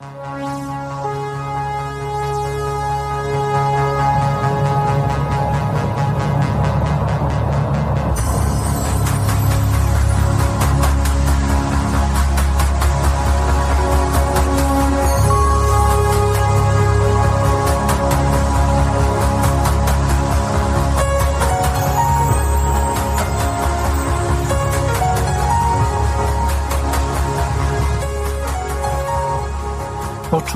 Bye.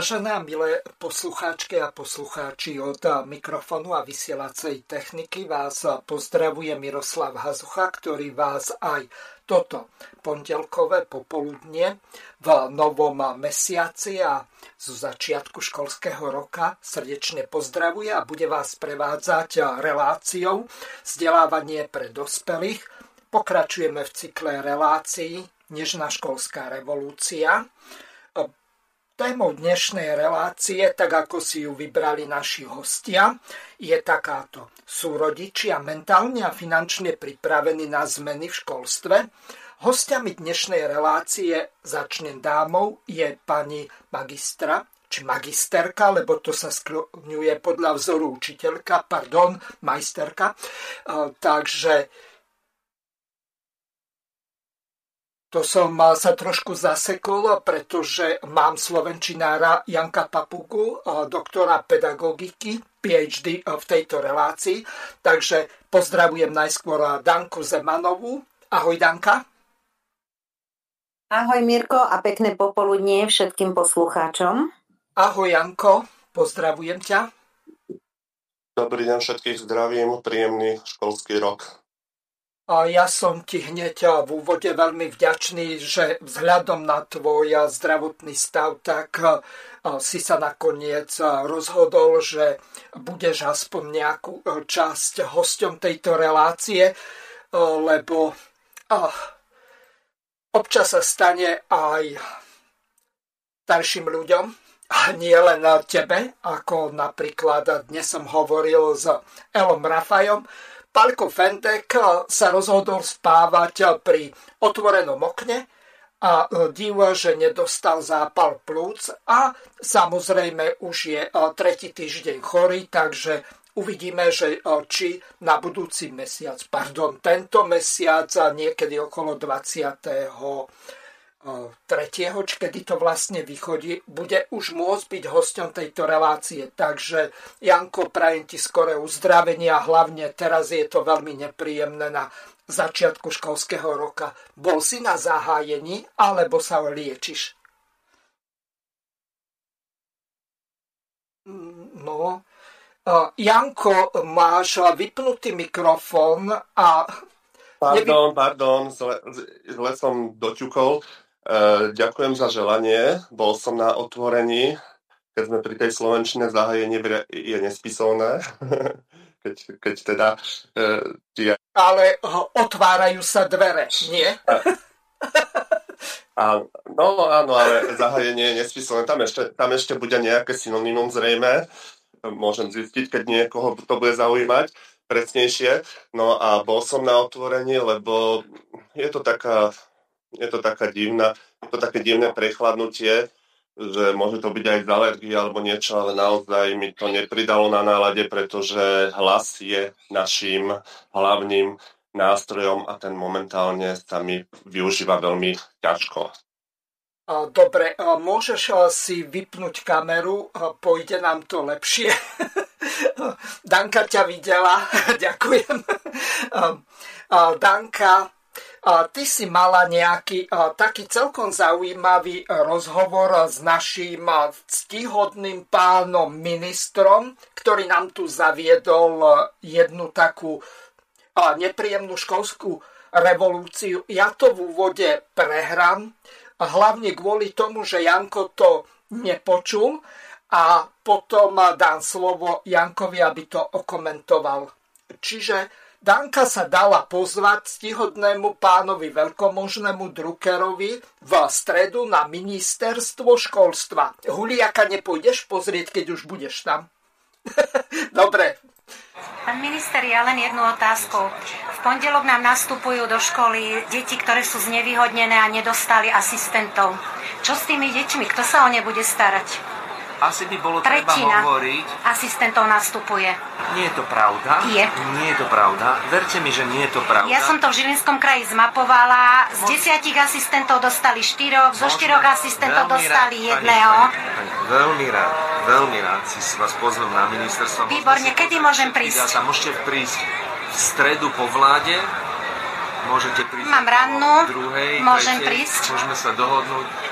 Vážené milé poslucháčky a poslucháči od mikrofonu a vysielacej techniky vás pozdravuje Miroslav Hazucha, ktorý vás aj toto pondelkové popoludne v novom mesiaci a zo začiatku školského roka srdečne pozdravuje a bude vás prevádzať reláciou vzdelávanie pre dospelých. Pokračujeme v cykle relácií Nežná školská revolúcia. Témou dnešnej relácie, tak ako si ju vybrali naši hostia, je takáto. Sú rodičia mentálne a finančne pripravení na zmeny v školstve? Hostiami dnešnej relácie, začnem dámou, je pani magistra, či magisterka, lebo to sa skloňuje podľa vzoru učiteľka, pardon, majsterka. Takže To som sa trošku zasekol, pretože mám slovenčinára Janka Papugu, doktora pedagogiky, PhD v tejto relácii. Takže pozdravujem najskôr Danku Zemanovú. Ahoj Danka. Ahoj Mirko a pekné popoludnie všetkým poslucháčom. Ahoj Janko, pozdravujem ťa. Dobrý deň všetkých, zdravím, príjemný školský rok. Ja som ti hneď v úvode veľmi vďačný, že vzhľadom na tvoj zdravotný stav, tak si sa nakoniec rozhodol, že budeš aspoň nejakú časť hosťom tejto relácie, lebo občas sa stane aj starším ľuďom, a nie len tebe, ako napríklad dnes som hovoril s Elom Rafajom, Palko Fendek sa rozhodol spávať pri otvorenom okne a div, že nedostal zápal plúc a samozrejme už je tretí týždeň chorý, takže uvidíme, že či na budúci mesiac, pardon, tento mesiac niekedy okolo 20 tretieho, kedy to vlastne vychodí, bude už môcť byť hosťom tejto relácie. Takže Janko, prajem ti skore uzdravenie a hlavne teraz je to veľmi nepríjemné na začiatku školského roka. Bol si na zahájení alebo sa liečiš? No, Janko, máš vypnutý mikrofón a... Pardon, pardon, zle, zle som doťukol. E, ďakujem za želanie. Bol som na otvorení, keď sme pri tej slovenčine zahájenie je nespisovné. keď, keď teda... Uh, tie... Ale otvárajú sa dvere, nie? A, no áno, ale zahájenie je nespisovné. Tam ešte, tam ešte bude nejaké synonymum zrejme. Môžem zistiť, keď niekoho to bude zaujímať presnejšie. No a bol som na otvorení, lebo je to taká je to taká divná, je to také divné prechladnutie, že môže to byť aj z alergie alebo niečo, ale naozaj mi to nepridalo na nálade, pretože hlas je našim hlavným nástrojom a ten momentálne sa mi využíva veľmi ťažko. Dobre, môžeš si vypnúť kameru, pôjde nám to lepšie. Danka ťa videla, ďakujem. Danka, ty si mala nejaký taký celkom zaujímavý rozhovor s naším ctihodným pánom ministrom, ktorý nám tu zaviedol jednu takú nepríjemnú školskú revolúciu. Ja to v úvode prehrám, hlavne kvôli tomu, že Janko to nepočul a potom dám slovo Jankovi, aby to okomentoval. Čiže Danka sa dala pozvať stihodnému pánovi veľkomožnému Druckerovi v stredu na ministerstvo školstva. Huliaka, nepôjdeš pozrieť, keď už budeš tam? Dobre. Pán minister, ja len jednu otázku. V pondelok nám nastupujú do školy deti, ktoré sú znevýhodnené a nedostali asistentov. Čo s tými deťmi? Kto sa o ne bude starať? Asi by bolo Tretina treba hovoriť... asistentov nastupuje. Nie je to pravda. Je. Nie je to pravda. Verte mi, že nie je to pravda. Ja som to v Žilinskom kraji zmapovala. Z desiatich asistentov dostali štyroch, zo štyroch asistentov dostali rád, jedného. Pani, pani, pani, veľmi rád, veľmi rád si vás pozvem na ministerstvo. Výborne, kedy môžem prísť? Ja môžete prísť v stredu po vláde, môžete prísť Mám rannú, druhej, môžem tretej, prísť. Môžeme sa dohodnúť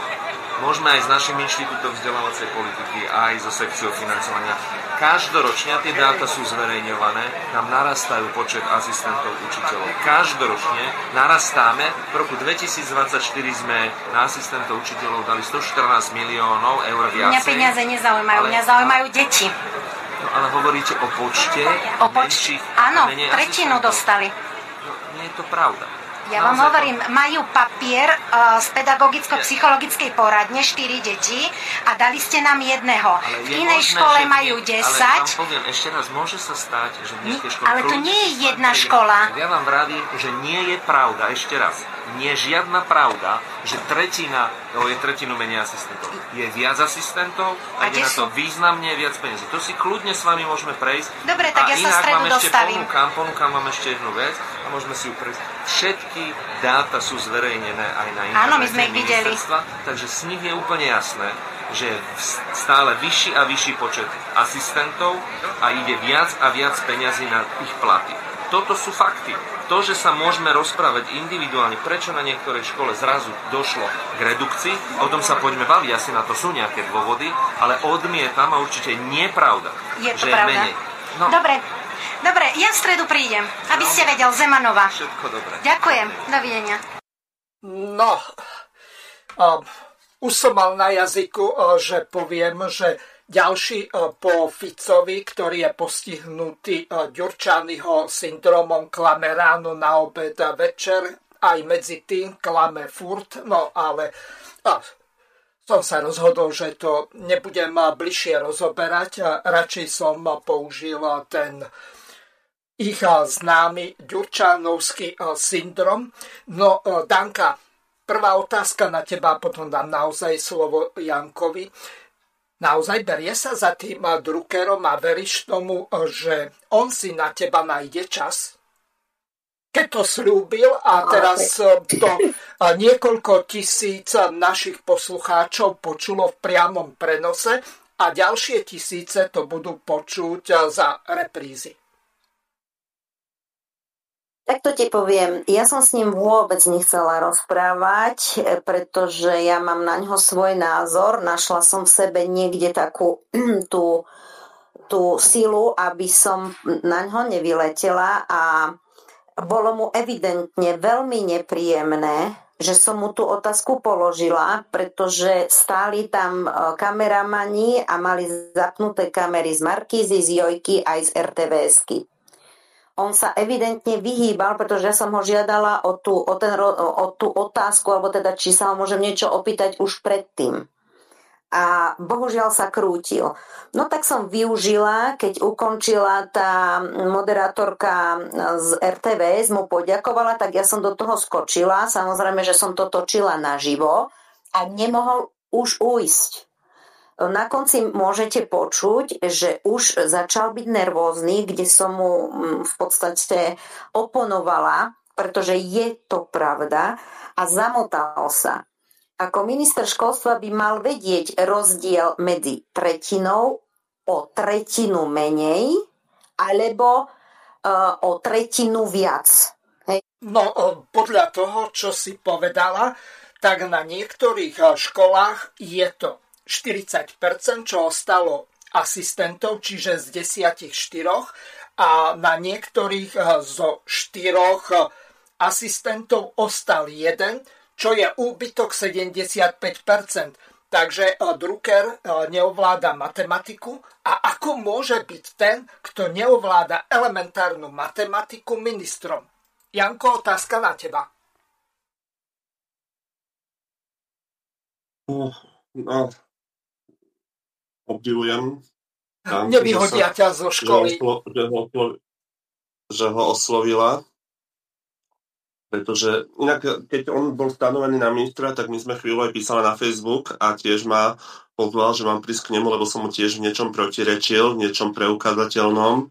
Môžeme aj s našim inštitútom vzdelávacej politiky, aj so sekciou financovania. Každoročne, tie dáta sú zverejňované, nám narastajú počet asistentov učiteľov. Každoročne narastáme. V roku 2024 sme na asistentov učiteľov dali 114 miliónov eur viacej. Mňa peniaze nezaujímajú, ale... mňa zaujímajú deti. No ale hovoríte o počte o poč- menších, Áno, tretinu dostali. No, nie je to pravda. Ja vám hovorím, majú papier uh, z pedagogicko-psychologickej poradne, 4 deti a dali ste nám jedného. V inej možné, škole majú 10. Ale vám poviem, ešte raz, môže sa stať, že v škole... Ale to nie je jedna škola. Ja vám vravím, že nie je pravda, ešte raz nie je žiadna pravda, že tretina, to je tretinu menej asistentov. Je viac asistentov a, a je na to významne viac peniazí. To si kľudne s vami môžeme prejsť. Dobre, tak a ja sa stredu vám ešte dostavím. ponúkam, ponúkam vám ešte jednu vec a môžeme si ju prejsť. Všetky dáta sú zverejnené aj na internete Áno, my sme ich videli. Takže z nich je úplne jasné, že stále vyšší a vyšší počet asistentov a ide viac a viac peňazí na ich platy. Toto sú fakty to, že sa môžeme rozprávať individuálne, prečo na niektorej škole zrazu došlo k redukcii, o tom sa poďme baviť, asi na to sú nejaké dôvody, ale odmietam a určite nie pravda, je to že pravda. je menej. No. Dobre, dobre, ja v stredu prídem, aby no. ste vedel, Zemanova. Všetko dobre. Ďakujem, dovidenia. No, uh, už som mal na jazyku, uh, že poviem, že ďalší e, po Ficovi, ktorý je postihnutý e, Ďurčanyho syndromom, klame ráno na obed a večer, aj medzi tým klame furt, no ale a, som sa rozhodol, že to nebudem bližšie rozoberať, radšej som použil ten ich známy Ďurčanovský e, syndrom. No, Danka, prvá otázka na teba, potom dám naozaj slovo Jankovi. Naozaj berie sa za tým Druckerom a veríš tomu, že on si na teba nájde čas? Keď to slúbil a teraz to niekoľko tisíc našich poslucháčov počulo v priamom prenose a ďalšie tisíce to budú počuť za reprízy. Tak to ti poviem, ja som s ním vôbec nechcela rozprávať, e, pretože ja mám na ňo svoj názor. Našla som v sebe niekde takú tú, tú silu, aby som na ňo nevyletela a bolo mu evidentne veľmi nepríjemné, že som mu tú otázku položila, pretože stáli tam e, kameramani a mali zapnuté kamery z Markízy, z Jojky aj z RTVSky on sa evidentne vyhýbal, pretože ja som ho žiadala o tú, o, ten, o tú otázku, alebo teda či sa ho môžem niečo opýtať už predtým. A bohužiaľ sa krútil. No tak som využila, keď ukončila tá moderátorka z RTVS, mu poďakovala, tak ja som do toho skočila. Samozrejme, že som to točila naživo a nemohol už ujsť na konci môžete počuť, že už začal byť nervózny, kde som mu mm, v podstate oponovala, pretože je to pravda a zamotal sa. Ako minister školstva by mal vedieť rozdiel medzi tretinou o tretinu menej alebo uh, o tretinu viac. Hej. No, podľa toho, čo si povedala, tak na niektorých školách je to 40%, čo ostalo asistentov, čiže z desiatich štyroch a na niektorých eh, zo štyroch asistentov ostal jeden, čo je úbytok 75%. Takže Drucker neovláda matematiku a ako môže byť ten, kto neovláda elementárnu matematiku ministrom? Janko, otázka na teba. No, no obdivujem. Nevyhodia ťa zo školy. Že ho, že, ho, že ho oslovila pretože inak, keď on bol stanovený na ministra, tak my sme chvíľu aj písali na Facebook a tiež ma pozval, že mám prísť k nemu, lebo som mu tiež v niečom protirečil, v niečom preukázateľnom.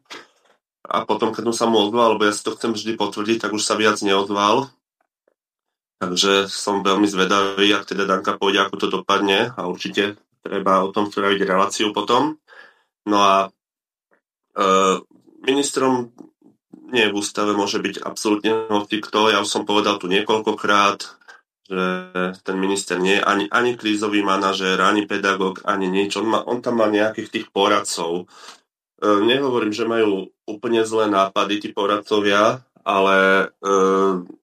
A potom, keď som sa mu ozval, lebo ja si to chcem vždy potvrdiť, tak už sa viac neozval. Takže som veľmi zvedavý, ak teda Danka pôjde, ako to dopadne a určite treba o tom spraviť reláciu potom. No a e, ministrom nie v ústave môže byť absolútne hoci kto. Ja už som povedal tu niekoľkokrát, že ten minister nie je ani, ani krízový manažér, ani pedagóg, ani nič. On, má, on tam má nejakých tých poradcov. E, nehovorím, že majú úplne zlé nápady tí poradcovia, ale e,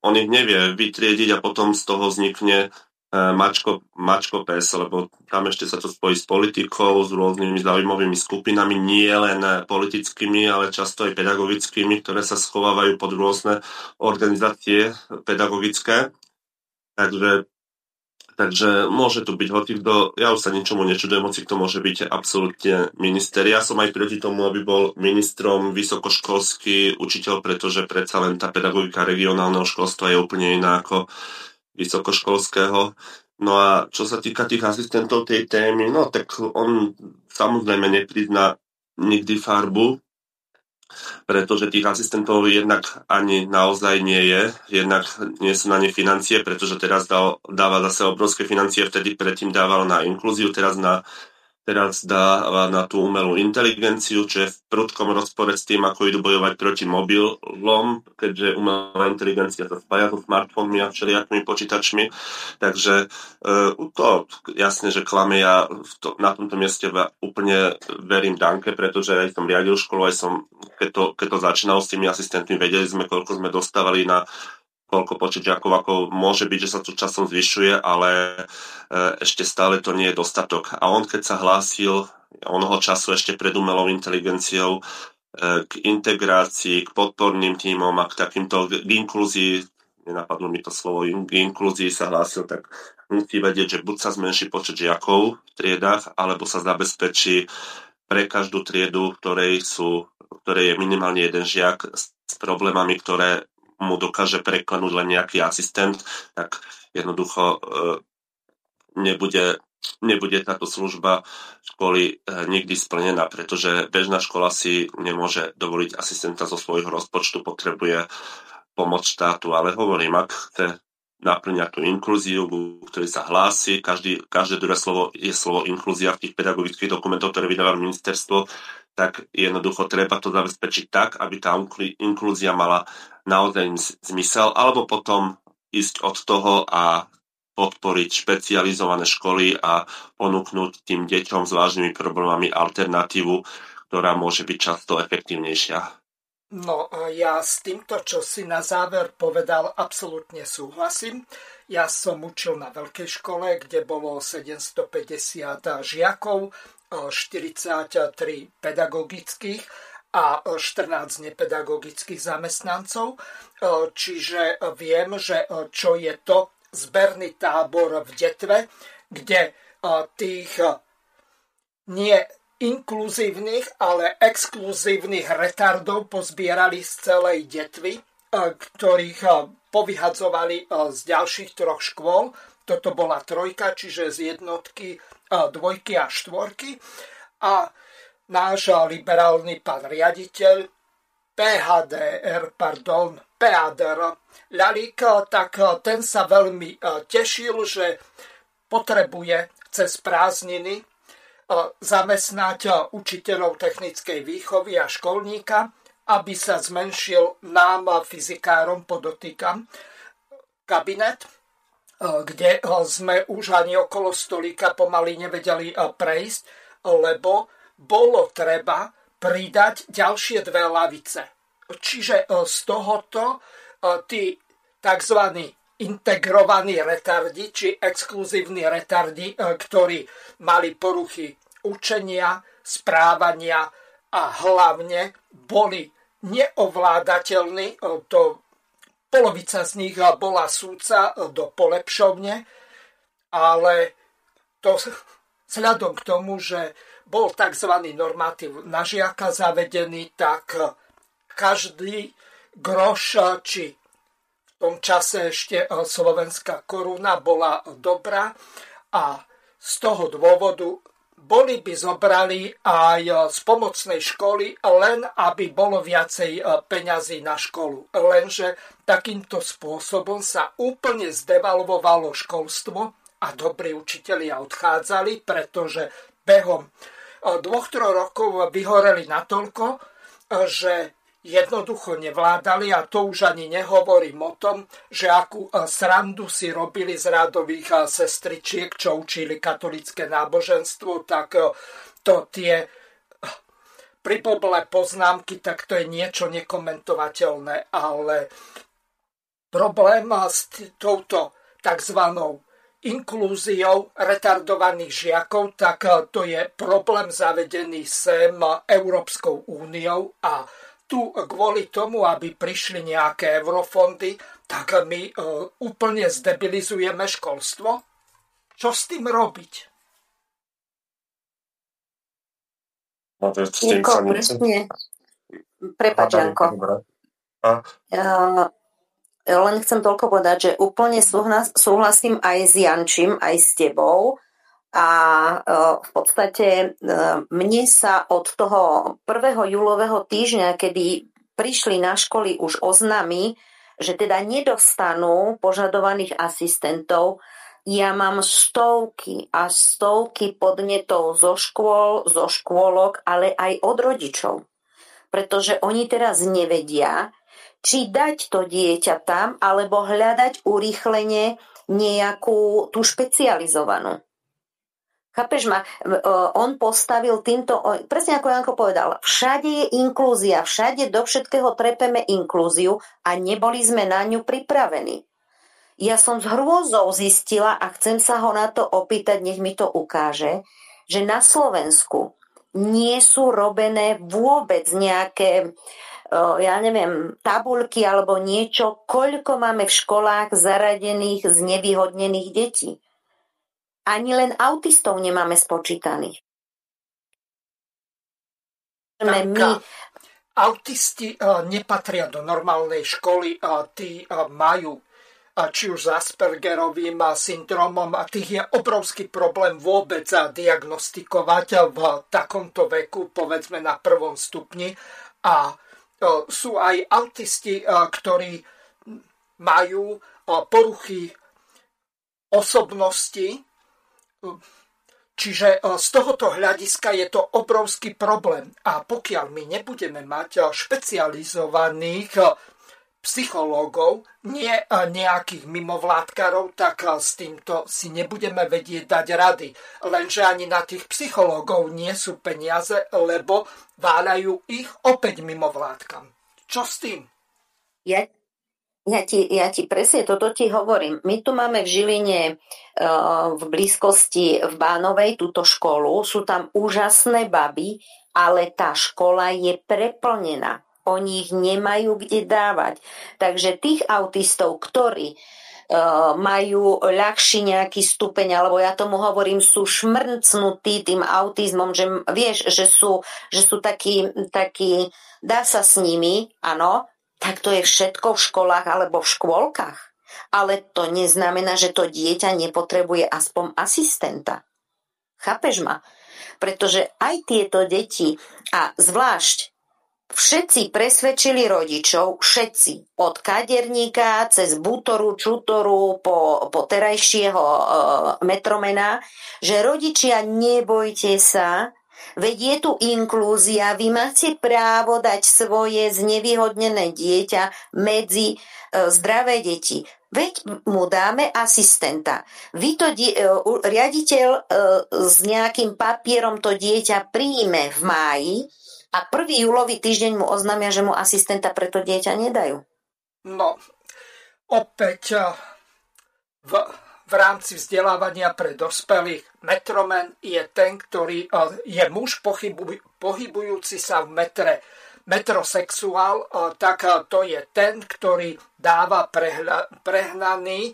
on ich nevie vytriediť a potom z toho vznikne mačko, mačko pes, lebo tam ešte sa to spojí s politikou, s rôznymi zaujímavými skupinami, nie len politickými, ale často aj pedagogickými, ktoré sa schovávajú pod rôzne organizácie pedagogické. Takže, takže môže tu byť hoci kto, ja už sa ničomu nečudujem, hoci kto môže byť absolútne minister. Ja som aj proti tomu, aby bol ministrom vysokoškolský učiteľ, pretože predsa len tá pedagogika regionálneho školstva je úplne iná ako vysokoškolského. No a čo sa týka tých asistentov tej témy, no tak on samozrejme neprizná nikdy farbu, pretože tých asistentov jednak ani naozaj nie je, jednak nie sú na ne financie, pretože teraz dal, dáva zase obrovské financie, vtedy predtým dával na inklúziu, teraz na teraz dáva na tú umelú inteligenciu, čo je v prudkom rozpore s tým, ako idú bojovať proti mobilom, keďže umelá inteligencia sa spája so smartfónmi a všelijakými počítačmi. Takže uh, to jasne, že klame ja to, na tomto mieste úplne verím Danke, pretože aj som riadil školu, aj som, keď to, keď to začínalo s tými asistentmi, vedeli sme, koľko sme dostávali na koľko počet žiakov, ako môže byť, že sa to časom zvyšuje, ale e, ešte stále to nie je dostatok. A on, keď sa hlásil onoho času ešte pred umelou inteligenciou e, k integrácii, k podporným tímom a k takýmto k inklúzii, nenapadlo mi to slovo, k inklúzii sa hlásil, tak musí vedieť, že buď sa zmenší počet žiakov v triedách, alebo sa zabezpečí pre každú triedu, ktorej, sú, ktorej je minimálne jeden žiak s problémami, ktoré mu dokáže preklenúť len nejaký asistent, tak jednoducho e, nebude, nebude táto služba školy e, nikdy splnená, pretože bežná škola si nemôže dovoliť asistenta zo svojho rozpočtu, potrebuje pomoc štátu, ale hovorím, ak chce naplňať tú inklúziu, ktorý sa hlási. Každý, každé druhé slovo je slovo inklúzia v tých pedagogických dokumentoch, ktoré vydáva ministerstvo, tak jednoducho treba to zabezpečiť tak, aby tá inklúzia mala naozaj zmysel, alebo potom ísť od toho a podporiť špecializované školy a ponúknuť tým deťom s vážnymi problémami alternatívu, ktorá môže byť často efektívnejšia. No ja s týmto, čo si na záver povedal, absolútne súhlasím. Ja som učil na veľkej škole, kde bolo 750 žiakov, 43 pedagogických a 14 nepedagogických zamestnancov. Čiže viem, že čo je to zberný tábor v Detve, kde tých nie inkluzívnych, ale exkluzívnych retardov pozbierali z celej Detvy, ktorých povyhadzovali z ďalších troch škôl. Toto bola trojka, čiže z jednotky, dvojky a štvorky. A náš liberálny pán riaditeľ PHDR, pardon, PADR, Lalík, tak ten sa veľmi tešil, že potrebuje cez prázdniny zamestnať učiteľov technickej výchovy a školníka, aby sa zmenšil nám, fyzikárom, podotýkam, kabinet, kde sme už ani okolo stolíka pomaly nevedeli prejsť, lebo bolo treba pridať ďalšie dve lavice. Čiže e, z tohoto e, tí tzv. integrovaní retardi, či exkluzívni retardi, ktorí mali poruchy učenia, správania a hlavne boli neovládateľní. To polovica z nich bola súca do polepšovne, ale to vzhľadom k tomu, že bol tzv. normatív na žiaka zavedený, tak každý groš, či v tom čase ešte slovenská koruna bola dobrá a z toho dôvodu boli by zobrali aj z pomocnej školy, len aby bolo viacej peňazí na školu. Lenže takýmto spôsobom sa úplne zdevalvovalo školstvo a dobrí učitelia odchádzali, pretože behom dvoch, troch rokov vyhoreli natoľko, že jednoducho nevládali a to už ani nehovorím o tom, že akú e, srandu si robili z rádových e, sestričiek, čo učili katolické náboženstvo, tak e, to tie pripoblé poznámky, tak to je niečo nekomentovateľné, ale problém s touto tzv. Inklúziou retardovaných žiakov, tak to je problém zavedený sem Európskou úniou a tu kvôli tomu, aby prišli nejaké eurofondy, tak my uh, úplne zdebilizujeme školstvo? Čo s tým robiť? No, Jirko, presne. Prepač, Janko. Uh, len chcem toľko povedať, že úplne súhlasím aj s Jančím, aj s tebou, a e, v podstate e, mne sa od toho 1. júlového týždňa, kedy prišli na školy už oznámy, že teda nedostanú požadovaných asistentov, ja mám stovky a stovky podnetov zo škôl, zo škôlok, ale aj od rodičov. Pretože oni teraz nevedia, či dať to dieťa tam, alebo hľadať urýchlenie nejakú tú špecializovanú. Chápeš ma? On postavil týmto, presne ako Janko povedal, všade je inklúzia, všade do všetkého trepeme inklúziu a neboli sme na ňu pripravení. Ja som s hrôzou zistila a chcem sa ho na to opýtať, nech mi to ukáže, že na Slovensku nie sú robené vôbec nejaké ja neviem, tabulky alebo niečo, koľko máme v školách zaradených znevýhodnených detí. Ani len autistov nemáme spočítaných. My... Autisti nepatria do normálnej školy, uh, tí majú či už s Aspergerovým syndromom, a tých je obrovský problém vôbec diagnostikovať v takomto veku, povedzme na prvom stupni. A sú aj autisti, ktorí majú poruchy osobnosti, Čiže e, z tohoto hľadiska je to obrovský problém. A pokiaľ my nebudeme mať e, špecializovaných e, psychológov, nie nejakých mimovládkarov, tak s týmto si nebudeme vedieť dať rady. Lenže ani na tých psychológov nie sú peniaze, lebo váľajú ich opäť mimovládkam. Čo s tým? Ja, ja ti, ja ti presne toto ti hovorím. My tu máme v Žiline e, v blízkosti v Bánovej túto školu. Sú tam úžasné baby, ale tá škola je preplnená. Oni ich nemajú kde dávať. Takže tých autistov, ktorí uh, majú ľahší nejaký stupeň, alebo ja tomu hovorím, sú šmrcnutí tým autizmom, že vieš, že sú, že sú takí, takí, dá sa s nimi, áno, tak to je všetko v školách alebo v škôlkach. Ale to neznamená, že to dieťa nepotrebuje aspoň asistenta. Chápeš ma? Pretože aj tieto deti, a zvlášť všetci presvedčili rodičov, všetci, od kaderníka cez bútoru, čutoru po, po terajšieho e, metromena, že rodičia nebojte sa, Veď je tu inklúzia, vy máte právo dať svoje znevýhodnené dieťa medzi e, zdravé deti. Veď mu dáme asistenta. Vy to die, e, riaditeľ e, s nejakým papierom to dieťa príjme v máji a prvý júlový týždeň mu oznámia, že mu asistenta pre to dieťa nedajú. No, Opäť v, v rámci vzdelávania pre dospelých metromen je ten, ktorý je muž pohybuj, pohybujúci sa v metre. Metrosexuál, tak to je ten, ktorý dáva prehla, prehnaný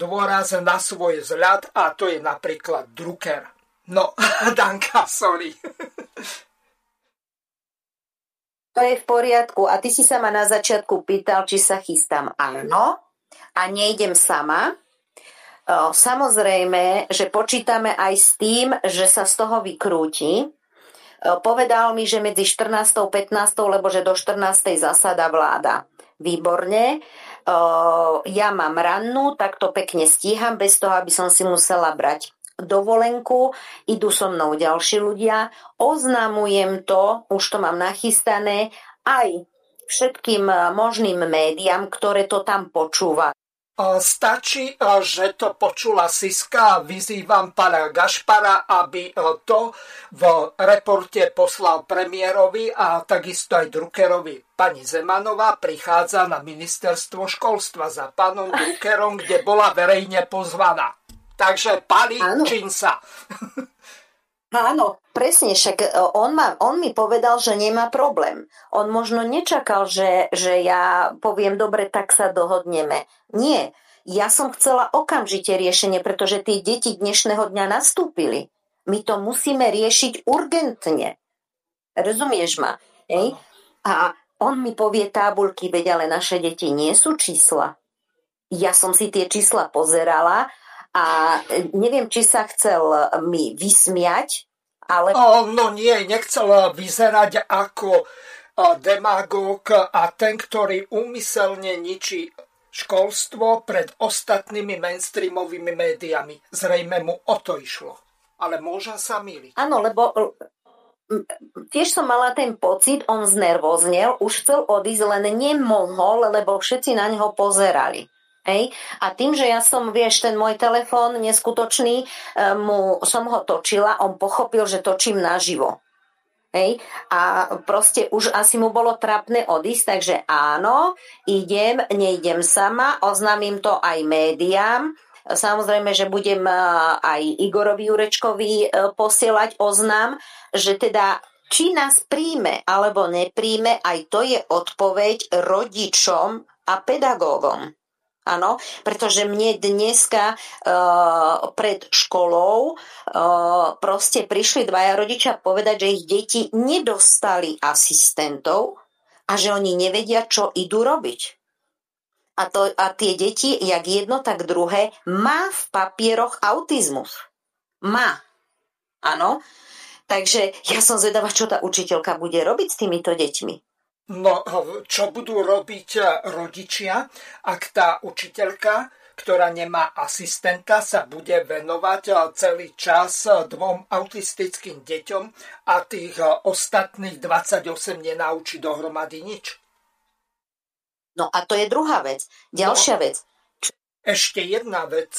dôraz na svoj vzhľad a to je napríklad Drucker. No, Danka, sorry. To je v poriadku. A ty si sa ma na začiatku pýtal, či sa chystám. Áno. A nejdem sama. Samozrejme, že počítame aj s tým, že sa z toho vykrúti. Povedal mi, že medzi 14. a 15. lebo že do 14. zasada vláda. Výborne. Ja mám rannú, tak to pekne stíham, bez toho, aby som si musela brať dovolenku, idú so mnou ďalší ľudia, oznamujem to, už to mám nachystané, aj všetkým možným médiám, ktoré to tam počúva. Stačí, že to počula Siska. Vyzývam pána Gašpara, aby to v reporte poslal premiérovi a takisto aj Druckerovi. Pani Zemanová prichádza na ministerstvo školstva za pánom Druckerom, kde bola verejne pozvaná. Takže pali čím sa. Áno, presne, však e, on, ma, on mi povedal, že nemá problém. On možno nečakal, že, že ja poviem, dobre, tak sa dohodneme. Nie, ja som chcela okamžite riešenie, pretože tie deti dnešného dňa nastúpili. My to musíme riešiť urgentne. Rozumieš ma? Ej? A on mi povie tábulky, veď ale naše deti nie sú čísla. Ja som si tie čísla pozerala a neviem, či sa chcel mi vysmiať, ale... O, no nie, nechcel vyzerať ako demagóg a ten, ktorý úmyselne ničí školstvo pred ostatnými mainstreamovými médiami. Zrejme mu o to išlo. Ale môžem sa míliť. Áno, lebo tiež som mala ten pocit, on znervoznel, už chcel odísť, len nemohol, lebo všetci na neho pozerali. Hej? A tým, že ja som, vieš, ten môj telefón neskutočný, e, mu, som ho točila, on pochopil, že točím naživo. Hej? A proste už asi mu bolo trapné odísť, takže áno, idem, nejdem sama, oznámim to aj médiám, Samozrejme, že budem e, aj Igorovi Jurečkovi e, posielať oznám, že teda či nás príjme alebo nepríjme, aj to je odpoveď rodičom a pedagógom. Áno, pretože mne dneska uh, pred školou uh, proste prišli dvaja rodičia povedať, že ich deti nedostali asistentov a že oni nevedia, čo idú robiť. A, to, a tie deti, jak jedno, tak druhé, má v papieroch autizmus. Má. Áno. Takže ja som zvedavá, čo tá učiteľka bude robiť s týmito deťmi. No, čo budú robiť eh, rodičia, ak tá učiteľka, ktorá nemá asistenta, sa bude venovať eh, celý čas eh, dvom autistickým deťom a tých ostatných 28 nenaučí dohromady nič? No a to je druhá vec. Ďalšia no, vec. Ešte jedna vec.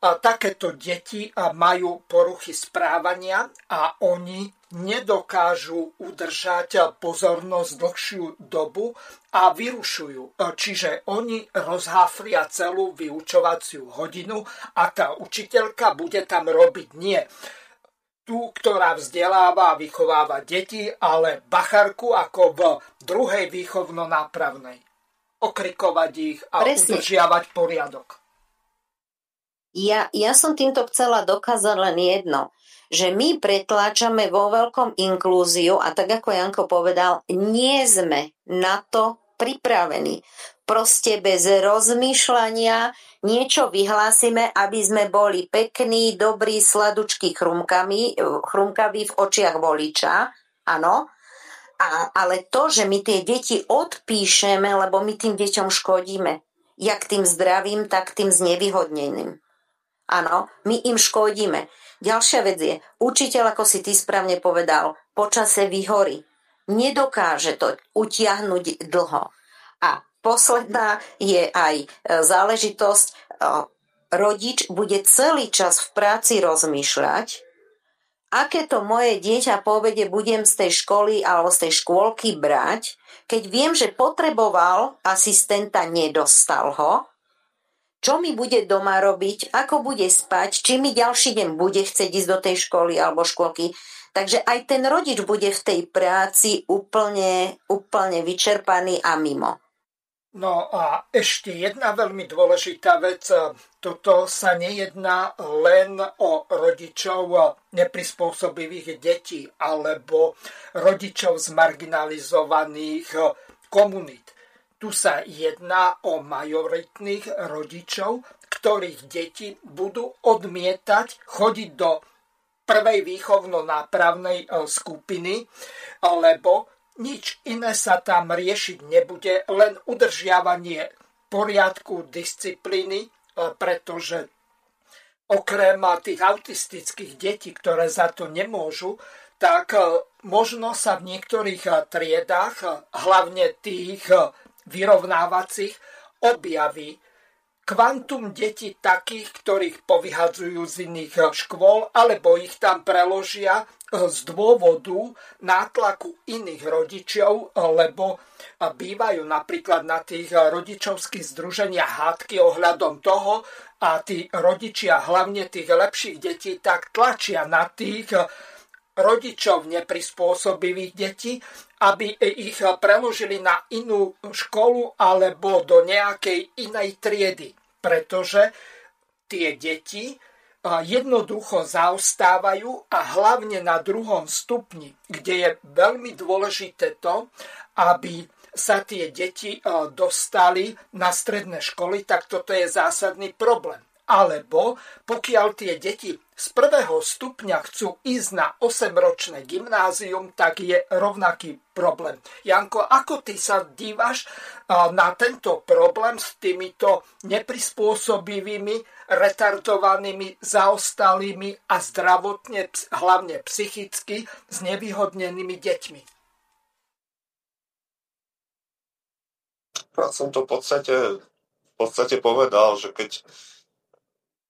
Takéto deti majú poruchy správania a oni nedokážu udržať pozornosť dlhšiu dobu a vyrušujú. Čiže oni rozháflia celú vyučovaciu hodinu a tá učiteľka bude tam robiť nie tú, ktorá vzdeláva a vychováva deti, ale bacharku ako v druhej výchovno-nápravnej. Okrikovať ich a Presne. udržiavať poriadok. Ja, ja som týmto chcela dokázať len jedno že my pretláčame vo veľkom inklúziu a tak ako Janko povedal, nie sme na to pripravení. Proste bez rozmýšľania niečo vyhlásime, aby sme boli pekní, dobrí, sladučky chrumkami, chrumkaví v očiach voliča, áno, a, ale to, že my tie deti odpíšeme, lebo my tým deťom škodíme, jak tým zdravým, tak tým znevýhodneným. Áno, my im škodíme. Ďalšia vec je, učiteľ, ako si ty správne povedal, počase vyhorí. Nedokáže to utiahnuť dlho. A posledná je aj e, záležitosť, e, rodič bude celý čas v práci rozmýšľať aké to moje dieťa po obede budem z tej školy alebo z tej škôlky brať, keď viem, že potreboval asistenta, nedostal ho, čo mi bude doma robiť, ako bude spať, či mi ďalší deň bude chcieť ísť do tej školy alebo škôlky. Takže aj ten rodič bude v tej práci úplne, úplne vyčerpaný a mimo. No a ešte jedna veľmi dôležitá vec. Toto sa nejedná len o rodičov neprispôsobivých detí alebo rodičov z marginalizovaných komunít. Tu sa jedná o majoritných rodičov, ktorých deti budú odmietať chodiť do prvej výchovno-nápravnej skupiny, lebo nič iné sa tam riešiť nebude, len udržiavanie poriadku, disciplíny, e, pretože okrem tých autistických detí, ktoré za to nemôžu, tak e, možno sa v niektorých e, triedách, hlavne tých vyrovnávacích, objaví kvantum detí takých, ktorých povyhadzujú z iných škôl, alebo ich tam preložia z dôvodu nátlaku iných rodičov, lebo bývajú napríklad na tých rodičovských združeniach hádky ohľadom toho a tí rodičia, hlavne tých lepších detí, tak tlačia na tých rodičov neprispôsobivých detí, aby ich preložili na inú školu alebo do nejakej inej triedy. Pretože tie deti jednoducho zaostávajú a hlavne na druhom stupni, kde je veľmi dôležité to, aby sa tie deti dostali na stredné školy, tak toto je zásadný problém. Alebo pokiaľ tie deti z prvého stupňa chcú ísť na 8-ročné gymnázium, tak je rovnaký problém. Janko, ako ty sa dívaš na tento problém s týmito neprispôsobivými, retardovanými, zaostalými a zdravotne, hlavne psychicky znevýhodnenými deťmi? Ja som to v podstate, v podstate povedal, že keď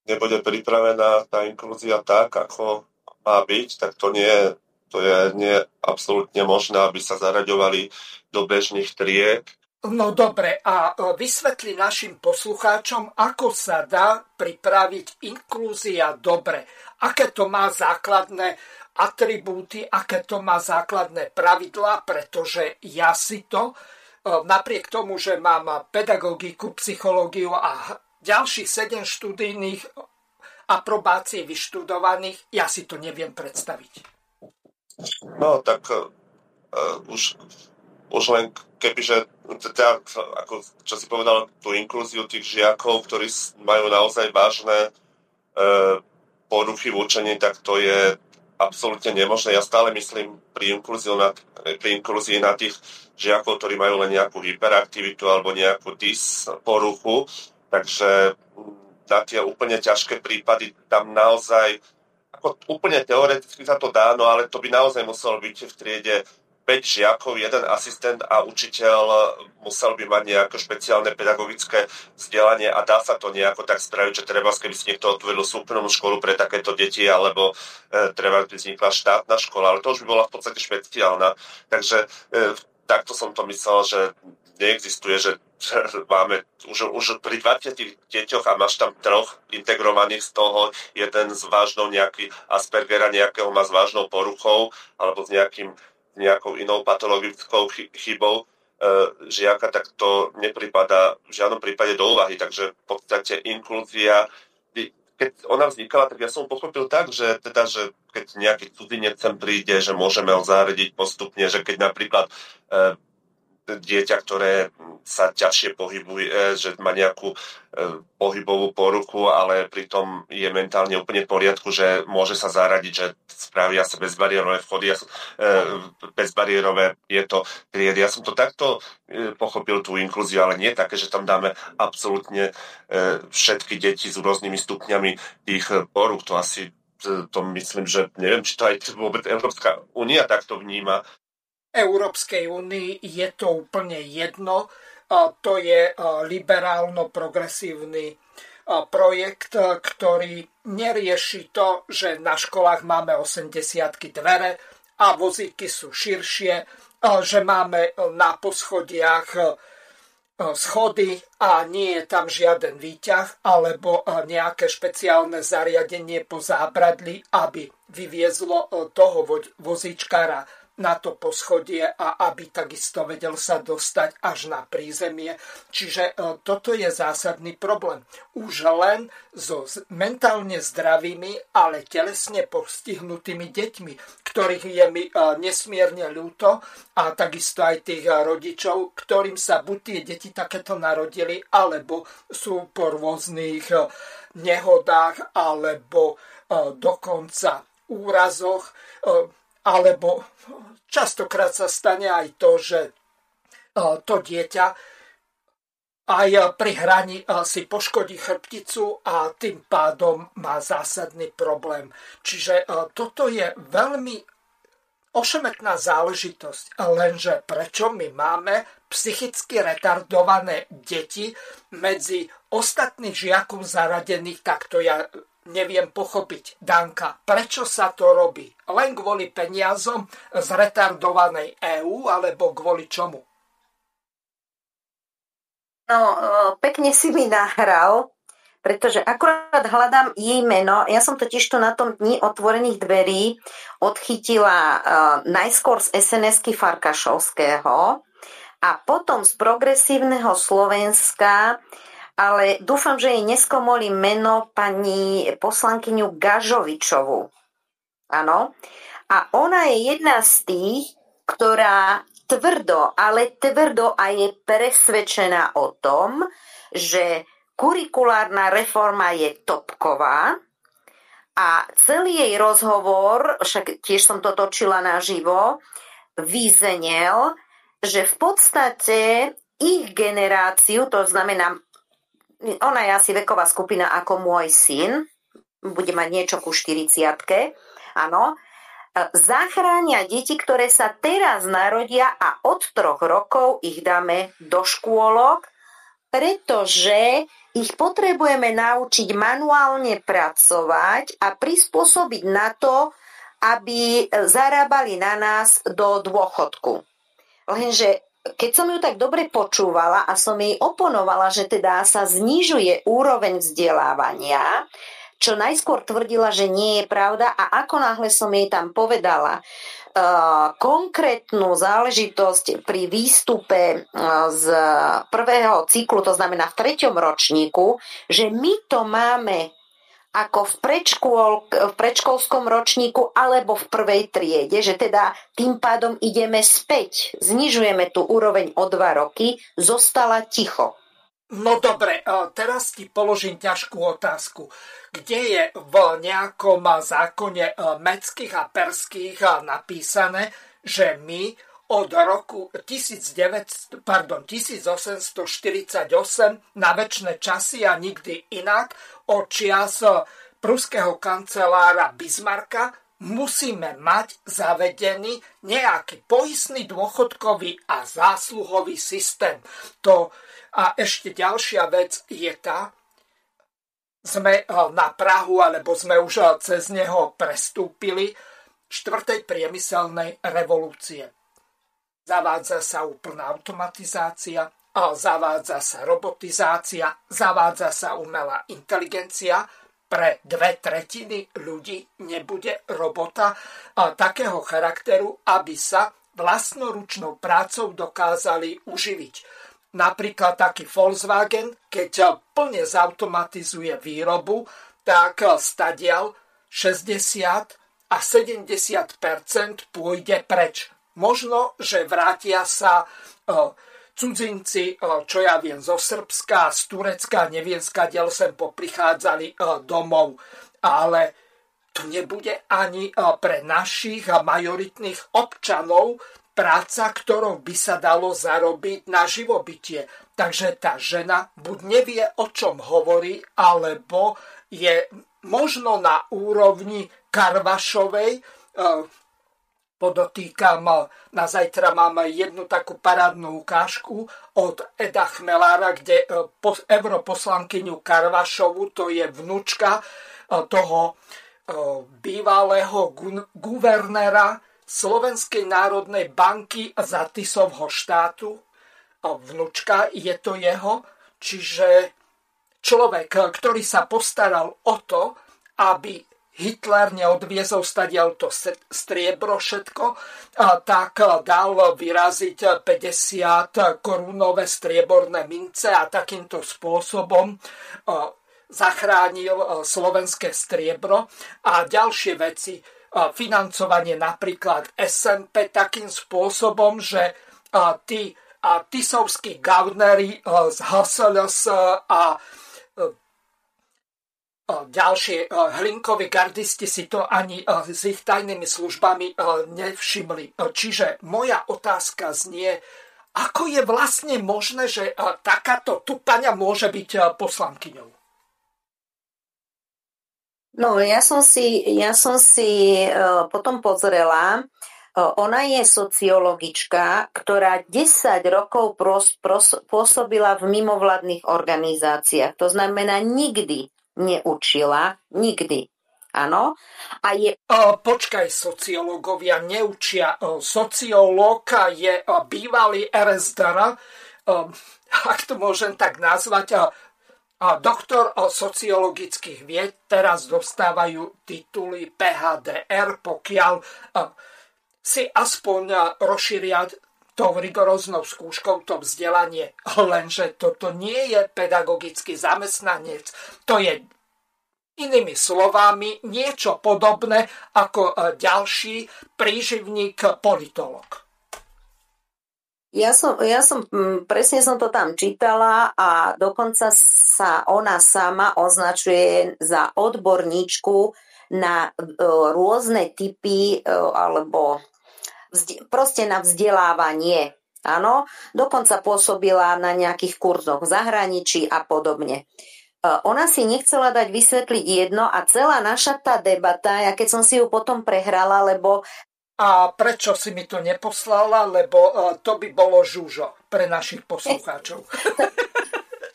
nebude pripravená tá inklúzia tak, ako má byť, tak to nie, to je nie absolútne možné, aby sa zaraďovali do bežných tried. No dobre, a e, vysvetli našim poslucháčom, ako sa dá pripraviť inklúzia dobre. Aké to má základné atribúty, aké to má základné pravidlá, pretože ja si to, e, napriek tomu, že mám pedagogiku, psychológiu a ďalších 7 študijných aprobácií vyštudovaných, ja si to neviem predstaviť. No, tak uh, už, už len kebyže, teda, ako, čo si povedal, tú inklúziu tých žiakov, ktorí majú naozaj vážne uh, poruchy v učení, tak to je absolútne nemožné. Ja stále myslím pri inklúzii na, pri inklúzii na tých žiakov, ktorí majú len nejakú hyperaktivitu alebo nejakú dys poruchu, Takže na tie úplne ťažké prípady tam naozaj, ako úplne teoreticky sa to dá, no ale to by naozaj muselo byť v triede 5 žiakov, jeden asistent a učiteľ musel by mať nejaké špeciálne pedagogické vzdelanie a dá sa to nejako tak spraviť, že treba, keby si niekto otvoril súkromnú školu pre takéto deti, alebo e, treba by vznikla štátna škola, ale to už by bola v podstate špeciálna. Takže e, takto som to myslel, že neexistuje, že, máme už, už pri 20 deťoch a máš tam troch integrovaných z toho, jeden s vážnou nejaký Aspergera nejakého má s vážnou poruchou alebo s nejakým, nejakou inou patologickou chybou e, žiaka, tak to nepripada v žiadnom prípade do úvahy. Takže v podstate inklúzia keď ona vznikala, tak ja som pochopil tak, že, teda, že keď nejaký cudzinec sem príde, že môžeme ho zaradiť postupne, že keď napríklad e, dieťa, ktoré sa ťažšie pohybuje, e, že má nejakú e, pohybovú poruchu, ale pritom je mentálne úplne v poriadku, že môže sa zaradiť, že spravia sa bezbariérové vchody, ja som, e, bezbariérové je to triedy. Ja som to takto pochopil tú inklúziu, ale nie také, že tam dáme absolútne všetky deti s rôznymi stupňami tých poruch. To asi to myslím, že neviem, či to aj vôbec Európska únia takto vníma, Európskej únii je to úplne jedno. To je liberálno-progresívny projekt, ktorý nerieši to, že na školách máme 80 dvere a vozíky sú širšie, že máme na poschodiach schody a nie je tam žiaden výťah alebo nejaké špeciálne zariadenie po zábradli, aby vyviezlo toho vozíčkara na to poschodie a aby takisto vedel sa dostať až na prízemie. Čiže e, toto je zásadný problém. Už len so mentálne zdravými, ale telesne postihnutými deťmi, ktorých je mi e, nesmierne ľúto a takisto aj tých e, rodičov, ktorým sa buď tie deti takéto narodili, alebo sú po rôznych nehodách, alebo dokonca úrazoch alebo častokrát sa stane aj to, že e, to dieťa aj pri hraní e, si poškodí chrbticu a tým pádom má zásadný problém. Čiže e, toto je veľmi ošemetná záležitosť, lenže prečo my máme psychicky retardované deti medzi ostatných žiakov zaradených, tak to ja neviem pochopiť. Danka, prečo sa to robí? Len kvôli peniazom z retardovanej EÚ alebo kvôli čomu? No, pekne si mi nahral, pretože akurát hľadám jej meno. Ja som totiž tu na tom dni otvorených dverí odchytila uh, najskôr z SNS-ky Farkašovského a potom z progresívneho Slovenska ale dúfam, že jej neskomolí meno pani poslankyňu Gažovičovu. Áno. A ona je jedna z tých, ktorá tvrdo, ale tvrdo a je presvedčená o tom, že kurikulárna reforma je topková a celý jej rozhovor, však tiež som to točila naživo, vyzenel, že v podstate ich generáciu, to znamená ona je asi veková skupina ako môj syn, bude mať niečo ku 40 áno, e, zachránia deti, ktoré sa teraz narodia a od troch rokov ich dáme do škôlok, pretože ich potrebujeme naučiť manuálne pracovať a prispôsobiť na to, aby zarábali na nás do dôchodku. Lenže keď som ju tak dobre počúvala a som jej oponovala, že teda sa znižuje úroveň vzdelávania, čo najskôr tvrdila, že nie je pravda a ako náhle som jej tam povedala uh, konkrétnu záležitosť pri výstupe uh, z prvého cyklu, to znamená v treťom ročníku, že my to máme ako v, predškôl, v predškolskom ročníku alebo v prvej triede, že teda tým pádom ideme späť, znižujeme tú úroveň o dva roky, zostala ticho. No dobre, teraz ti položím ťažkú otázku. Kde je v nejakom zákone meckých a perských napísané, že my od roku 19, pardon, 1848 na väčšie časy a nikdy inak od čias pruského kancelára Bismarcka musíme mať zavedený nejaký poistný dôchodkový a zásluhový systém. To a ešte ďalšia vec je tá, sme na Prahu, alebo sme už cez neho prestúpili, štvrtej priemyselnej revolúcie zavádza sa úplná automatizácia, zavádza sa robotizácia, zavádza sa umelá inteligencia, pre dve tretiny ľudí nebude robota takého charakteru, aby sa vlastnoručnou prácou dokázali uživiť. Napríklad taký Volkswagen, keď plne zautomatizuje výrobu, tak stadial 60 a 70% pôjde preč Možno, že vrátia sa cudzinci, čo ja viem, zo Srbska, z Turecka, neviem, skadiaľ sem poprichádzali domov. Ale to nebude ani pre našich majoritných občanov práca, ktorou by sa dalo zarobiť na živobytie. Takže tá žena buď nevie, o čom hovorí, alebo je možno na úrovni Karvašovej, Podotýkam, na zajtra máme jednu takú parádnu ukážku od Eda Chmelára, kde europoslankyňu Karvašovu, to je vnúčka toho bývalého guvernéra Slovenskej národnej banky za Tisovho štátu. Vnúčka je to jeho, čiže človek, ktorý sa postaral o to, aby Hitler neodviezol stadiaľ to striebro všetko, tak dal vyraziť 50 korunové strieborné mince a takýmto spôsobom zachránil slovenské striebro. A ďalšie veci, financovanie napríklad SMP takým spôsobom, že tí tisovskí gavneri z HSLS a ďalšie hlinkoví gardisti si to ani s ich tajnými službami nevšimli. Čiže moja otázka znie, ako je vlastne možné, že takáto tupania môže byť poslankyňou? No, ja som si, ja som si potom pozrela, ona je sociologička, ktorá 10 rokov pôsobila v mimovládnych organizáciách. To znamená, nikdy neučila nikdy. Áno. A je... Počkaj, sociológovia neučia. Sociológ je bývalý RSDR, ak to môžem tak nazvať, doktor sociologických vied, teraz dostávajú tituly PHDR, pokiaľ si aspoň rozšíria tou rigoróznou skúškou to vzdelanie. Lenže toto nie je pedagogický zamestnanec. To je inými slovami niečo podobné ako e, ďalší príživník politolog. Ja som, ja som, presne som to tam čítala a dokonca sa ona sama označuje za odborníčku na e, rôzne typy e, alebo proste na vzdelávanie. Áno, dokonca pôsobila na nejakých kurzoch v zahraničí a podobne. E, ona si nechcela dať vysvetliť jedno a celá naša tá debata, ja keď som si ju potom prehrala, lebo... A prečo si mi to neposlala? Lebo e, to by bolo žúžo pre našich poslucháčov.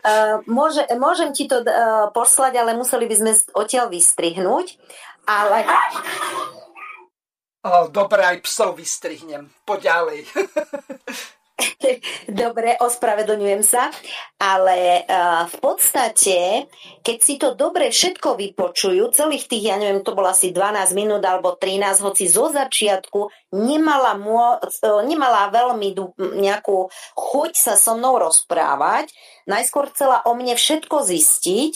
E, môže, môžem ti to poslať, ale museli by sme odtiaľ vystrihnúť. Ale Dobre, aj psov vystrihnem. Poďalej. Dobre, ospravedlňujem sa, ale uh, v podstate, keď si to dobre všetko vypočujú, celých tých, ja neviem, to bolo asi 12 minút alebo 13, hoci zo začiatku nemala, mô, uh, nemala veľmi nejakú chuť sa so mnou rozprávať, najskôr chcela o mne všetko zistiť,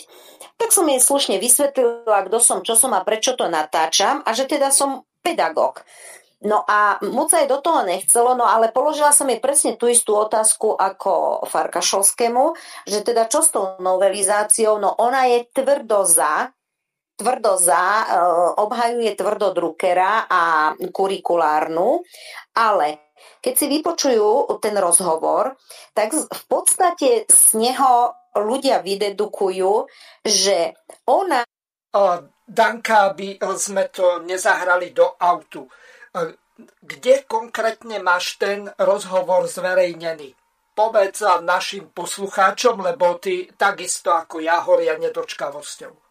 tak som jej slušne vysvetlila, kto som, čo som a prečo to natáčam a že teda som pedagóg. No a moc aj do toho nechcelo, no ale položila som jej presne tú istú otázku ako Farkašovskému, že teda čo s tou novelizáciou, no ona je tvrdo za, tvrdo za, e, obhajuje tvrdo Druckera a kurikulárnu, ale keď si vypočujú ten rozhovor, tak v podstate z neho ľudia vydedukujú, že ona Danka, aby sme to nezahrali do autu. Kde konkrétne máš ten rozhovor zverejnený? Povedz našim poslucháčom, lebo ty takisto ako ja horia nedočkavosťou.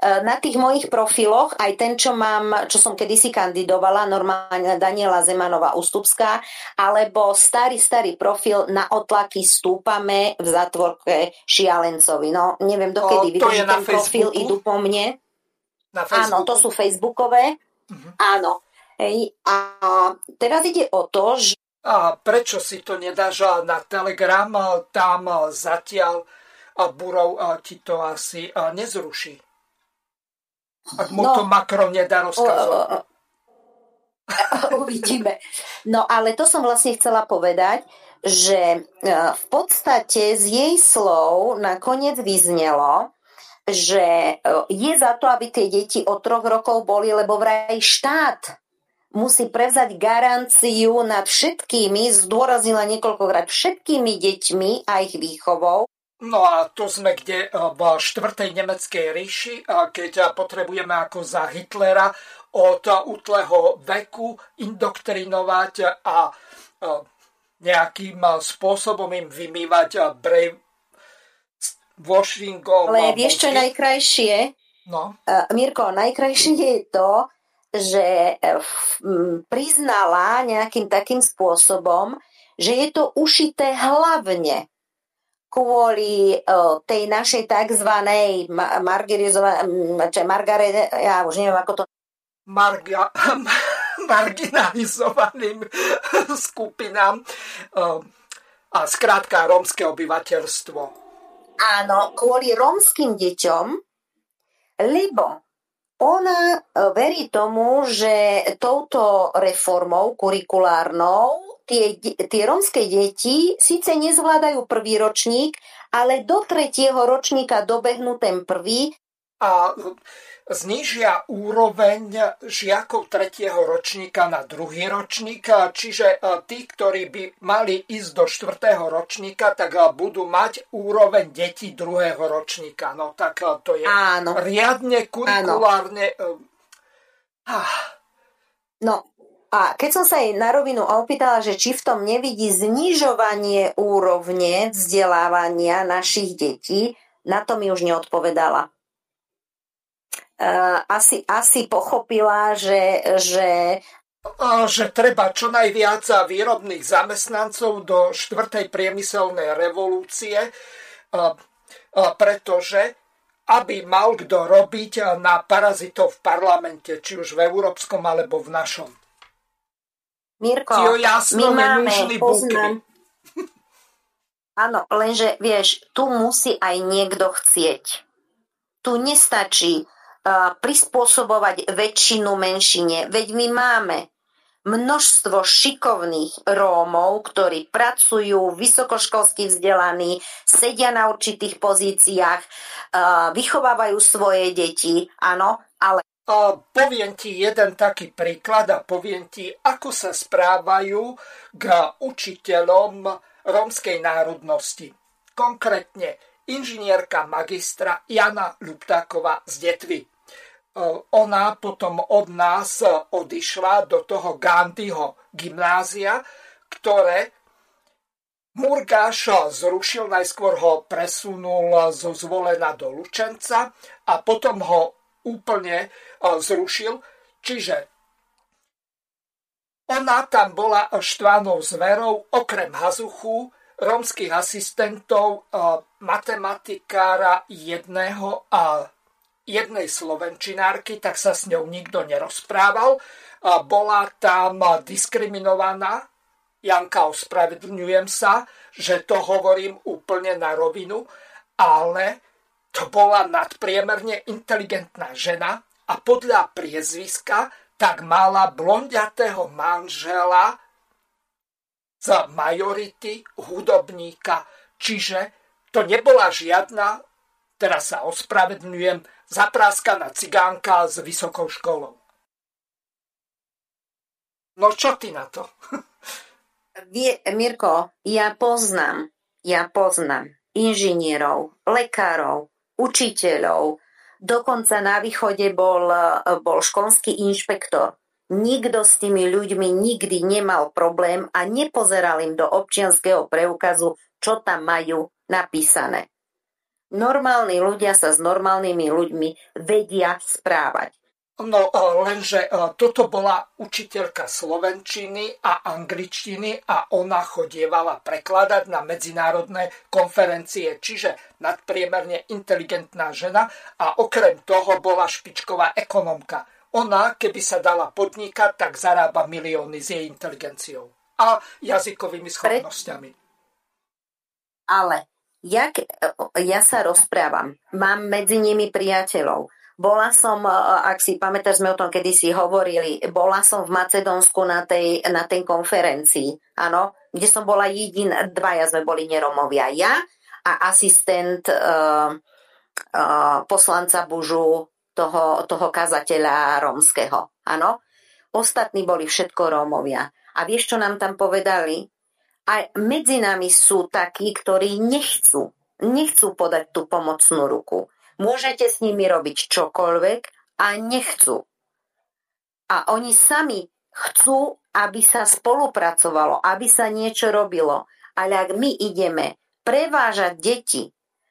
Na tých mojich profiloch, aj ten, čo mám, čo som kedysi kandidovala, normálne Daniela Zemanová Ustupská, alebo starý, starý profil na otlaky stúpame v zatvorke Šialencovi. No, neviem, dokedy o, vydrží ten profil, idú po mne. Na Áno, to sú facebookové. Uh-huh. Áno. Hej. A teraz ide o to, že... A prečo si to nedáš na Telegram? Tam zatiaľ a Burov ti to asi nezruší. Ak mu no, to Macron nedá rozkazovať. Uvidíme. No ale to som vlastne chcela povedať, že e, v podstate z jej slov nakoniec vyznelo, že e, je za to, aby tie deti od troch rokov boli, lebo vraj štát musí prevzať garanciu nad všetkými, zdôraznila niekoľkokrát všetkými deťmi a ich výchovou, No a to sme kde v štvrtej nemeckej ríši, keď potrebujeme ako za Hitlera od útleho veku indoktrinovať a nejakým spôsobom im vymývať brej washingom. Ale vieš, čo je najkrajšie? No. Mirko, najkrajšie je to, že priznala nejakým takým spôsobom, že je to ušité hlavne kvôli uh, tej našej tzv. Margaret, ja už neviem, ako to... Marga, marginalizovaným skupinám uh, a skrátka rómske obyvateľstvo. Áno, kvôli rómskym deťom, lebo ona verí tomu, že touto reformou kurikulárnou tie, tie rómske deti síce nezvládajú prvý ročník, ale do tretieho ročníka dobehnú ten prvý. A znižia úroveň žiakov tretieho ročníka na druhý ročník, čiže e, tí, ktorí by mali ísť do štvrtého ročníka, tak e, budú mať úroveň detí druhého ročníka. No tak e, to je Áno. riadne kurikulárne... Áno. Ah. No, a keď som sa jej na rovinu opýtala, že či v tom nevidí znižovanie úrovne vzdelávania našich detí, na to mi už neodpovedala. Uh, asi, asi pochopila, že, že že treba čo najviac výrobných zamestnancov do štvrtej priemyselnej revolúcie, pretože aby mal kto robiť na parazitov v parlamente, či už v európskom alebo v našom. Mirko, my máme, poznám. Áno, lenže vieš, tu musí aj niekto chcieť. Tu nestačí uh, prispôsobovať väčšinu menšine, veď my máme množstvo šikovných Rómov, ktorí pracujú, vysokoškolsky vzdelaní, sedia na určitých pozíciách, uh, vychovávajú svoje deti, áno, ale poviem ti jeden taký príklad a poviem ti, ako sa správajú k učiteľom rómskej národnosti. Konkrétne inžinierka magistra Jana Ľuptáková z Detvy. Ona potom od nás odišla do toho Gandhiho gymnázia, ktoré Murgáš zrušil, najskôr ho presunul zo zvolena do Lučenca a potom ho úplne zrušil. Čiže ona tam bola štvanou zverou, okrem Hazuchu, rómskych asistentov, matematikára jedného a jednej slovenčinárky, tak sa s ňou nikto nerozprával. Bola tam diskriminovaná. Janka, ospravedlňujem sa, že to hovorím úplne na rovinu, ale to bola nadpriemerne inteligentná žena a podľa priezviska tak mala blondiatého manžela z majority hudobníka. Čiže to nebola žiadna, teraz sa ospravedlňujem, zapráskaná cigánka s vysokou školou. No čo ty na to? Vie, Mirko, ja poznám, ja poznám inžinierov, lekárov, učiteľov. Dokonca na východe bol, bol školský inšpektor. Nikto s tými ľuďmi nikdy nemal problém a nepozeral im do občianského preukazu, čo tam majú napísané. Normálni ľudia sa s normálnymi ľuďmi vedia správať. No lenže toto bola učiteľka slovenčiny a angličtiny a ona chodievala prekladať na medzinárodné konferencie, čiže nadpriemerne inteligentná žena a okrem toho bola špičková ekonomka. Ona, keby sa dala podnikať, tak zarába milióny s jej inteligenciou a jazykovými schopnosťami. Ale jak, ja sa rozprávam, mám medzi nimi priateľov, bola som, e, ak si pamätáš, sme o tom kedy si hovorili, bola som v Macedónsku na tej, na tej konferencii, áno, kde som bola jediná, dvaja sme boli neromovia, ja a asistent uh, uh, poslanca Bužu, toho, toho kazateľa rómskeho, áno. Ostatní boli všetko Rómovia. A vieš, čo nám tam povedali? A medzi nami sú takí, ktorí nechcú nechcú podať tú pomocnú ruku. Môžete s nimi robiť čokoľvek a nechcú. A oni sami chcú, aby sa spolupracovalo, aby sa niečo robilo. Ale ak my ideme prevážať deti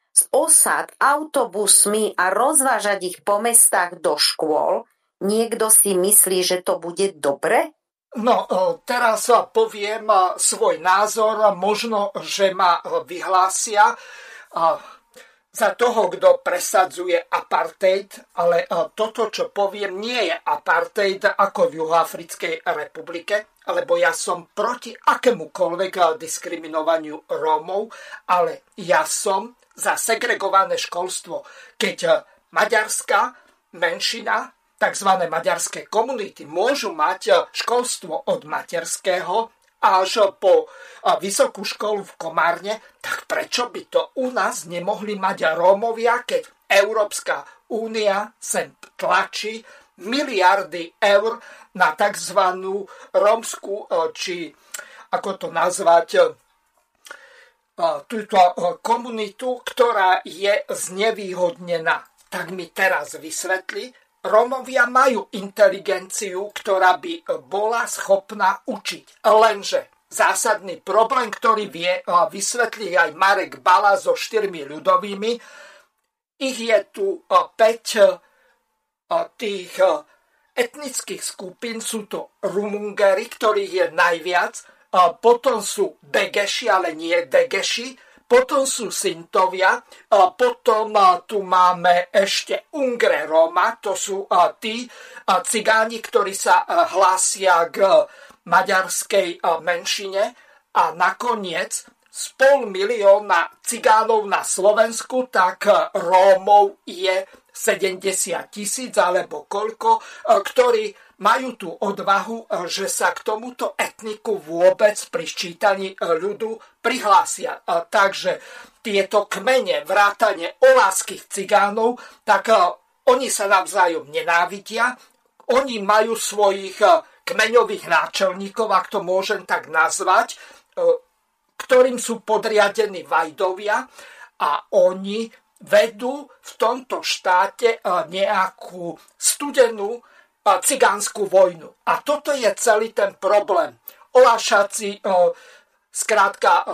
z osad autobusmi a rozvážať ich po mestách do škôl, niekto si myslí, že to bude dobre? No, teraz poviem svoj názor. Možno, že ma vyhlásia za toho, kto presadzuje apartheid, ale toto, čo poviem, nie je apartheid ako v Juhoafrickej republike, lebo ja som proti akémukoľvek diskriminovaniu Rómov, ale ja som za segregované školstvo. Keď maďarská menšina tzv. maďarské komunity môžu mať e, školstvo od materského až po e, vysokú školu v Komárne, tak prečo by to u nás nemohli mať Rómovia, keď Európska únia sem tlačí miliardy eur na tzv. rómskú, e, či ako to nazvať, túto komunitu, ktorá je znevýhodnená. Tak mi teraz vysvetli, Rómovia majú inteligenciu, ktorá by bola schopná učiť. Lenže zásadný problém, ktorý vie vysvetliť aj Marek Bala so štyrmi ľudovými, ich je tu 5 tých etnických skupín, sú to Rumungery, ktorých je najviac, potom sú Begeši, ale nie Degeši, potom sú Sintovia, potom tu máme ešte Ungre Roma, to sú tí cigáni, ktorí sa hlásia k maďarskej menšine. A nakoniec z pol milióna cigánov na Slovensku, tak Rómov je 70 tisíc alebo koľko, ktorí majú tú odvahu, eh, že sa k tomuto etniku vôbec pri ščítaní eh, ľudu prihlásia. Takže tieto kmene, vrátane oláských cigánov, tak eh, oni sa navzájom nenávidia, oni majú svojich kmeňových náčelníkov, ak to môžem tak nazvať, ktorým sú podriadení Vajdovia a oni vedú v tomto štáte nejakú studenú cigánsku vojnu. A toto je celý ten problém. Olášaci skrátka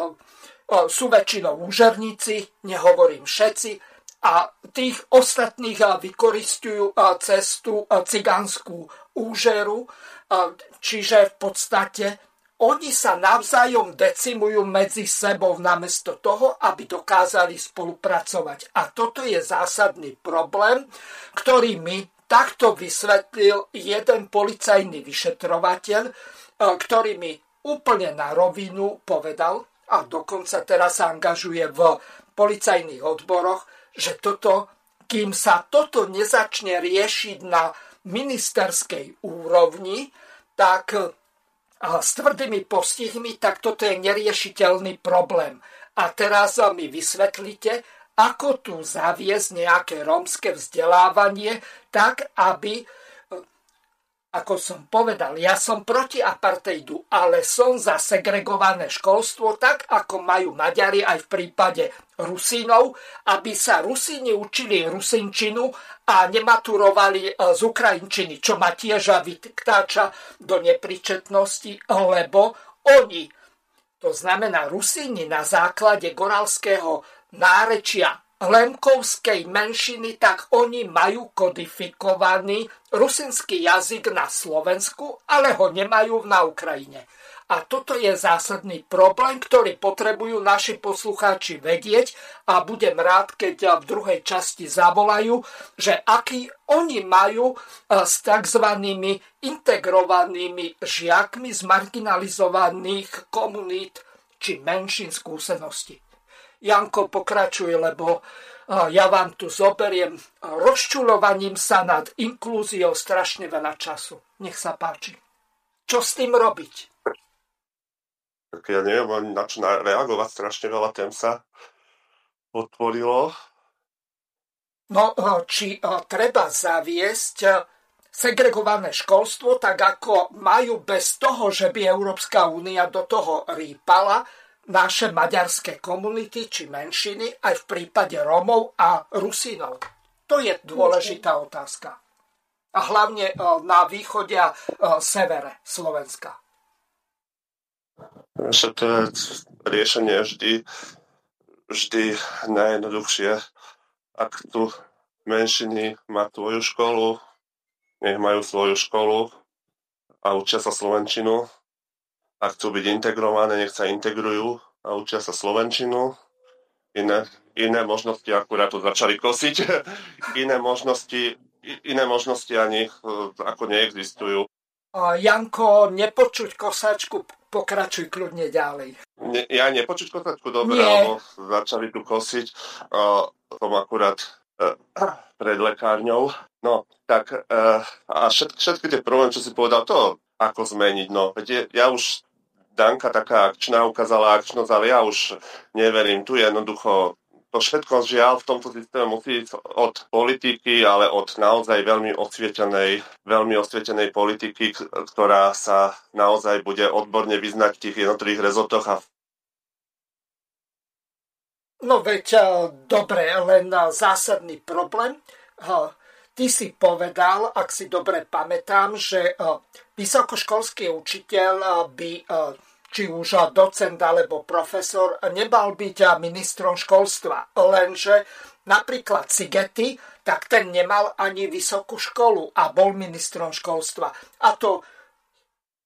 sú väčšinou úžerníci, nehovorím všetci, a tých ostatných vykoristujú cestu cigánsku úžeru, čiže v podstate oni sa navzájom decimujú medzi sebou namiesto toho, aby dokázali spolupracovať. A toto je zásadný problém, ktorý my Takto vysvetlil jeden policajný vyšetrovateľ, e, ktorý mi úplne na rovinu povedal, a dokonca teraz sa angažuje v policajných odboroch, že toto, kým sa toto nezačne riešiť na ministerskej úrovni, tak e, s tvrdými postihmi, tak toto je neriešiteľný problém. A teraz mi vysvetlite, ako tu zaviesť nejaké rómske vzdelávanie, tak aby, ako som povedal, ja som proti apartheidu, ale som za segregované školstvo, tak ako majú Maďari aj v prípade Rusínov, aby sa Rusíni učili rusinčinu a nematurovali e, z Ukrajinčiny, čo ma tiež vytktáča do nepričetnosti, lebo oni, to znamená Rusíni na základe goralského nárečia lemkovskej menšiny, tak oni majú kodifikovaný rusinský jazyk na Slovensku, ale ho nemajú na Ukrajine. A toto je zásadný problém, ktorý potrebujú naši poslucháči vedieť a budem rád, keď v druhej časti zavolajú, že aký oni majú e, s tzv. integrovanými žiakmi z marginalizovaných komunít či menšín skúsenosti. Janko pokračuje, lebo ja vám tu zoberiem rozčulovaním sa nad inklúziou strašne veľa času. Nech sa páči. Čo s tým robiť? Tak ja neviem na čo reagovať. Strašne veľa tém sa otvorilo. No, či treba zaviesť segregované školstvo, tak ako majú bez toho, že by Európska únia do toho rýpala, naše maďarské komunity či menšiny aj v prípade Rómov a Rusinov? To je dôležitá otázka. A hlavne na východe a severe Slovenska. Že to je riešenie vždy, vždy najjednoduchšie. Ak tu menšiny má svoju školu, nech majú svoju školu a učia sa Slovenčinu. Ak chcú byť integrované, nech sa integrujú a učia sa Slovenčinu. Iné, iné možnosti akurát tu začali kosiť. iné možnosti, iné možnosti ani eh, ako neexistujú. Janko, nepočuť kosačku, pokračuj kľudne ďalej. Ne, ja nepočuť kosačku, dobre, Nie. začali tu kosiť. Uh, som akurát uh, pred lekárňou. No, tak uh, a všet, všetky tie problémy, čo si povedal, to ako zmeniť, no. Veď ja už Danka taká akčná ukázala akčnosť, ale ja už neverím. Tu je jednoducho to všetko žiaľ v tomto systéme musí ísť od politiky, ale od naozaj veľmi osvietenej, veľmi osvietenej politiky, ktorá sa naozaj bude odborne vyznať v tých jednotlivých rezortoch a No veď, eh, dobre, len eh, zásadný problém. Ty si povedal, ak si dobre pamätám, že vysokoškolský učiteľ by či už docent alebo profesor, nemal byť ministrom školstva. Lenže napríklad Cigety, tak ten nemal ani vysokú školu a bol ministrom školstva. A to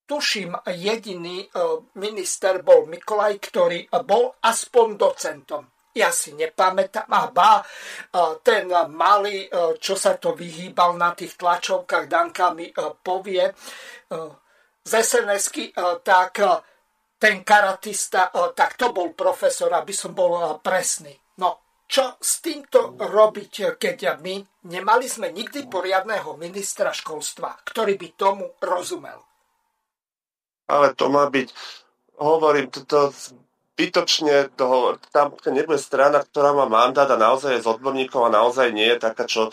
tuším, jediný e, minister bol Mikolaj, ktorý bol aspoň docentom. Ja si nepamätám. A ba, e, ten malý, e, čo sa to vyhýbal na tých tlačovkách, Danka mi povie, z sns tak ten karatista, tak to bol profesor, aby som bol presný. No, čo s týmto robiť, keď my nemali sme nikdy poriadného ministra školstva, ktorý by tomu rozumel? Ale to má byť, hovorím, toto zbytočne toho, tam nebude strana, ktorá má mandát a naozaj je z odborníkov a naozaj nie je taká, čo e,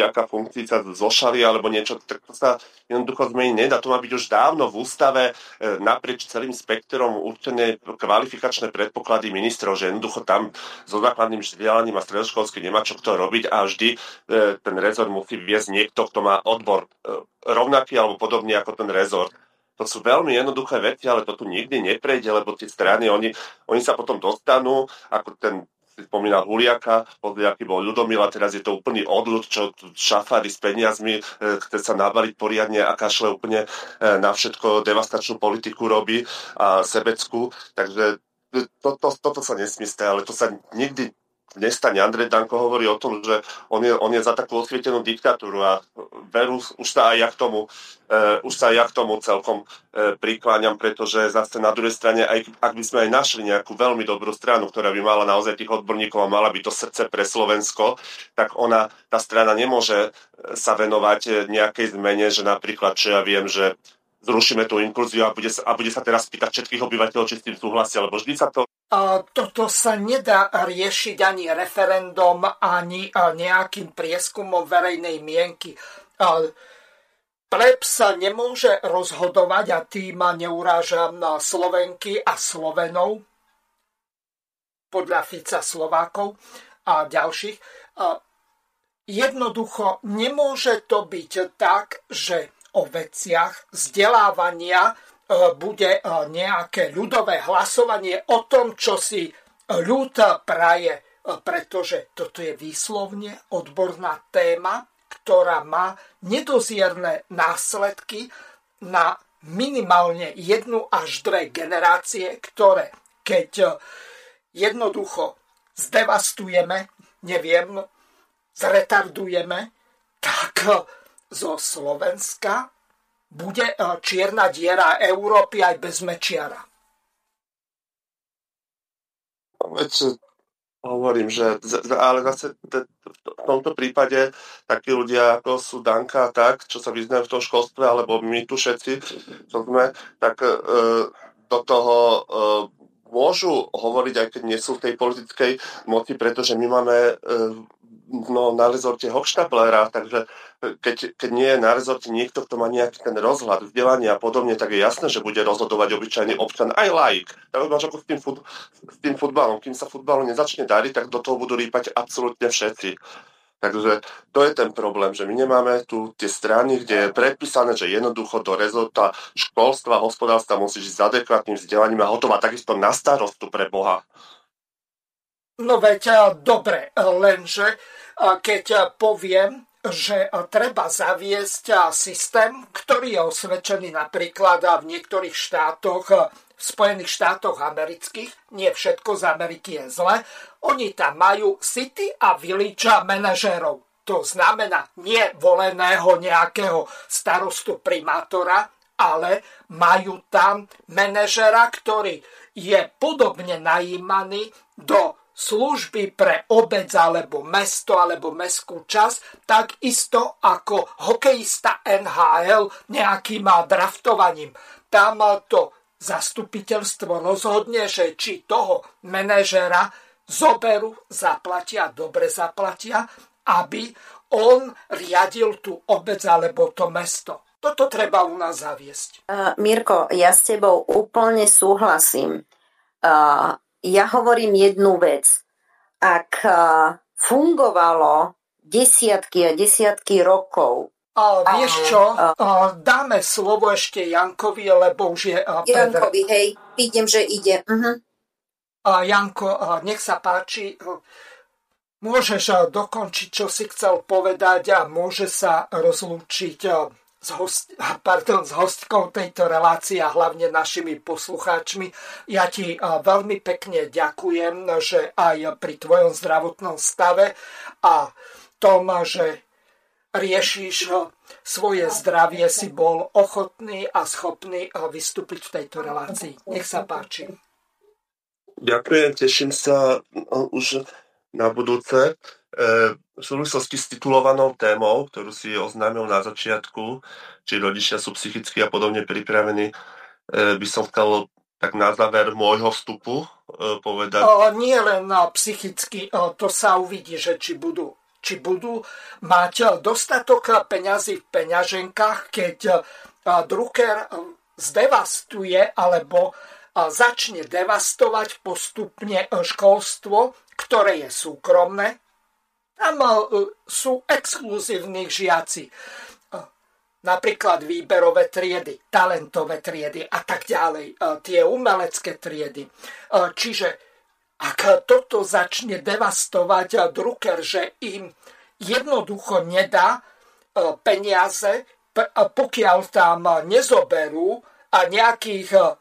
vďaka funkcii sa zošali alebo niečo, tak to sa jednoducho zmeniť nedá. To má byť už dávno v ústave e, naprieč celým spektrom určené kvalifikačné predpoklady ministrov, že jednoducho tam so základným vzdelaním a stredoškolským nemá čo kto robiť a vždy e, ten rezort musí viesť niekto, kto má odbor e, rovnaký alebo podobný ako ten rezort. To sú veľmi jednoduché veci, ale to tu nikdy neprejde, lebo tie strany, oni, oni sa potom dostanú, ako ten si spomínal Huliaka, aký bol Ľudomil a teraz je to úplný odľud, čo šafári s peniazmi, e, chce sa nabaliť poriadne a kašle úplne e, na všetko devastačnú politiku robí a sebeckú. Takže e, to, to, toto sa nesmie stať, ale to sa nikdy nestane. Andrej Danko hovorí o tom, že on je, on je za takú osvietenú diktatúru a veru už sa aj ja k tomu, uh, už sa aj ja k tomu celkom uh, prikláňam, pretože zase na druhej strane, aj ak by sme aj našli nejakú veľmi dobrú stranu, ktorá by mala naozaj tých odborníkov a mala by to srdce pre Slovensko, tak ona, tá strana nemôže sa venovať nejakej zmene, že napríklad, čo ja viem, že zrušíme tú inkluziu a bude, sa, a bude sa teraz pýtať všetkých obyvateľov, či s tým súhlasia, lebo vždy sa to... Toto sa nedá riešiť ani referendum, ani nejakým prieskumom verejnej mienky. Pleb sa nemôže rozhodovať a tým neurážam na Slovenky a Slovenov, podľa Fica Slovákov a ďalších. Jednoducho nemôže to byť tak, že o veciach vzdelávania bude e, nejaké ľudové hlasovanie o tom, čo si ľud praje, e, pretože toto je výslovne odborná téma, ktorá má nedozierne následky na minimálne jednu až dve generácie, ktoré keď jednoducho zdevastujeme, neviem, zretardujeme, tak zo Slovenska bude e, čierna diera Európy aj bez Mečiara. Veď hovorím, že ale zase v tomto prípade takí ľudia ako sú Danka tak, čo sa vyznajú v tom školstve, alebo my tu všetci, čo sme, tak e, do toho e, môžu hovoriť, aj keď nie sú v tej politickej moci, pretože my máme no, na rezorte Hochstaplera, takže keď, keď nie je na rezorte niekto, kto má nejaký ten rozhľad, vzdelanie a podobne, tak je jasné, že bude rozhodovať obyčajný občan, aj laik. Tak máš ako s tým, fut, s tým futbalom. Kým sa futbalu nezačne dariť, tak do toho budú rýpať absolútne všetci. Takže to je ten problém, že my nemáme tu tie strany, kde je predpísané, že jednoducho do rezorta školstva, hospodárstva musíš ísť s adekvátnym vzdelaním a hotová takisto na starostu pre Boha. No veď, dobre, lenže keď poviem, že treba zaviesť systém, ktorý je osvedčený napríklad v niektorých štátoch, v Spojených štátoch amerických, nie všetko z Ameriky je zle, oni tam majú city a village manažérov. To znamená nie voleného nejakého starostu primátora, ale majú tam manažera, ktorý je podobne najímaný do služby pre obec alebo mesto alebo mestskú časť, tak isto ako hokejista NHL nejakým draftovaním. Tam to zastupiteľstvo rozhodne, že či toho manažera zoberú, zaplatia, dobre zaplatia, aby on riadil tú obec alebo to mesto. Toto treba u nás zaviesť. Uh, Mirko, ja s tebou úplne súhlasím. Uh, ja hovorím jednu vec. Ak fungovalo desiatky a desiatky rokov a vieš čo, a, dáme slovo ešte Jankovi, lebo už je... A, Jankovi, hej, vidím, že ide. Uh-huh. A Janko, a, nech sa páči, môžeš dokončiť, čo si chcel povedať a môže sa rozlúčiť s, host, pardon, s hostkou tejto relácie a hlavne našimi poslucháčmi. Ja ti veľmi pekne ďakujem, že aj pri tvojom zdravotnom stave a tom, že riešiš svoje zdravie, si bol ochotný a schopný vystúpiť v tejto relácii. Nech sa páči. Ďakujem, teším sa už na budúce. E, v súvislosti s titulovanou témou, ktorú si oznámil na začiatku, či rodičia sú psychicky a podobne pripravení, e, by som chcel tak na záver môjho vstupu e, povedať. O, nie len psychicky, to sa uvidí, že či budú či budú mať dostatok peňazí v peňaženkách, keď Drucker zdevastuje alebo začne devastovať postupne školstvo, ktoré je súkromné, tam e, sú exkluzívni žiaci. E, napríklad výberové triedy, talentové triedy a tak ďalej. E, tie umelecké triedy. Čiže ak toto začne devastovať Drucker, že im jednoducho nedá peniaze, pokiaľ tam nezoberú a nejakých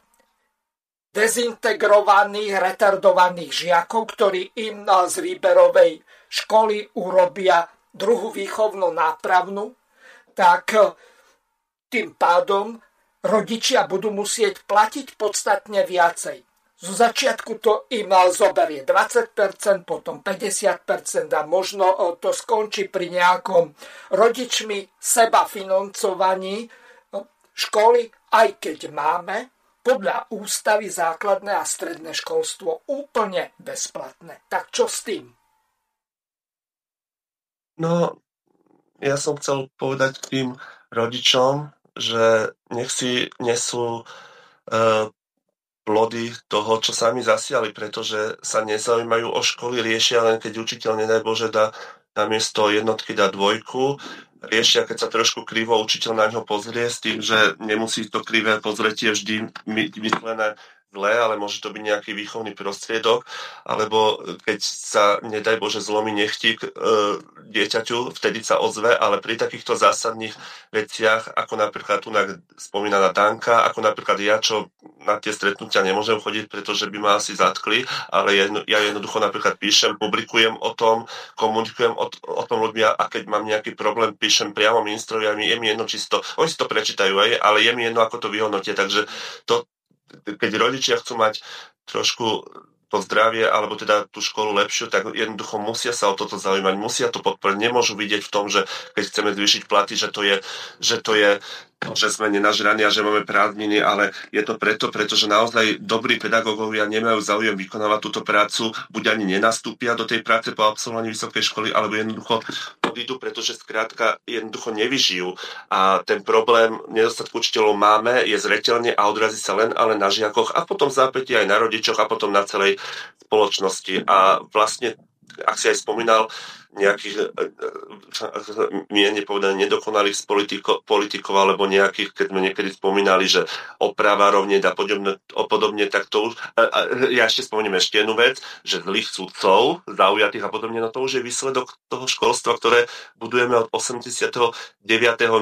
dezintegrovaných, retardovaných žiakov, ktorí im z výberovej školy urobia druhú výchovnú nápravnu, tak eh, tým pádom rodičia budú musieť platiť podstatne viacej. Zo začiatku to im zoberie 20%, potom 50% a možno eh, to skončí pri nejakom rodičmi seba financovaní eh, školy, aj keď máme podľa ústavy základné a stredné školstvo úplne bezplatné. Tak čo s tým? No, ja som chcel povedať tým rodičom, že nech si nesú uh, plody toho, čo sami zasiali, pretože sa nezaujímajú o školy, riešia len keď učiteľ, nedaj Bože, dá namiesto jednotky dá dvojku, riešia, keď sa trošku krivo učiteľ na ňo pozrie s tým, že nemusí to krivé pozretie vždy myslené zlé, ale môže to byť nejaký výchovný prostriedok, alebo keď sa, nedaj Bože, zlomí nechtík e, dieťaťu, vtedy sa ozve, ale pri takýchto zásadných veciach, ako napríklad tu spomínaná Danka, ako napríklad ja, čo na tie stretnutia nemôžem chodiť, pretože by ma asi zatkli, ale jedno, ja jednoducho napríklad píšem, publikujem o tom, komunikujem o, o tom ľuďmi a keď mám nejaký problém, píšem priamo ministrovi a mi je mi jedno čisto, oni si to prečítajú aj, ale je mi jedno, ako to vyhodnotia, takže to, keď rodičia chcú mať trošku to zdravie alebo teda tú školu lepšiu, tak jednoducho musia sa o toto zaujímať, musia to podporiť. Nemôžu vidieť v tom, že keď chceme zvýšiť platy, že to je, že to je že sme nenažraní a že máme prázdniny, ale je to preto, pretože naozaj dobrí pedagógovia nemajú záujem vykonávať túto prácu, buď ani nenastúpia do tej práce po absolvovaní vysokej školy, alebo jednoducho odídu, pretože skrátka jednoducho nevyžijú. A ten problém nedostatku učiteľov máme, je zretelne a odrazí sa len ale na žiakoch a potom v zápäti aj na rodičoch a potom na celej spoločnosti. A vlastne ak si aj spomínal, nejakých e, e, mierne povedané nedokonalých politiko, politikov alebo nejakých, keď sme niekedy spomínali, že oprava rovne a podobne, podobne tak to už, a, a, ja ešte spomeniem ešte jednu vec, že zlých sudcov, zaujatých a podobne, no to už je výsledok toho školstva, ktoré budujeme od 89.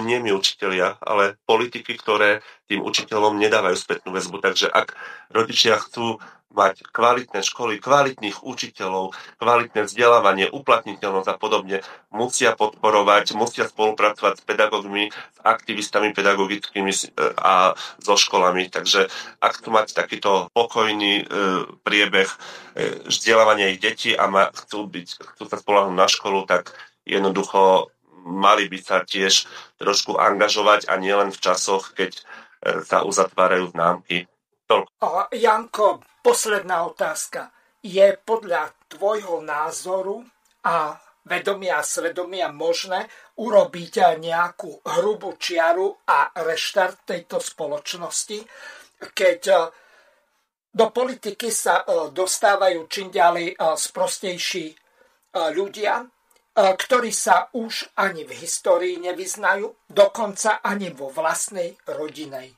nie my učiteľia, ale politiky, ktoré tým učiteľom nedávajú spätnú väzbu. Takže ak rodičia chcú mať kvalitné školy, kvalitných učiteľov, kvalitné vzdelávanie, uplatniteľnosť a podobne, musia podporovať, musia spolupracovať s pedagógmi, s aktivistami pedagogickými a so školami. Takže ak chcú mať takýto pokojný e, priebeh e, vzdelávania ich detí a ma, chcú, byť, chcú sa spolahnúť na školu, tak jednoducho mali by sa tiež trošku angažovať a nielen v časoch, keď sa uzatvárajú známky. Toľko. Janko, Posledná otázka. Je podľa tvojho názoru a vedomia a svedomia možné urobiť nejakú hrubú čiaru a reštart tejto spoločnosti, keď e, do politiky sa e, dostávajú čím ďalej e, sprostejší ľudia, ktorí sa už ani v histórii nevyznajú, dokonca ani vo vlastnej rodinej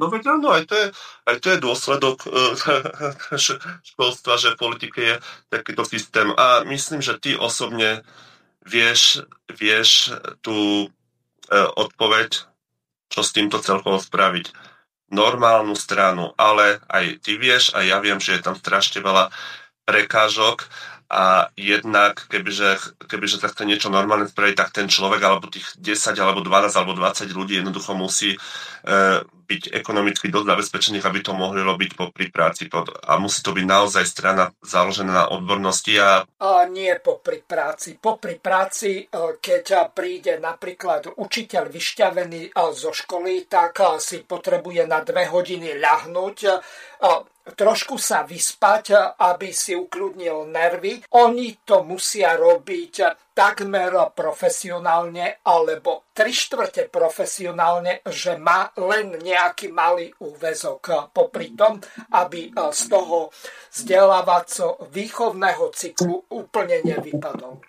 No veď áno, aj to je, aj to je dôsledok uh, školstva, že v je takýto systém. A myslím, že ty osobne vieš, vieš tú uh, odpoveď, čo s týmto celkovo spraviť. Normálnu stranu, ale aj ty vieš a ja viem, že je tam strašne veľa prekážok a jednak, kebyže, kebyže sa chce niečo normálne spraviť, tak ten človek alebo tých 10 alebo 12 alebo 20 ľudí jednoducho musí e, byť ekonomicky dosť zabezpečených, aby to mohli robiť po pri práci. A musí to byť naozaj strana založená na odbornosti. A... a nie po pri práci. Po pri práci, e, keď príde napríklad učiteľ vyšťavený e, zo školy, tak e, si potrebuje na dve hodiny ľahnúť trošku sa vyspať, aby si ukludnil nervy. Oni to musia robiť takmer profesionálne alebo tri štvrte profesionálne, že má len nejaký malý úvezok popri tom, aby z toho vzdelávaco výchovného cyklu úplne nevypadol.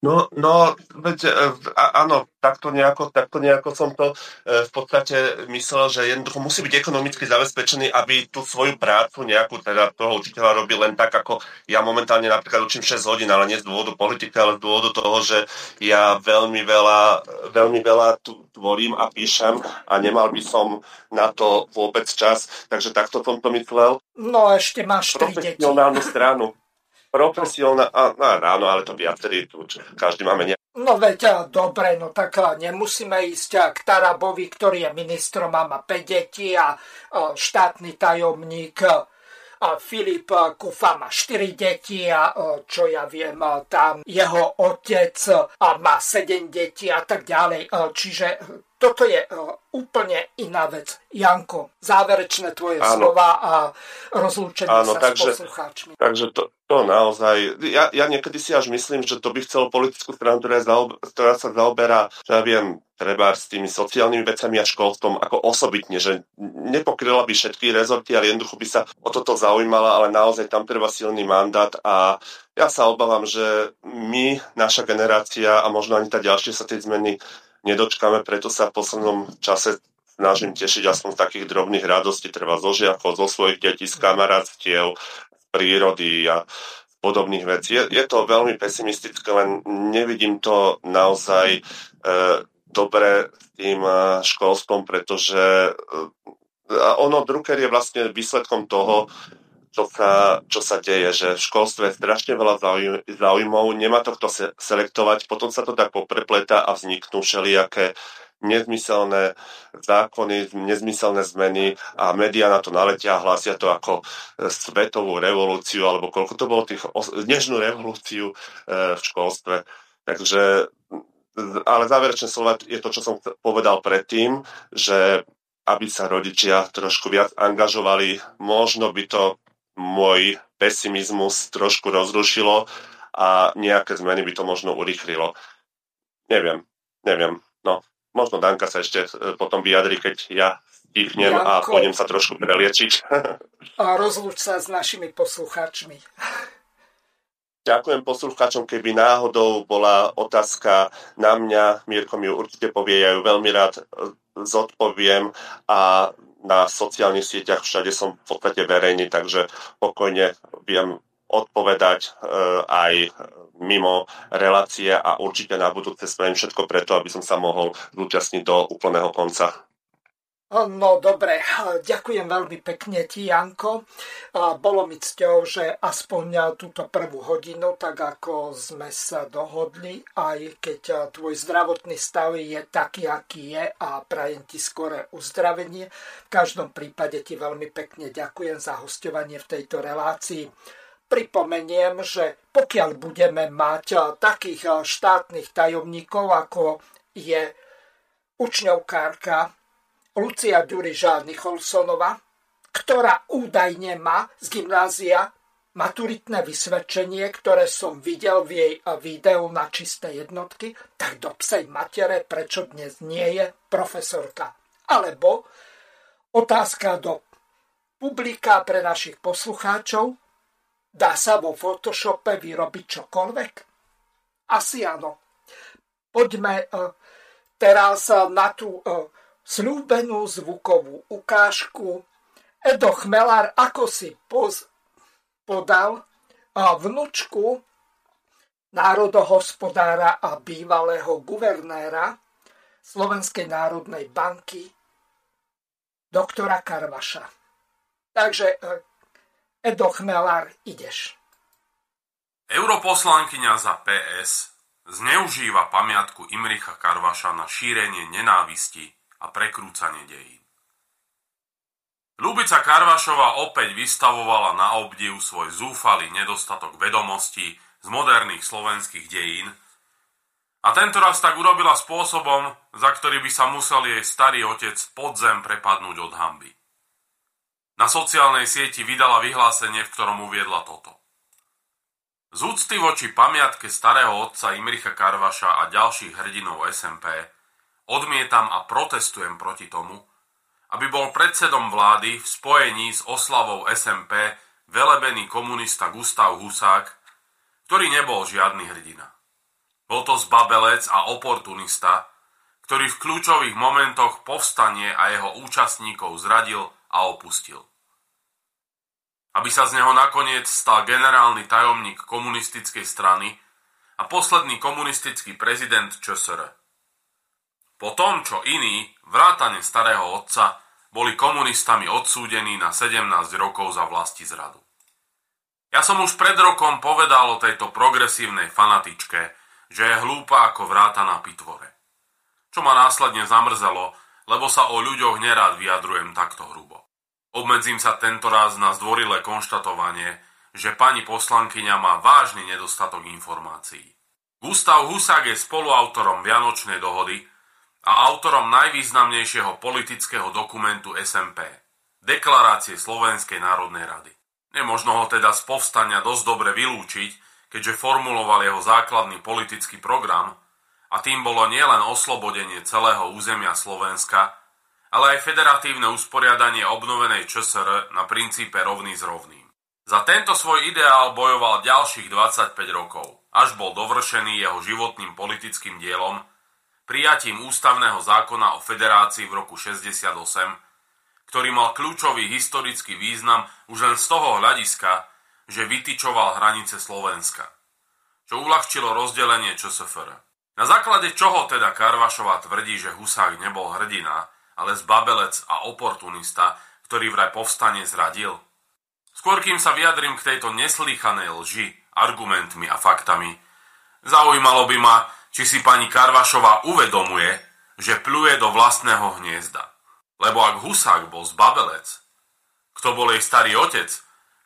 No, no, veď, e, áno, takto nejako, takto nejako som to e, v podstate myslel, že jednoducho musí byť ekonomicky zabezpečený, aby tú svoju prácu nejakú, teda toho učiteľa robil len tak, ako ja momentálne napríklad učím 6 hodín, ale nie z dôvodu politiky, ale z dôvodu toho, že ja veľmi veľa, veľmi veľa tu tvorím a píšem a nemal by som na to vôbec čas, takže takto som to myslel. No, ešte máš tri deti. Profesionálnu stranu profesionálna, a, a ráno, ale to viacerí, každý máme ne... No veď, dobre, no tak nemusíme ísť k Tarabovi, ktorý je ministrom a má 5 detí a štátny tajomník Filip Kufa má 4 deti a čo ja viem, tam jeho otec má 7 detí a tak ďalej. Čiže toto je úplne iná vec. Janko, záverečné tvoje Áno. slova a rozlúčenie Áno, sa takže, s poslucháčmi. Takže to, to naozaj, ja, ja niekedy si až myslím, že to by chcelo politickú stranu, ktorá, zaob, ktorá sa zaoberá, ja viem, treba s tými sociálnymi vecami a školstvom ako osobitne, že nepokryla by všetky rezorty, ale jednoducho by sa o toto zaujímala, ale naozaj tam treba silný mandát a ja sa obávam, že my, naša generácia a možno ani tá ďalšia sa tej zmeny nedočkáme, preto sa v poslednom čase snažím tešiť aspoň z takých drobných radostí, treba zo žiakov, zo svojich detí, z kamarátstiev, prírody a podobných vecí. Je, je to veľmi pesimistické, len nevidím to naozaj e, dobre s tým e, školstvom, pretože e, ono, Drucker je vlastne výsledkom toho, čo sa, čo sa deje, že v školstve je strašne veľa záujmov, nemá to kto se, selektovať, potom sa to tak poprepleta a vzniknú všelijaké nezmyselné zákony, nezmyselné zmeny a médiá na to naletia a hlásia to ako e, svetovú revolúciu, alebo koľko to bolo tých, dnešnú revolúciu e, v školstve. Takže ale záverečné slova je to, čo som povedal predtým, že aby sa rodičia trošku viac angažovali, možno by to môj pesimizmus trošku rozrušilo a nejaké zmeny by to možno urýchlilo. Neviem, neviem. No, možno Danka sa ešte e, potom vyjadri, keď ja dýchnem a pôjdem sa trošku preliečiť. A rozlúč sa s našimi poslucháčmi. Ďakujem poslucháčom, keby náhodou bola otázka na mňa, Mirko mi ju určite povie, ja ju veľmi rád e, zodpoviem a na sociálnych sieťach všade som v podstate verejný, takže pokojne viem odpovedať e, aj mimo relácie a určite na budúce spravím všetko preto, aby som sa mohol zúčastniť do úplného konca. No dobre, ďakujem veľmi pekne ti, Janko. Bolo mi cťou, že aspoň túto prvú hodinu, tak ako sme sa dohodli, aj keď tvoj zdravotný stav je taký, aký je a prajem ti skore uzdravenie. V každom prípade ti veľmi pekne ďakujem za hostovanie v tejto relácii. Pripomeniem, že pokiaľ budeme mať takých štátnych tajomníkov, ako je učňovkárka Lucia Ďuriža Nicholsonova, ktorá údajne má z gymnázia maturitné vysvedčenie, ktoré som videl v jej videu na čisté jednotky, tak do psej matere, prečo dnes nie je profesorka. Alebo otázka do publika pre našich poslucháčov. Dá sa vo Photoshope vyrobiť čokoľvek? Asi áno. Poďme uh, teraz na tú slúbenú zvukovú ukážku. Edo Chmelár ako si poz, podal vnúčku národohospodára a bývalého guvernéra Slovenskej národnej banky doktora Karvaša. Takže e, Edo Chmelár, ideš. Europoslankyňa za PS zneužíva pamiatku Imricha Karvaša na šírenie nenávisti a prekrúcanie dejín. Ľubica Karvašova opäť vystavovala na obdiv svoj zúfalý nedostatok vedomostí z moderných slovenských dejín a tento raz tak urobila spôsobom, za ktorý by sa musel jej starý otec podzem prepadnúť od hamby. Na sociálnej sieti vydala vyhlásenie, v ktorom uviedla toto. Z úcty voči pamiatke starého otca Imricha Karvaša a ďalších hrdinov SMP Odmietam a protestujem proti tomu, aby bol predsedom vlády v spojení s oslavou SMP velebený komunista Gustav Husák, ktorý nebol žiadny hrdina. Bol to zbabelec a oportunista, ktorý v kľúčových momentoch povstanie a jeho účastníkov zradil a opustil. Aby sa z neho nakoniec stal generálny tajomník komunistickej strany a posledný komunistický prezident ČSR. Po tom, čo iní, vrátane starého otca, boli komunistami odsúdení na 17 rokov za vlasti zradu. Ja som už pred rokom povedal o tejto progresívnej fanatičke, že je hlúpa ako vráta na pitvore. Čo ma následne zamrzelo, lebo sa o ľuďoch nerád vyjadrujem takto hrubo. Obmedzím sa tento raz na zdvorilé konštatovanie, že pani poslankyňa má vážny nedostatok informácií. Gustav Husák je spoluautorom Vianočnej dohody, a autorom najvýznamnejšieho politického dokumentu SMP, Deklarácie Slovenskej národnej rady. Nemožno ho teda z povstania dosť dobre vylúčiť, keďže formuloval jeho základný politický program a tým bolo nielen oslobodenie celého územia Slovenska, ale aj federatívne usporiadanie obnovenej ČSR na princípe rovný s rovným. Za tento svoj ideál bojoval ďalších 25 rokov, až bol dovršený jeho životným politickým dielom prijatím ústavného zákona o federácii v roku 68, ktorý mal kľúčový historický význam už len z toho hľadiska, že vytyčoval hranice Slovenska, čo uľahčilo rozdelenie ČSFR. Na základe čoho teda Karvašová tvrdí, že Husák nebol hrdina, ale zbabelec a oportunista, ktorý vraj povstanie zradil? Skôr kým sa vyjadrím k tejto neslýchanej lži, argumentmi a faktami, zaujímalo by ma, či si pani Karvašová uvedomuje, že pluje do vlastného hniezda. Lebo ak Husák bol zbabelec, kto bol jej starý otec,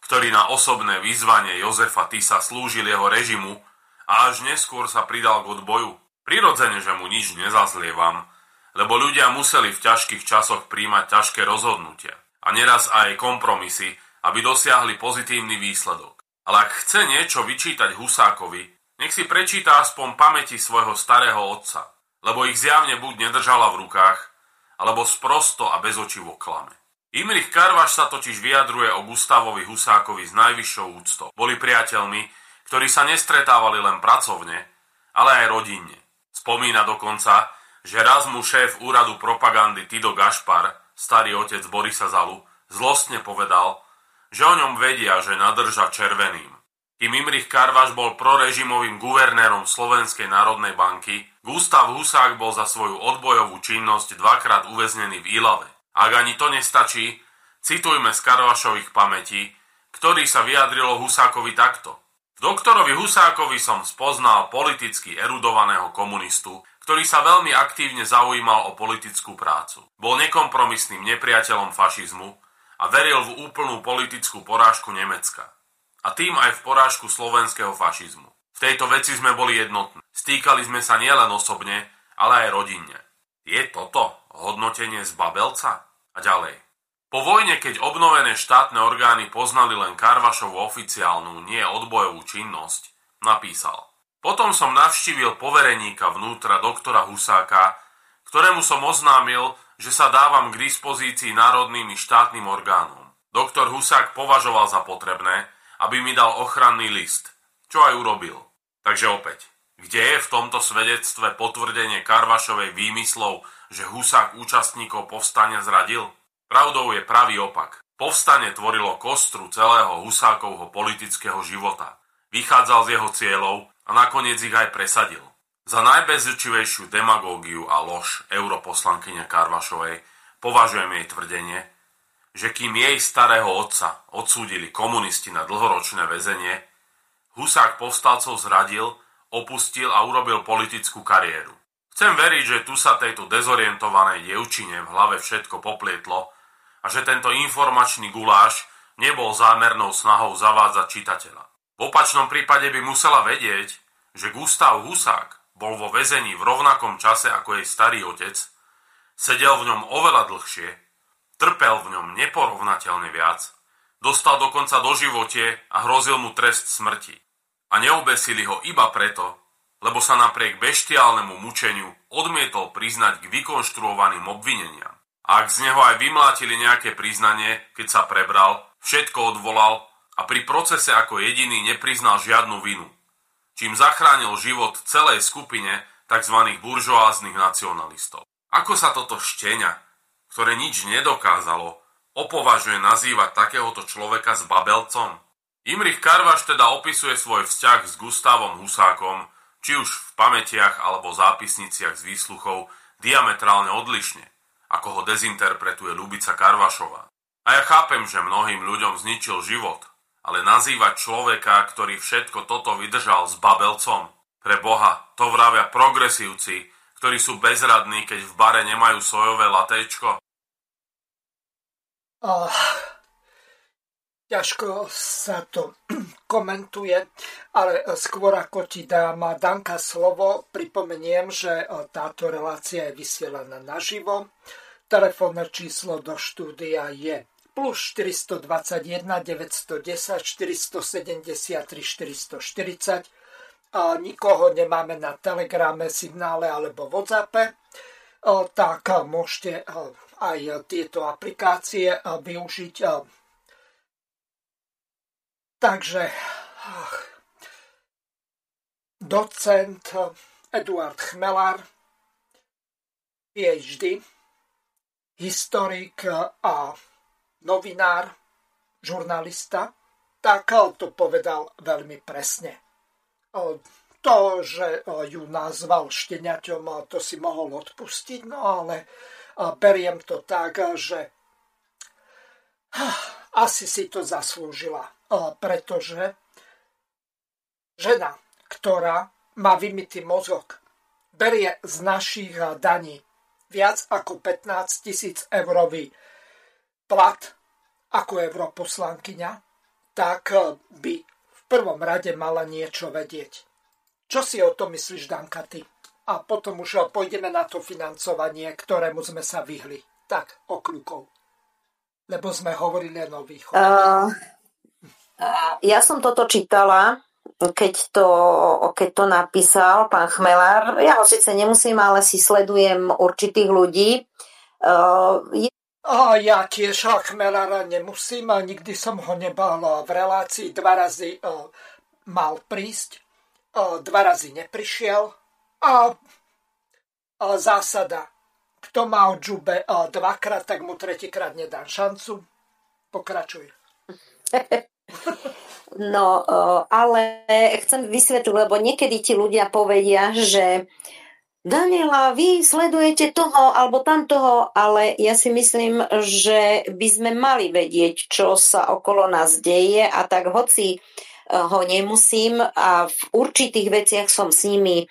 ktorý na osobné vyzvanie Jozefa Tisa slúžil jeho režimu a až neskôr sa pridal k odboju? Prirodzene, že mu nič nezazlievam, lebo ľudia museli v ťažkých časoch príjmať ťažké rozhodnutia a neraz aj kompromisy, aby dosiahli pozitívny výsledok. Ale ak chce niečo vyčítať Husákovi, nech si prečíta aspoň pamäti svojho starého otca, lebo ich zjavne buď nedržala v rukách, alebo sprosto a bezočivo klame. Imrich Karvaš sa totiž vyjadruje o Gustavovi Husákovi s najvyššou úctou. Boli priateľmi, ktorí sa nestretávali len pracovne, ale aj rodinne. Spomína dokonca, že raz mu šéf úradu propagandy Tido Gašpar, starý otec Borisa Zalu, zlostne povedal, že o ňom vedia, že nadrža červeným. Kým Imrich Karvaš bol prorežimovým guvernérom Slovenskej národnej banky, Gustav Husák bol za svoju odbojovú činnosť dvakrát uväznený v Ilave. Ak ani to nestačí, citujme z Karvašových pamätí, ktorý sa vyjadrilo Husákovi takto. Doktorovi Husákovi som spoznal politicky erudovaného komunistu, ktorý sa veľmi aktívne zaujímal o politickú prácu. Bol nekompromisným nepriateľom fašizmu a veril v úplnú politickú porážku Nemecka. A tým aj v porážku slovenského fašizmu. V tejto veci sme boli jednotní. Stýkali sme sa nielen osobne, ale aj rodinne. Je toto hodnotenie z Babelca? A ďalej. Po vojne, keď obnovené štátne orgány poznali len Karvašovu oficiálnu, nie odbojovú činnosť, napísal – potom som navštívil povereníka vnútra doktora Husáka, ktorému som oznámil, že sa dávam k dispozícii národným štátnym orgánom. Doktor Husák považoval za potrebné, aby mi dal ochranný list, čo aj urobil. Takže opäť, kde je v tomto svedectve potvrdenie Karvašovej výmyslov, že Husák účastníkov povstania zradil? Pravdou je pravý opak. Povstanie tvorilo kostru celého Husákovho politického života. Vychádzal z jeho cieľov a nakoniec ich aj presadil. Za najbezrečivejšiu demagógiu a lož europoslankyne Karvašovej považujem jej tvrdenie, že kým jej starého otca odsúdili komunisti na dlhoročné väzenie, Husák povstalcov zradil, opustil a urobil politickú kariéru. Chcem veriť, že tu sa tejto dezorientovanej dievčine v hlave všetko poplietlo a že tento informačný guláš nebol zámernou snahou zavádzať čitateľa. V opačnom prípade by musela vedieť, že Gustav Husák bol vo väzení v rovnakom čase ako jej starý otec, sedel v ňom oveľa dlhšie, trpel v ňom neporovnateľne viac, dostal dokonca do živote a hrozil mu trest smrti. A neobesili ho iba preto, lebo sa napriek beštiálnemu mučeniu odmietol priznať k vykonštruovaným obvineniam. A ak z neho aj vymlátili nejaké priznanie, keď sa prebral, všetko odvolal a pri procese ako jediný nepriznal žiadnu vinu, čím zachránil život celej skupine tzv. buržoáznych nacionalistov. Ako sa toto štenia, ktoré nič nedokázalo, opovažuje nazývať takéhoto človeka s babelcom? Imrich Karvaš teda opisuje svoj vzťah s Gustavom Husákom, či už v pamätiach alebo zápisniciach z výsluchov, diametrálne odlišne, ako ho dezinterpretuje Lubica Karvašová. A ja chápem, že mnohým ľuďom zničil život, ale nazývať človeka, ktorý všetko toto vydržal s babelcom, pre Boha, to vravia progresívci, ktorí sú bezradní, keď v bare nemajú sojové latečko? Oh, ťažko sa to komentuje, ale skôr ako ti dám Danka slovo, pripomeniem, že táto relácia je vysielaná naživo. Telefónne číslo do štúdia je plus 421 910 473 440 a nikoho nemáme na Telegrame, signále alebo Whatsappe, tak môžete aj tieto aplikácie využiť. Takže docent Eduard Chmelár, PhD, historik a novinár, žurnalista, tak to povedal veľmi presne. To, že ju nazval šteniaťom, to si mohol odpustiť, no ale beriem to tak, že asi si to zaslúžila, pretože žena, ktorá má vymytý mozog, berie z našich daní viac ako 15 tisíc eurový plat ako europoslankyňa, tak by v prvom rade mala niečo vedieť. Čo si o tom myslíš, Danka, ty? A potom už pôjdeme na to financovanie, ktorému sme sa vyhli. Tak, okľukov. Lebo sme hovorili len o východe. Uh, ja som toto čítala, keď to, keď to napísal pán Chmelár. Ja ho síce nemusím, ale si sledujem určitých ľudí. Uh, je... A ja tiež Chmelára nemusím a nikdy som ho nebal v relácii. Dva razy uh, mal prísť, uh, dva razy neprišiel a, a zásada kto má o džube dvakrát, tak mu tretíkrát nedám šancu. Pokračuj. No, ale chcem vysvetliť, lebo niekedy ti ľudia povedia, že Daniela, vy sledujete toho alebo tamtoho, ale ja si myslím, že by sme mali vedieť, čo sa okolo nás deje a tak hoci ho nemusím a v určitých veciach som s nimi,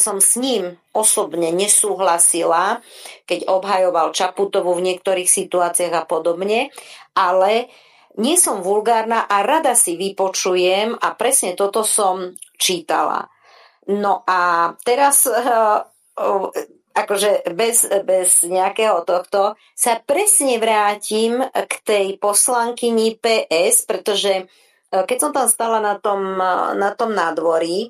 som s ním osobne nesúhlasila, keď obhajoval Čaputovu v niektorých situáciách a podobne, ale nie som vulgárna a rada si vypočujem a presne toto som čítala. No a teraz akože bez, bez nejakého tohto sa presne vrátim k tej poslankyni PS, pretože E, keď som tam stala na tom, e, na tom nádvorí,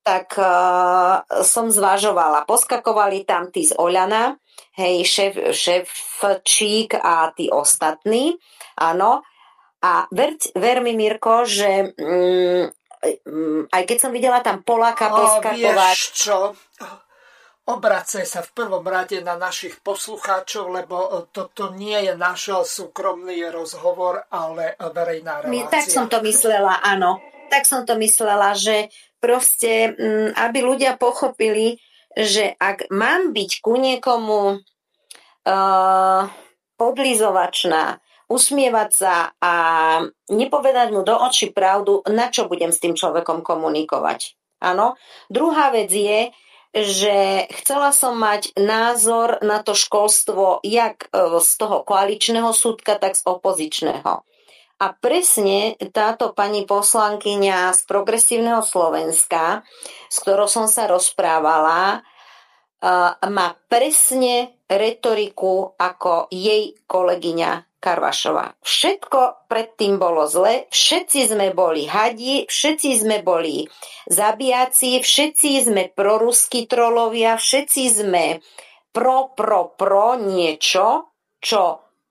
tak uh, som zvažovala. Poskakovali tam tí z Oľana, hej, šéf, šéfčík a tí ostatní, áno. A ver, ver mi, Mirko, že um, aj keď som videla tam Poláka poskakovať... Vieš čo? Obracaj sa v prvom rade na našich poslucháčov, lebo e, toto nie je náš súkromný rozhovor, ale verejná relácia. Tak som to myslela, áno. Tak som to myslela, že proste, aby ľudia pochopili, že ak mám byť ku niekomu uh, podlizovačná, usmievať sa a nepovedať mu do očí pravdu, na čo budem s tým človekom komunikovať. Áno. Druhá vec je, že chcela som mať názor na to školstvo jak e, z toho koaličného súdka, tak z opozičného. A presne táto pani poslankyňa z progresívneho Slovenska, s ktorou som sa rozprávala, e, má presne retoriku ako jej kolegyňa Karvašová. Všetko predtým bolo zle, všetci sme boli hadi, všetci sme boli zabíjaci, všetci sme proruskí trolovia, všetci sme pro, pro, pro niečo, čo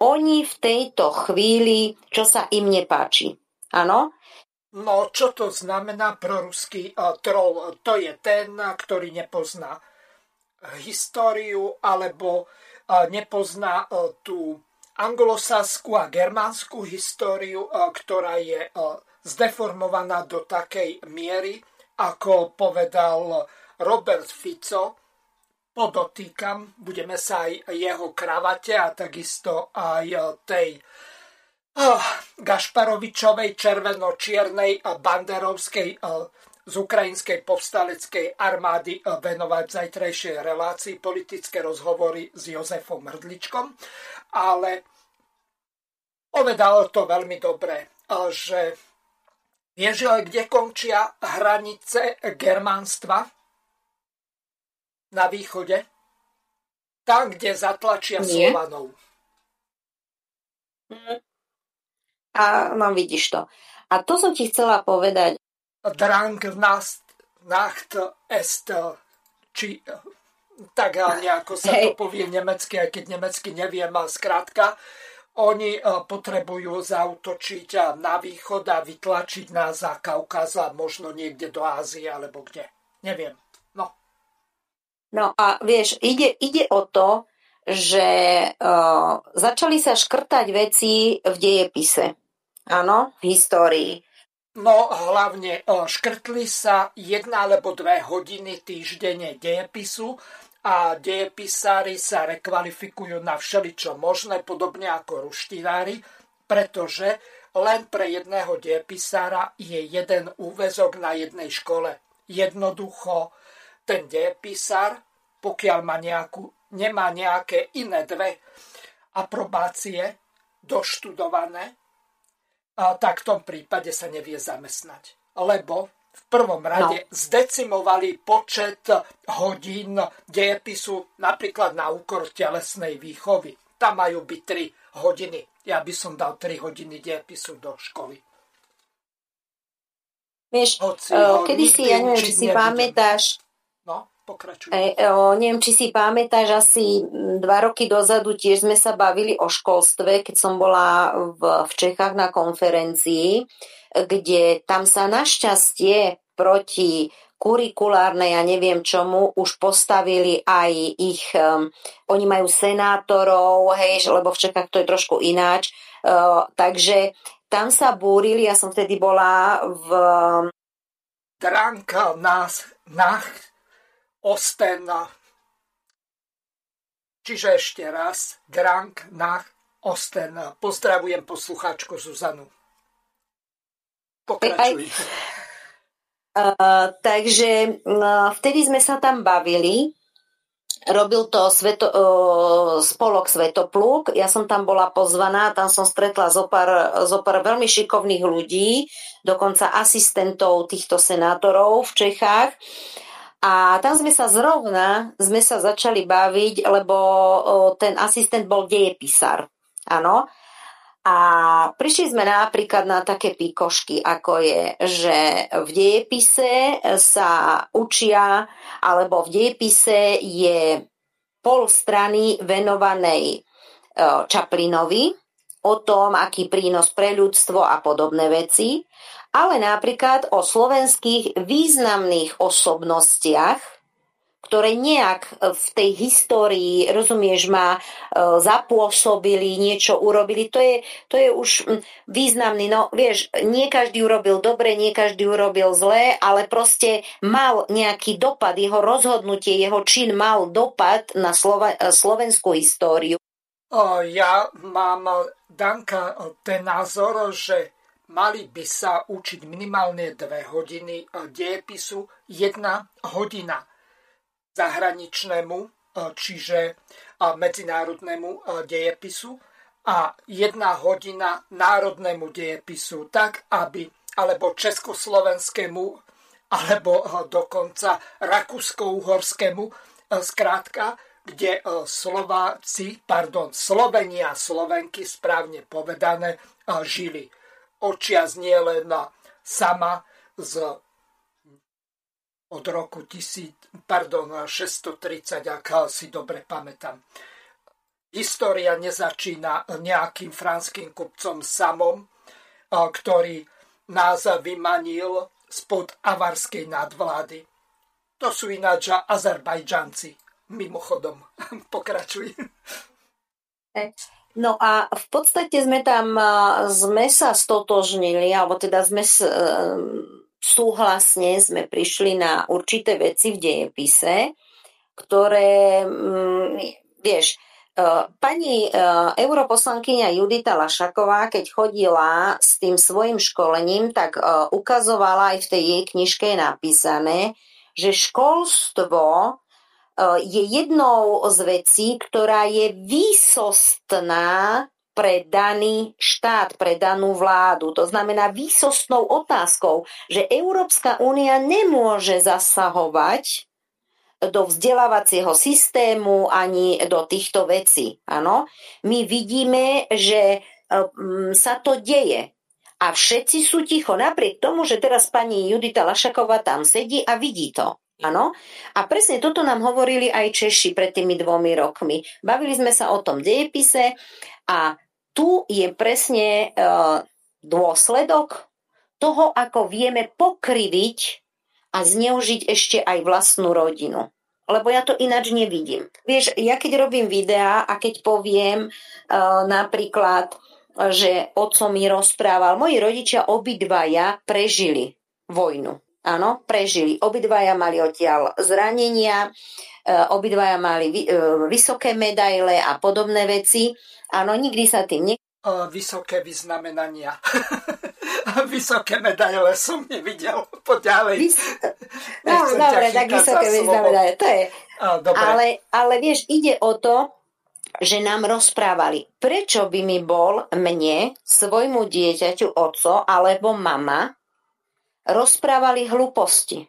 oni v tejto chvíli, čo sa im nepáči. Áno? No, čo to znamená proruský uh, troll? To je ten, ktorý nepozná históriu alebo uh, nepozná uh, tú anglosaskú a germánsku históriu, e, ktorá je e, zdeformovaná do takej miery, ako povedal Robert Fico, podotýkam, budeme sa aj jeho kravate a takisto aj e, tej Gašparovičovej červeno-čiernej banderovskej z ukrajinskej povstaleckej armády venovať v zajtrajšej relácii politické rozhovory s Jozefom Hrdličkom ale povedal to veľmi dobre, že vieš, kde končia hranice germánstva na východe? Tam, kde zatlačia Nie. Slovanov. Mhm. A no vidíš to. A to som ti chcela povedať. Drang Nacht, Nacht est, či tak nejako sa to povie nemecky, aj keď nemecky neviem, skrátka, oni e, potrebujú zautočiť na východ a vytlačiť nás za Kaukaz a možno niekde do Ázie alebo kde. Neviem. No. No a vieš, ide, ide o to, že uh, začali sa škrtať veci v dejepise. Áno, v histórii. No hlavne uh, škrtli sa jedna alebo dve hodiny týždenne dejepisu a dejepisári sa rekvalifikujú na všeličo možné, podobne ako ruštinári, pretože len pre jedného dejepisára je jeden úvezok na jednej škole. Jednoducho ten dejepisár, pokiaľ má nejakú, nemá nejaké iné dve aprobácie doštudované, a tak v tom prípade sa nevie zamestnať. Lebo v prvom rade no. zdecimovali počet hodín dejepisu napríklad na úkor telesnej výchovy. Tam majú byť 3 hodiny. Ja by som dal 3 hodiny dejepisu do školy. Vieš, Hoci, uh, kedy si, ja neviem, či si nebudem. pamätáš, no, pokračuj. E, o, neviem, či si pamätáš, asi dva roky dozadu tiež sme sa bavili o školstve, keď som bola v, v Čechách na konferencii, kde tam sa našťastie proti kurikulárnej a ja neviem čomu už postavili aj ich, um, oni majú senátorov, hej, lebo v Čechách to je trošku ináč, uh, takže tam sa búrili, ja som vtedy bola v... Dranka nás, nach, Osten. Čiže ešte raz, Drank, nach, Osten. Pozdravujem poslucháčku Zuzanu. Pokračuj. Uh, takže uh, vtedy sme sa tam bavili Robil to sveto, uh, spolok Svetopluk, ja som tam bola pozvaná, tam som stretla zopár, zopár veľmi šikovných ľudí, dokonca asistentov týchto senátorov v Čechách. A tam sme sa zrovna, sme sa začali baviť, lebo ten asistent bol dejepisár. Áno. A prišli sme napríklad na také píkošky, ako je, že v dejepise sa učia, alebo v dejepise je pol strany venovanej e, Čaplinovi o tom, aký prínos pre ľudstvo a podobné veci, ale napríklad o slovenských významných osobnostiach, ktoré nejak e, v tej histórii, rozumieš ma, e, zapôsobili, niečo urobili. To je, to je už významný, no vieš, nie každý urobil dobre, nie každý urobil zlé, ale proste mal nejaký dopad, jeho rozhodnutie, jeho čin mal dopad na Slova, e, slovenskú históriu. Ja mám, Danka, ten názor, že mali by sa učiť minimálne dve hodiny dejepisu, jedna hodina zahraničnému, e, čiže medzinárodnému e, dejepisu a jedna hodina národnému dejepisu, tak aby, alebo československému, alebo e, dokonca rakúsko-uhorskému, zkrátka, kde Slováci, pardon, Slovenia Slovenky, správne povedané, žili. Očias nie sama z od roku 1000, pardon, 630, ak si dobre pamätám. História nezačína nejakým franským kupcom samom, ktorý nás vymanil spod avarskej nadvlády. To sú ináč Azerbajdžanci. Mimochodom, pokračuj. E, no a v podstate sme tam, sme sa stotožnili, alebo teda sme súhlasne sme prišli na určité veci v dejepise, ktoré, mm, vieš, e, pani e, europoslankyňa Judita Lašaková, keď chodila s tým svojim školením, tak e, ukazovala aj v tej jej knižke napísané, že školstvo je jednou z vecí, ktorá je výsostná pre daný štát, pre danú vládu. To znamená výsostnou otázkou, že Európska únia nemôže zasahovať do vzdelávacieho systému ani do týchto vecí. Ano? My vidíme, že mm, sa to deje. A všetci sú ticho, napriek tomu, že teraz pani Judita Lašaková tam sedí a vidí to. Áno. A presne toto nám hovorili aj Češi pred tými dvomi rokmi. Bavili sme sa o tom dejepise a tu je presne e, dôsledok toho, ako vieme pokriviť a zneužiť ešte aj vlastnú rodinu. Lebo ja to ináč nevidím. Vieš, ja keď robím videá a keď poviem e, napríklad, že oco mi rozprával, moji rodičia obidvaja prežili vojnu. Áno, prežili. Obidvaja mali odtiaľ zranenia, e, obidvaja mali vysoké medaile a podobné veci. Áno, nikdy sa tým ne... Vysoké vyznamenania. vysoké medaile som nevidel. Poďalej. Vys... No, dobre, tak vysoké vyznamenania. To je... dobre. Ale, ale vieš, ide o to, že nám rozprávali, prečo by mi bol mne, svojmu dieťaťu oco alebo mama rozprávali hlúposti.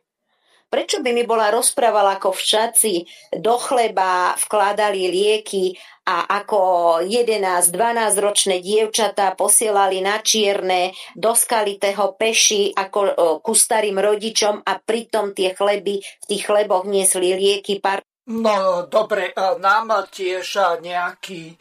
Prečo by mi bola rozprávala, ako včaci do chleba vkladali lieky a ako 11-12 ročné dievčatá posielali na čierne do skalitého peši ako ku starým rodičom a pritom tie chleby v tých chleboch niesli lieky. No dobre, nám tiež nejaký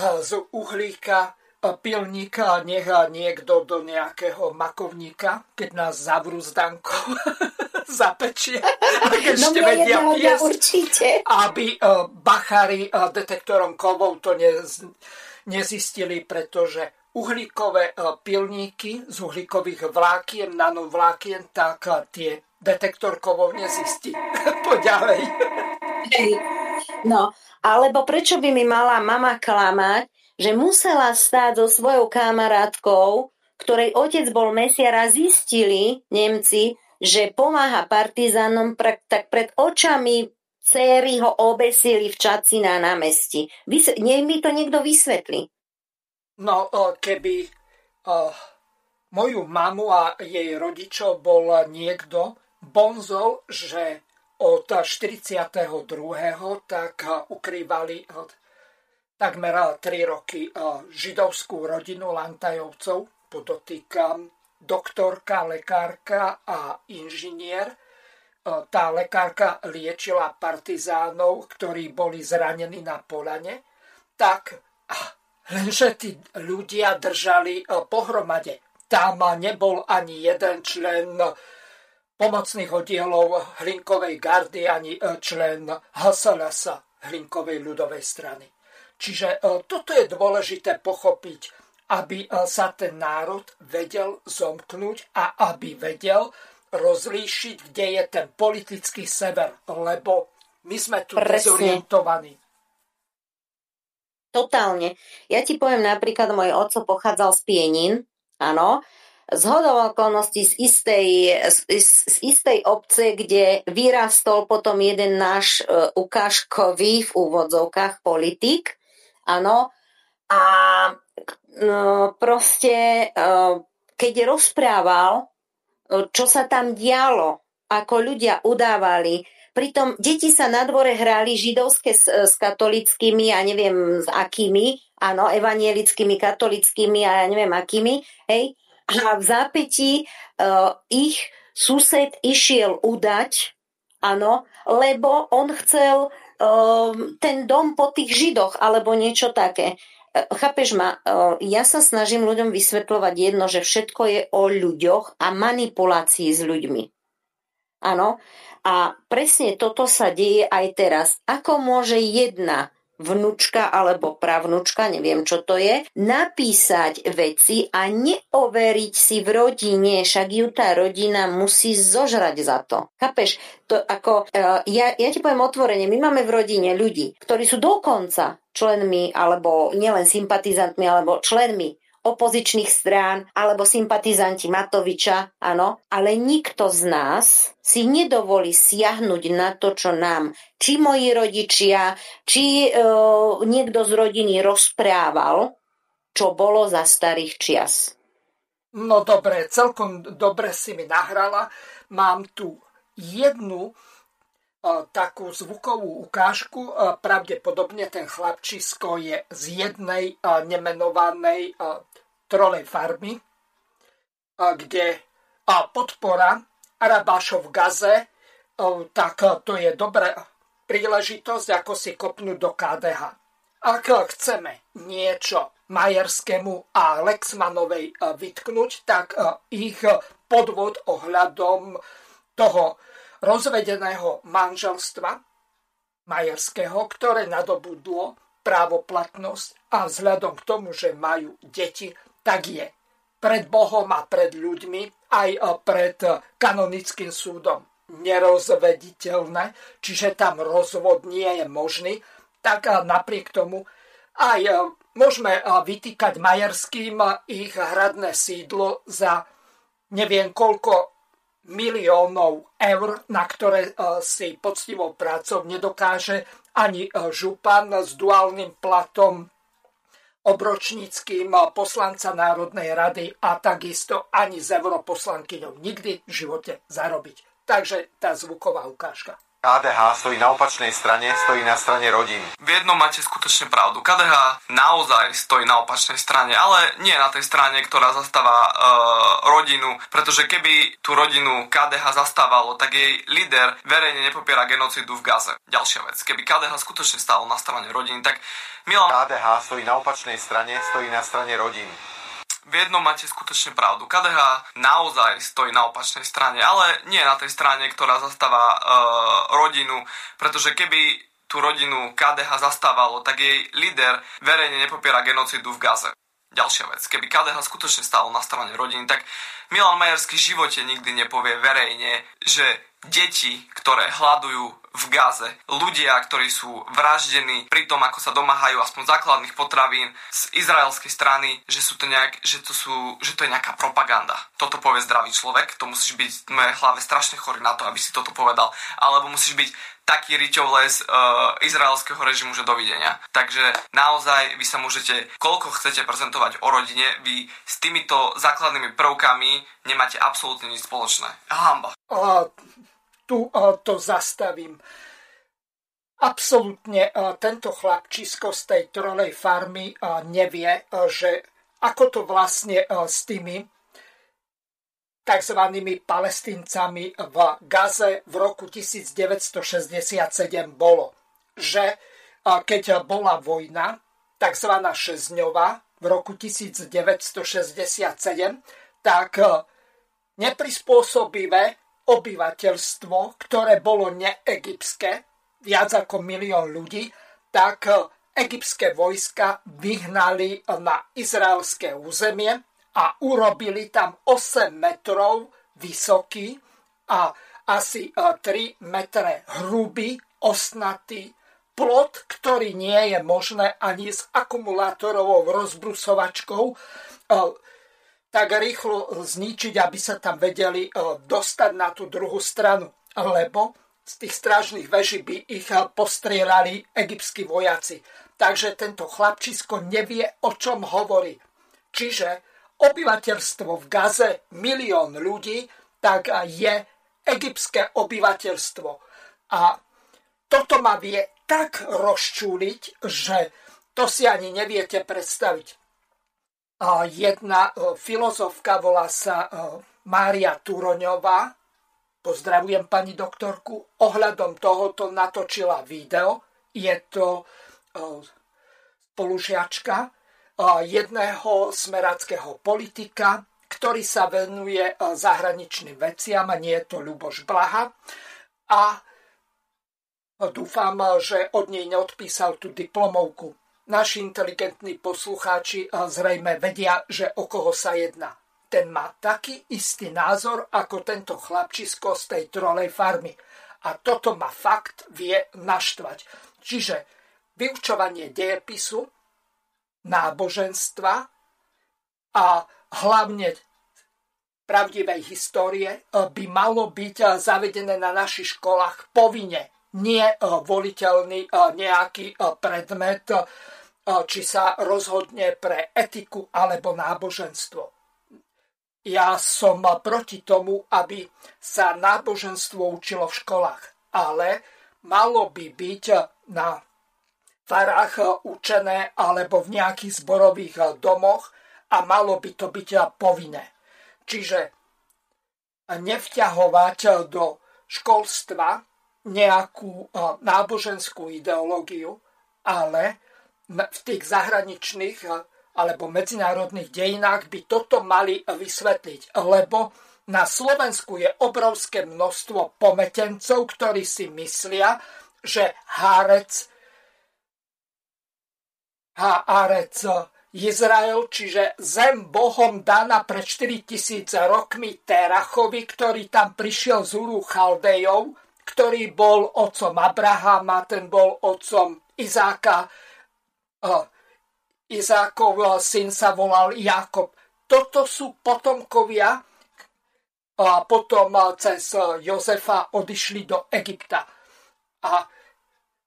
z uhlíka pilníka nech niekto do nejakého makovníka, keď nás zavrú s Dankou, zapečie, ak no ešte no, vedia piesť, určite. aby uh, bachári uh, detektorom kovov to nez, nezistili, pretože uhlíkové uh, pilníky z uhlíkových vlákien, nanovlákien, tak tie detektor kovov nezistí. Poďalej. No, alebo prečo by mi mala mama klamať, že musela stáť so svojou kamarátkou, ktorej otec bol mesiar a zistili Nemci, že pomáha partizánom, tak pred očami céry ho obesili v Čaci na námestí. Nech mi to niekto vysvetlí. No, keby uh, moju mamu a jej rodičov bol niekto bonzol, že od 42. tak ukrývali takmer 3 roky židovskú rodinu Lantajovcov, podotýkam doktorka, lekárka a inžinier. Tá lekárka liečila partizánov, ktorí boli zranení na polane, tak lenže tí ľudia držali pohromade. Tam nebol ani jeden člen pomocných oddielov Hlinkovej gardy, ani člen HSLS, Hlinkovej ľudovej strany. Čiže e, toto je dôležité pochopiť, aby e, sa ten národ vedel zomknúť a aby vedel rozlíšiť, kde je ten politický sever, lebo my sme tu Presne. dezorientovaní. Totálne. Ja ti poviem napríklad, môj oco pochádzal z Pienin, áno, z hodov okolností z istej, z, z istej obce, kde vyrastol potom jeden náš uh, ukážkový v úvodzovkách politik, Áno. A no, proste, e, keď rozprával, e, čo sa tam dialo, ako ľudia udávali, pritom deti sa na dvore hrali židovské s, s katolickými a neviem s akými, áno, evanielickými, katolickými a ja neviem akými, hej, a v zápätí uh, ich sused išiel udať, áno, lebo on chcel ten dom po tých židoch alebo niečo také. E, chápeš ma, e, ja sa snažím ľuďom vysvetľovať jedno, že všetko je o ľuďoch a manipulácii s ľuďmi. Áno, a presne toto sa deje aj teraz. Ako môže jedna vnúčka alebo pravnúčka, neviem čo to je, napísať veci a neoveriť si v rodine, však ju tá rodina musí zožrať za to. Chápeš? To ako, uh, ja, ja ti poviem otvorene, my máme v rodine ľudí, ktorí sú dokonca členmi, alebo nielen sympatizantmi, alebo členmi opozičných strán alebo sympatizanti Matoviča, áno, ale nikto z nás si nedovolí siahnuť na to, čo nám či moji rodičia, či e, niekto z rodiny rozprával, čo bolo za starých čias. No dobre, celkom dobre si mi nahrala. Mám tu jednu e, takú zvukovú ukážku. E, pravdepodobne ten chlapčisko je z jednej e, nemenovanej trolej farmy, kde podpora Arabášov v Gaze, tak to je dobrá príležitosť, ako si kopnúť do KDH. Ak chceme niečo Majerskému a Lexmanovej vytknúť, tak ich podvod ohľadom toho rozvedeného manželstva Majerského, ktoré nadobudlo právoplatnosť a vzhľadom k tomu, že majú deti, tak je. Pred Bohom a pred ľuďmi aj pred kanonickým súdom. Nerozvediteľné, čiže tam rozvod nie je možný, tak napriek tomu aj môžeme vytýkať Majerským ich hradné sídlo za neviem koľko miliónov eur, na ktoré si poctivou prácou nedokáže ani župan s duálnym platom obročníckým poslanca Národnej rady a takisto ani s europoslankyňou nikdy v živote zarobiť. Takže tá zvuková ukážka. KDH stojí na opačnej strane, stojí na strane rodín. V jednom máte skutočne pravdu. KDH naozaj stojí na opačnej strane, ale nie na tej strane, ktorá zastáva e, rodinu, pretože keby tú rodinu KDH zastávalo, tak jej líder verejne nepopiera genocidu v Gaze. Ďalšia vec, keby KDH skutočne stálo na strane rodiny, tak Milan... KDH stojí na opačnej strane, stojí na strane rodín v jednom máte skutočne pravdu. KDH naozaj stojí na opačnej strane, ale nie na tej strane, ktorá zastáva e, rodinu, pretože keby tú rodinu KDH zastávalo, tak jej líder verejne nepopiera genocidu v Gaze. Ďalšia vec, keby KDH skutočne stálo na strane rodiny, tak Milan Majerský v živote nikdy nepovie verejne, že deti, ktoré hľadujú v Gaze. Ľudia, ktorí sú vraždení pri tom, ako sa domáhajú aspoň základných potravín z izraelskej strany, že, sú to nejak, že, to sú, že to je nejaká propaganda. Toto povie zdravý človek, to musíš byť v mojej hlave strašne chorý na to, aby si toto povedal. Alebo musíš byť taký riťov les uh, izraelského režimu, že dovidenia. Takže naozaj vy sa môžete, koľko chcete prezentovať o rodine, vy s týmito základnými prvkami nemáte absolútne nič spoločné. Hamba. Uh, tu to zastavím. Absolutne tento chlapčisko z tej trolej farmy nevie, že ako to vlastne s tými tzv. palestíncami v Gaze v roku 1967 bolo. Že keď bola vojna, tzv. šesťdňová v roku 1967, tak neprispôsobivé obyvateľstvo, ktoré bolo neegyptské, viac ako milión ľudí, tak e, egyptské vojska vyhnali na izraelské územie a urobili tam 8 metrov vysoký a asi 3 e, metre hrubý, osnatý plot, ktorý nie je možné ani s akumulátorovou rozbrusovačkou e, tak rýchlo zničiť, aby sa tam vedeli e, dostať na tú druhú stranu. Lebo z tých strážnych veží by ich e, postrieľali egyptskí vojaci. Takže tento chlapčisko nevie, o čom hovorí. Čiže obyvateľstvo v Gaze, milión ľudí, tak je egyptské obyvateľstvo. A toto ma vie tak rozčúliť, že to si ani neviete predstaviť jedna e, filozofka, volá sa e, Mária Turoňová, pozdravujem pani doktorku, ohľadom tohoto natočila video. Je to e, spolužiačka jedného smerackého politika, ktorý sa venuje zahraničným veciam, a nie je to Ľuboš Blaha. A dúfam, že od nej neodpísal tú diplomovku naši inteligentní poslucháči zrejme vedia, že o koho sa jedná. Ten má taký istý názor ako tento chlapčisko z tej trolej farmy. A toto ma fakt vie naštvať. Čiže vyučovanie dejepisu, náboženstva a hlavne pravdivej histórie by malo byť zavedené na našich školách povinne. Nie voliteľný nejaký predmet či sa rozhodne pre etiku alebo náboženstvo. Ja som proti tomu, aby sa náboženstvo učilo v školách, ale malo by byť na farách učené alebo v nejakých zborových domoch a malo by to byť povinné. Čiže nevťahovať do školstva nejakú náboženskú ideológiu, ale v tých zahraničných eh, alebo medzinárodných dejinách by toto mali vysvetliť, lebo na Slovensku je obrovské množstvo pometencov, ktorí si myslia, že hárec, hárec Izrael, čiže zem Bohom daná pred 4000 rokmi Terachovi, ktorý tam prišiel z Uru Chaldejov, ktorý bol otcom Abrahama, ten bol otcom Izáka, Izákov syn sa volal Jakob. Toto sú potomkovia a potom cez Jozefa odišli do Egypta. A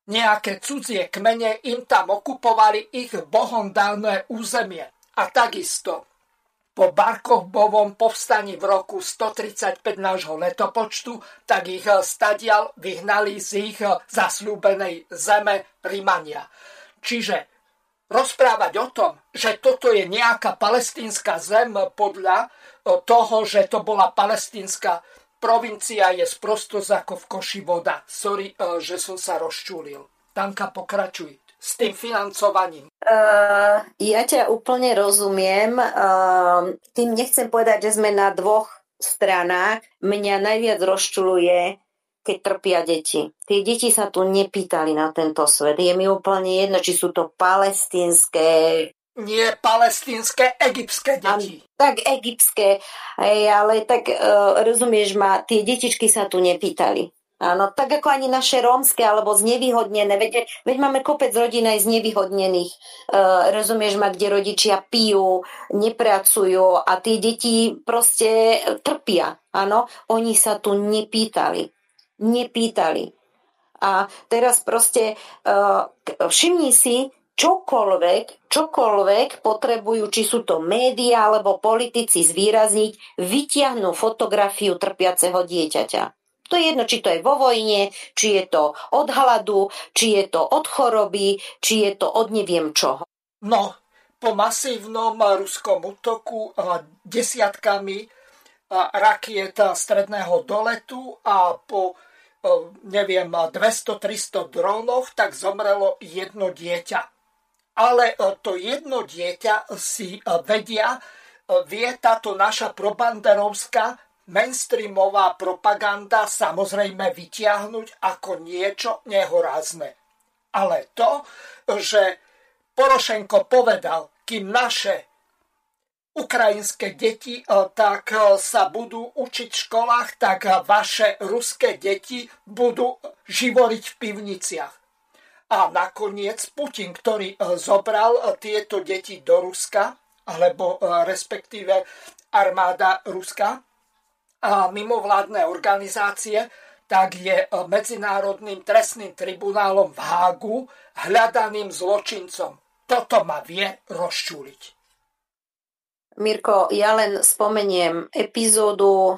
nejaké cudzie kmene im tam okupovali ich bohom dané územie. A takisto po Barkobovom povstaní v roku 135 nášho letopočtu, tak ich stadial vyhnali z ich zasľúbenej zeme Rimania. Čiže rozprávať o tom, že toto je nejaká palestínska zem podľa toho, že to bola palestínska provincia, je sprostosť ako v koši voda. Sorry, že som sa rozčúlil. Tanka, pokračuj s tým financovaním. Uh, ja ťa úplne rozumiem. Uh, tým nechcem povedať, že sme na dvoch stranách. Mňa najviac rozčuluje keď trpia deti. Tie deti sa tu nepýtali na tento svet. Je mi úplne jedno, či sú to palestínske... Nie palestínske, egyptské deti. tak egyptské, ale tak uh, rozumieš ma, tie detičky sa tu nepýtali. Áno, tak ako ani naše rómske alebo znevýhodnené. Veď, veď máme kopec rodín aj znevýhodnených. Uh, rozumieš ma, kde rodičia pijú, nepracujú a tie deti proste trpia. Áno, oni sa tu nepýtali nepýtali. A teraz proste uh, všimni si, čokoľvek, čokoľvek potrebujú, či sú to médiá alebo politici zvýrazniť, vytiahnu fotografiu trpiaceho dieťaťa. To je jedno, či to je vo vojne, či je to od hladu, či je to od choroby, či je to od neviem čoho. No, po masívnom ruskom útoku desiatkami rakiet stredného doletu a po neviem, 200-300 drónoch, tak zomrelo jedno dieťa. Ale to jedno dieťa si vedia, vie táto naša probanderovská mainstreamová propaganda samozrejme vytiahnuť ako niečo nehorázne. Ale to, že Porošenko povedal, kým naše ukrajinské deti e, tak e, sa budú učiť v školách, tak e, vaše ruské deti budú živoriť v pivniciach. A nakoniec Putin, ktorý zobral tieto deti do Ruska, alebo respektíve armáda Ruska mimovládne organizácie, tak je Medzinárodným trestným tribunálom v Hágu hľadaným zločincom. Toto ma vie rozčúliť. Mirko, ja len spomeniem epizódu, o,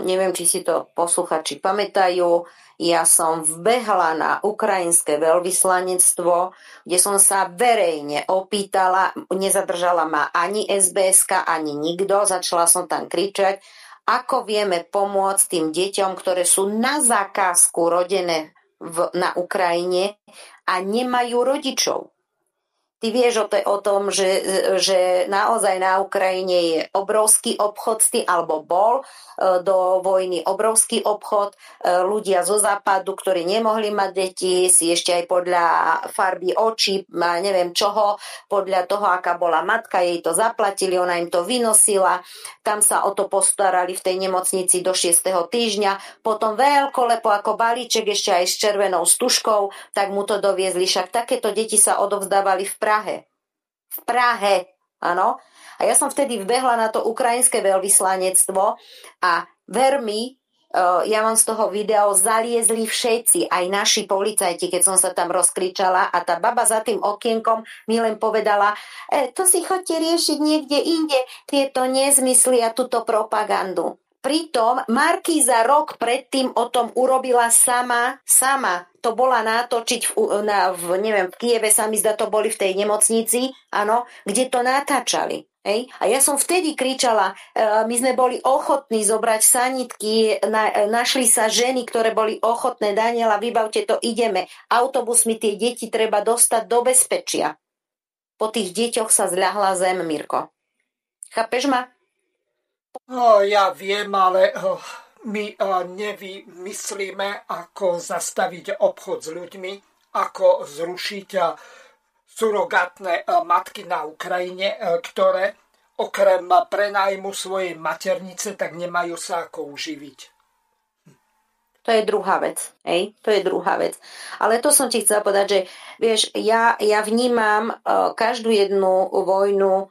neviem, či si to posluchači pamätajú, ja som vbehla na ukrajinské veľvyslanectvo, kde som sa verejne opýtala, nezadržala ma ani sbs ani nikto, začala som tam kričať, ako vieme pomôcť tým deťom, ktoré sú na zákazku rodené v, na Ukrajine a nemajú rodičov. Ty vieš o, te, o tom, že, že naozaj na Ukrajine je obrovský obchod alebo bol e, do vojny obrovský obchod. E, ľudia zo západu, ktorí nemohli mať deti, si ešte aj podľa farby očí, neviem čoho, podľa toho, aká bola matka, jej to zaplatili, ona im to vynosila. Tam sa o to postarali v tej nemocnici do 6. týždňa. Potom lepo ako balíček ešte aj s červenou stužkou, tak mu to doviezli. Však takéto deti sa odovzdávali v Prahe. V Prahe, áno. A ja som vtedy vbehla na to ukrajinské veľvyslanectvo a ver mi, e, ja mám z toho video, zaliezli všetci, aj naši policajti, keď som sa tam rozkričala a tá baba za tým okienkom mi len povedala, e, to si chodte riešiť niekde inde, tieto nezmysly a túto propagandu. Pritom Markíza rok predtým o tom urobila sama, sama. To bola natočiť v, na, v, neviem, v Kieve sa mi zdá, to boli v tej nemocnici, áno, kde to natáčali. Hej? A ja som vtedy kričala, e, my sme boli ochotní zobrať sanitky, na, e, našli sa ženy, ktoré boli ochotné, Daniela, vybavte to, ideme. Autobusmi tie deti treba dostať do bezpečia. Po tých deťoch sa zľahla zem, Mirko. Chápeš ma? Ja viem, ale my nevymyslíme, ako zastaviť obchod s ľuďmi, ako zrušiť surogátne matky na Ukrajine, ktoré okrem prenájmu svojej maternice, tak nemajú sa ako uživiť. To je druhá vec. Hej? To je druhá vec. Ale to som ti chcela povedať, že vieš, ja, ja vnímam uh, každú jednu vojnu uh,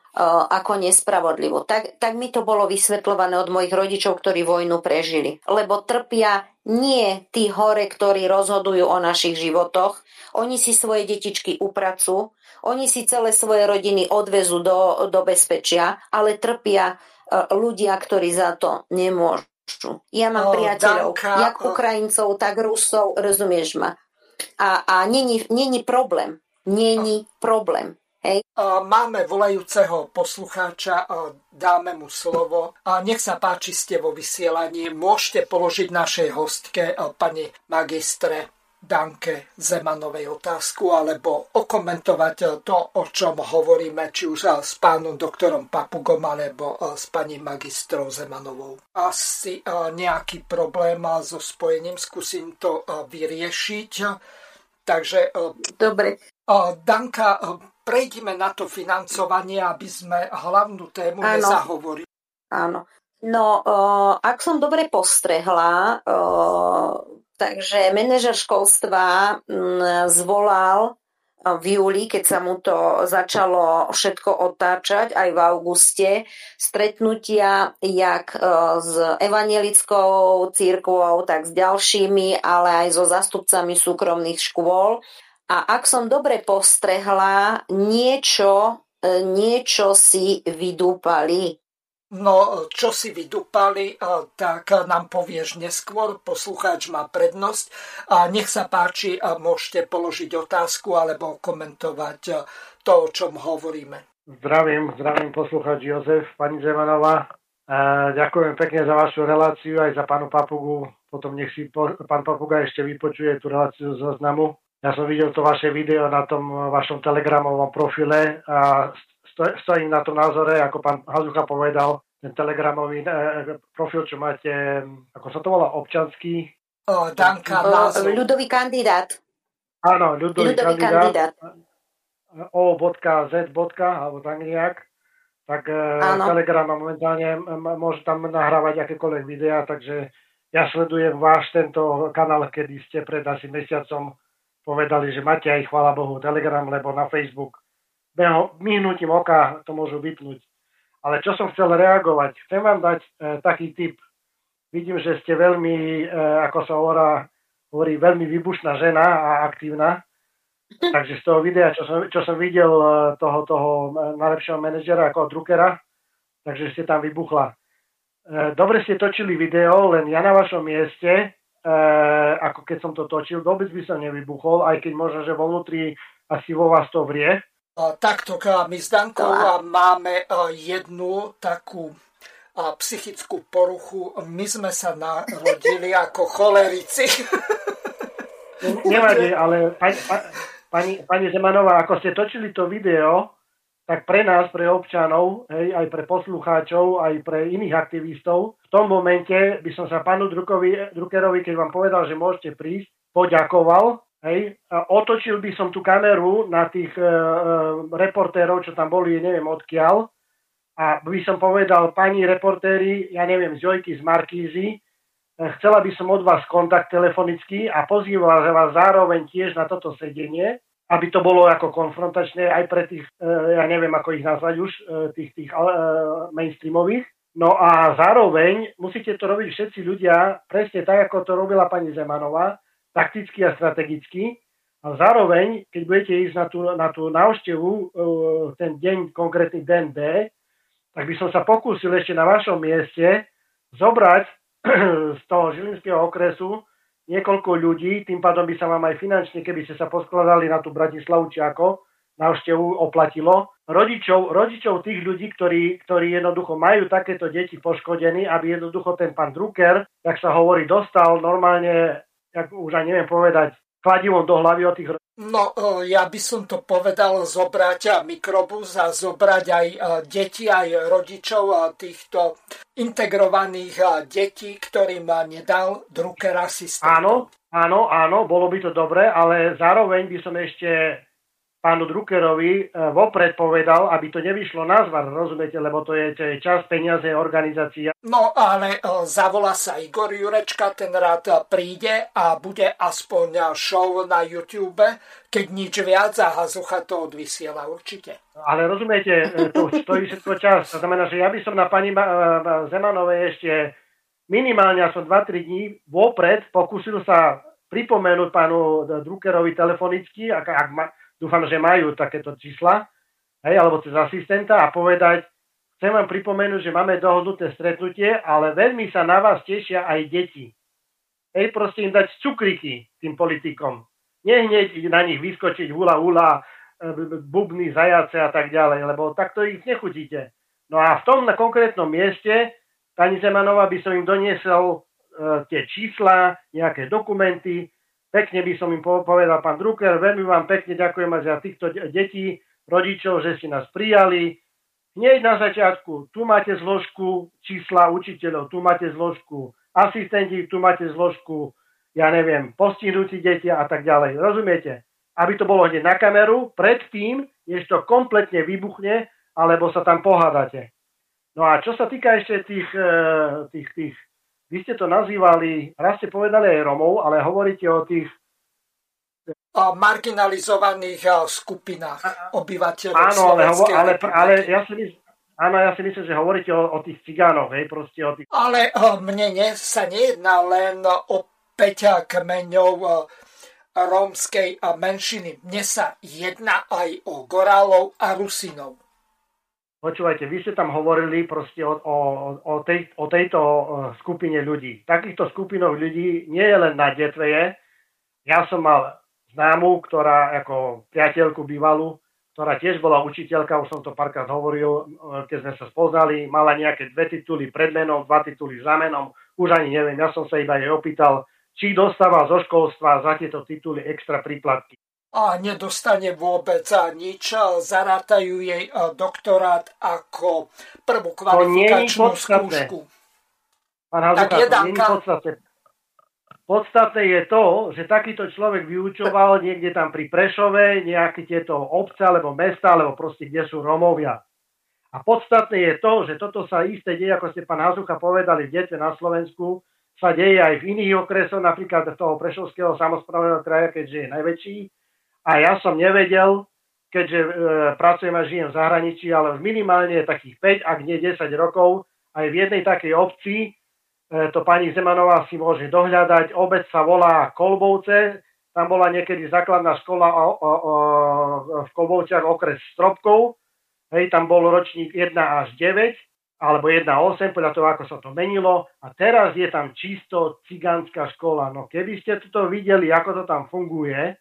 ako nespravodlivú. Tak, tak mi to bolo vysvetľované od mojich rodičov, ktorí vojnu prežili. Lebo trpia nie tí hore, ktorí rozhodujú o našich životoch. Oni si svoje detičky upracujú, oni si celé svoje rodiny odvezú do, do bezpečia, ale trpia uh, ľudia, ktorí za to nemôžu. Ja mám oh, priateľov, Danka, jak Ukrajincov, tak Rusov, rozumieš ma. A, a není, není problém. Není problém. Hej. Máme volajúceho poslucháča, dáme mu slovo. Nech sa páči, ste vo vysielaní. Môžete položiť našej hostke, pani magistre Danke Zemanovej otázku alebo okomentovať to, o čom hovoríme, či už s pánom doktorom Papugom alebo s pani magistrou Zemanovou. Asi nejaký problém so spojením, skúsim to vyriešiť. Takže... Dobre. Danka, prejdime na to financovanie, aby sme hlavnú tému Áno. nezahovorili. Áno. No, ak som dobre postrehla, Takže manažer školstva mm, zvolal v júli, keď sa mu to začalo všetko otáčať, aj v auguste, stretnutia jak e, s evangelickou církvou, tak s ďalšími, ale aj so zastupcami súkromných škôl. A ak som dobre postrehla, niečo, e, niečo si vydúpali. No, čo si vydupali, tak nám povieš neskôr, poslucháč má prednosť. A nech sa páči, môžete položiť otázku alebo komentovať to, o čom hovoríme. Zdravím, zdravím poslucháč Jozef, pani Zemanová. Ďakujem pekne za vašu reláciu, aj za pánu Papugu. Potom nech si pán Papuga ešte vypočuje tú reláciu z zoznamu. Ja som videl to vaše video na tom vašom telegramovom profile a stojím na tom názore, ako pán Hazucha povedal, ten telegramový e, profil, čo máte, ako sa to volá, občanský? O, Danka, ľudový kandidát. Áno, ľudový, ľudový kandidát. kandidát. O.Z. alebo tak nejak. Tak Áno. Telegram momentálne môže tam nahrávať akékoľvek videá, takže ja sledujem váš tento kanál, kedy ste pred asi mesiacom povedali, že máte aj, chvála Bohu, Telegram, lebo na Facebook beho, myhnutím oka to môžu vypnúť. Ale čo som chcel reagovať, chcem vám dať e, taký tip. Vidím, že ste veľmi, e, ako sa hovorá, hovorí, veľmi vybušná žena a aktívna. Takže z toho videa, čo som, čo som videl e, toho, toho najlepšieho manažera ako Druckera, takže ste tam vybuchla. E, dobre ste točili video, len ja na vašom mieste, e, ako keď som to točil, vôbec by som nevybuchol, aj keď možno, že vo vnútri asi vo vás to vrie Takto, my s Dankou máme jednu takú psychickú poruchu. My sme sa narodili ako cholerici. Nevadí, ale pani, pani, pani Zemanová, ako ste točili to video, tak pre nás, pre občanov, hej, aj pre poslucháčov, aj pre iných aktivistov, v tom momente by som sa pánu Druckerovi, keď vám povedal, že môžete prísť, poďakoval Hej, otočil by som tú kameru na tých e, e, reportérov, čo tam boli, neviem odkiaľ, a by som povedal, pani reportéri, ja neviem, z Jojky, z Markízy, e, chcela by som od vás kontakt telefonický a pozývala vás zároveň tiež na toto sedenie, aby to bolo ako konfrontačné aj pre tých, e, ja neviem, ako ich nazvať už, tých, tých mainstreamových. No a zároveň musíte to robiť všetci ľudia presne tak, ako to robila pani Zemanová, takticky a strategicky. A zároveň, keď budete ísť na tú, na tú návštevu e, ten deň, konkrétny deň D, tak by som sa pokúsil ešte na vašom mieste zobrať z toho žilinského okresu niekoľko ľudí, tým pádom by sa vám aj finančne, keby ste sa poskladali na tú Bratislavu či ako, návštevu oplatilo. Rodičov, rodičov tých ľudí, ktorí, ktorí jednoducho majú takéto deti poškodení, aby jednoducho ten pán Drucker, tak sa hovorí, dostal normálne jak už aj neviem povedať, kladivom do hlavy o tých... No, ja by som to povedal zobrať mikrobus a zobrať aj deti, aj rodičov týchto integrovaných detí, ktorým nedal Drucker asistent. Áno, áno, áno, bolo by to dobre, ale zároveň by som ešte pánu Druckerovi e, vopred povedal, aby to nevyšlo na zvar, rozumiete, lebo to je, to je čas, peniaze, organizácia. No ale e, zavolá sa Igor Jurečka, ten rád príde a bude aspoň show na YouTube, keď nič viac a Hazucha to odvysiela určite. Ale rozumiete, e, to stojí všetko čas. To znamená, že ja by som na pani Zemanovej ešte minimálne som 2-3 dní vopred pokúsil sa pripomenúť pánu Druckerovi telefonicky, ak, ak ma, dúfam, že majú takéto čísla, hej, alebo cez asistenta a povedať, chcem vám pripomenúť, že máme dohodnuté stretnutie, ale veľmi sa na vás tešia aj deti. Hej, proste im dať cukriky tým politikom. Nehneď na nich vyskočiť hula hula, e, bubny, zajace a tak ďalej, lebo takto ich nechutíte. No a v tom na konkrétnom mieste, pani Zemanová by som im doniesol e, tie čísla, nejaké dokumenty, Pekne by som im povedal, pán Drucker, veľmi vám pekne ďakujem aj za týchto detí, rodičov, že ste nás prijali. Hneď na začiatku, tu máte zložku čísla učiteľov, tu máte zložku asistenti, tu máte zložku, ja neviem, postihnutí deti a tak ďalej. Rozumiete? Aby to bolo hneď na kameru, predtým, než to kompletne vybuchne, alebo sa tam pohádate. No a čo sa týka ešte tých, eh, tých, tých vy ste to nazývali, raz ste povedali aj Romov, ale hovoríte o tých marginalizovaných skupinách obyvateľov Áno, ale, hovo, ale, ale ja si myslím, Áno, ja si myslím, že hovoríte o, o tých cigánoch, hej, proste o tých... Ale o, mne ne, sa nejedná len o peťa kmeňov o, rómskej menšiny. Mne sa jedná aj o Gorálov a Rusinov. Počúvajte, vy ste tam hovorili proste o, o, o, tej, o tejto skupine ľudí. Takýchto skupinov ľudí nie je len na Detveje. Ja som mal známu, ktorá ako priateľku bývalú, ktorá tiež bola učiteľka, už som to párkrát hovoril, e, keď sme sa spoznali, mala nejaké dve tituly pred menom, dva tituly za menom, už ani neviem, ja som sa iba jej opýtal, či dostáva zo školstva za tieto tituly extra príplatky a nedostane vôbec nič. Zarátajú jej doktorát ako prvú kvalifikačnú skúšku. Pán Hazuka, tak to nie podstatné. Podstatné je to, že takýto človek vyučoval niekde tam pri Prešove, nejaké tieto obce alebo mesta, alebo proste kde sú Romovia. A podstatné je to, že toto sa isté deje, ako ste pán Hazucha povedali, v Detve na Slovensku, sa deje aj v iných okresoch, napríklad toho Prešovského samozprávneho kraja, keďže je najväčší, a ja som nevedel, keďže e, pracujem a žijem v zahraničí, ale minimálne takých 5, ak nie 10 rokov, aj v jednej takej obci, e, to pani Zemanová si môže dohľadať, obec sa volá Kolbovce, tam bola niekedy základná škola o, o, o, v Kolbovciach okres Stropkov, hej, tam bol ročník 1 až 9, alebo 1,8, podľa toho, ako sa to menilo. A teraz je tam čisto cigánska škola. No keby ste toto videli, ako to tam funguje,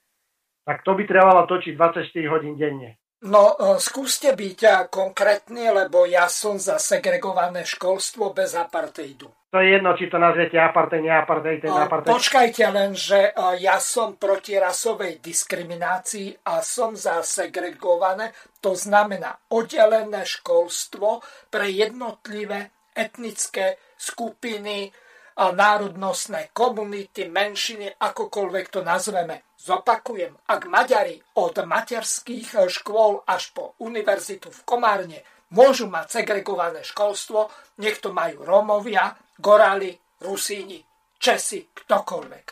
tak to by trebalo točiť 24 hodín denne. No, e, skúste byť e, konkrétni, lebo ja som za segregované školstvo bez apartheidu. To je jedno, či to nazviete apartheid, neapartheid, ten e, apartheid. Počkajte len, že ja som proti rasovej diskriminácii a som za segregované, to znamená oddelené školstvo pre jednotlivé etnické skupiny, národnostné komunity, menšiny, akokoľvek to nazveme. Zopakujem, ak Maďari od materských škôl až po univerzitu v Komárne môžu mať segregované školstvo, nech to majú Rómovia, Gorali, Rusíni, Česi, ktokoľvek.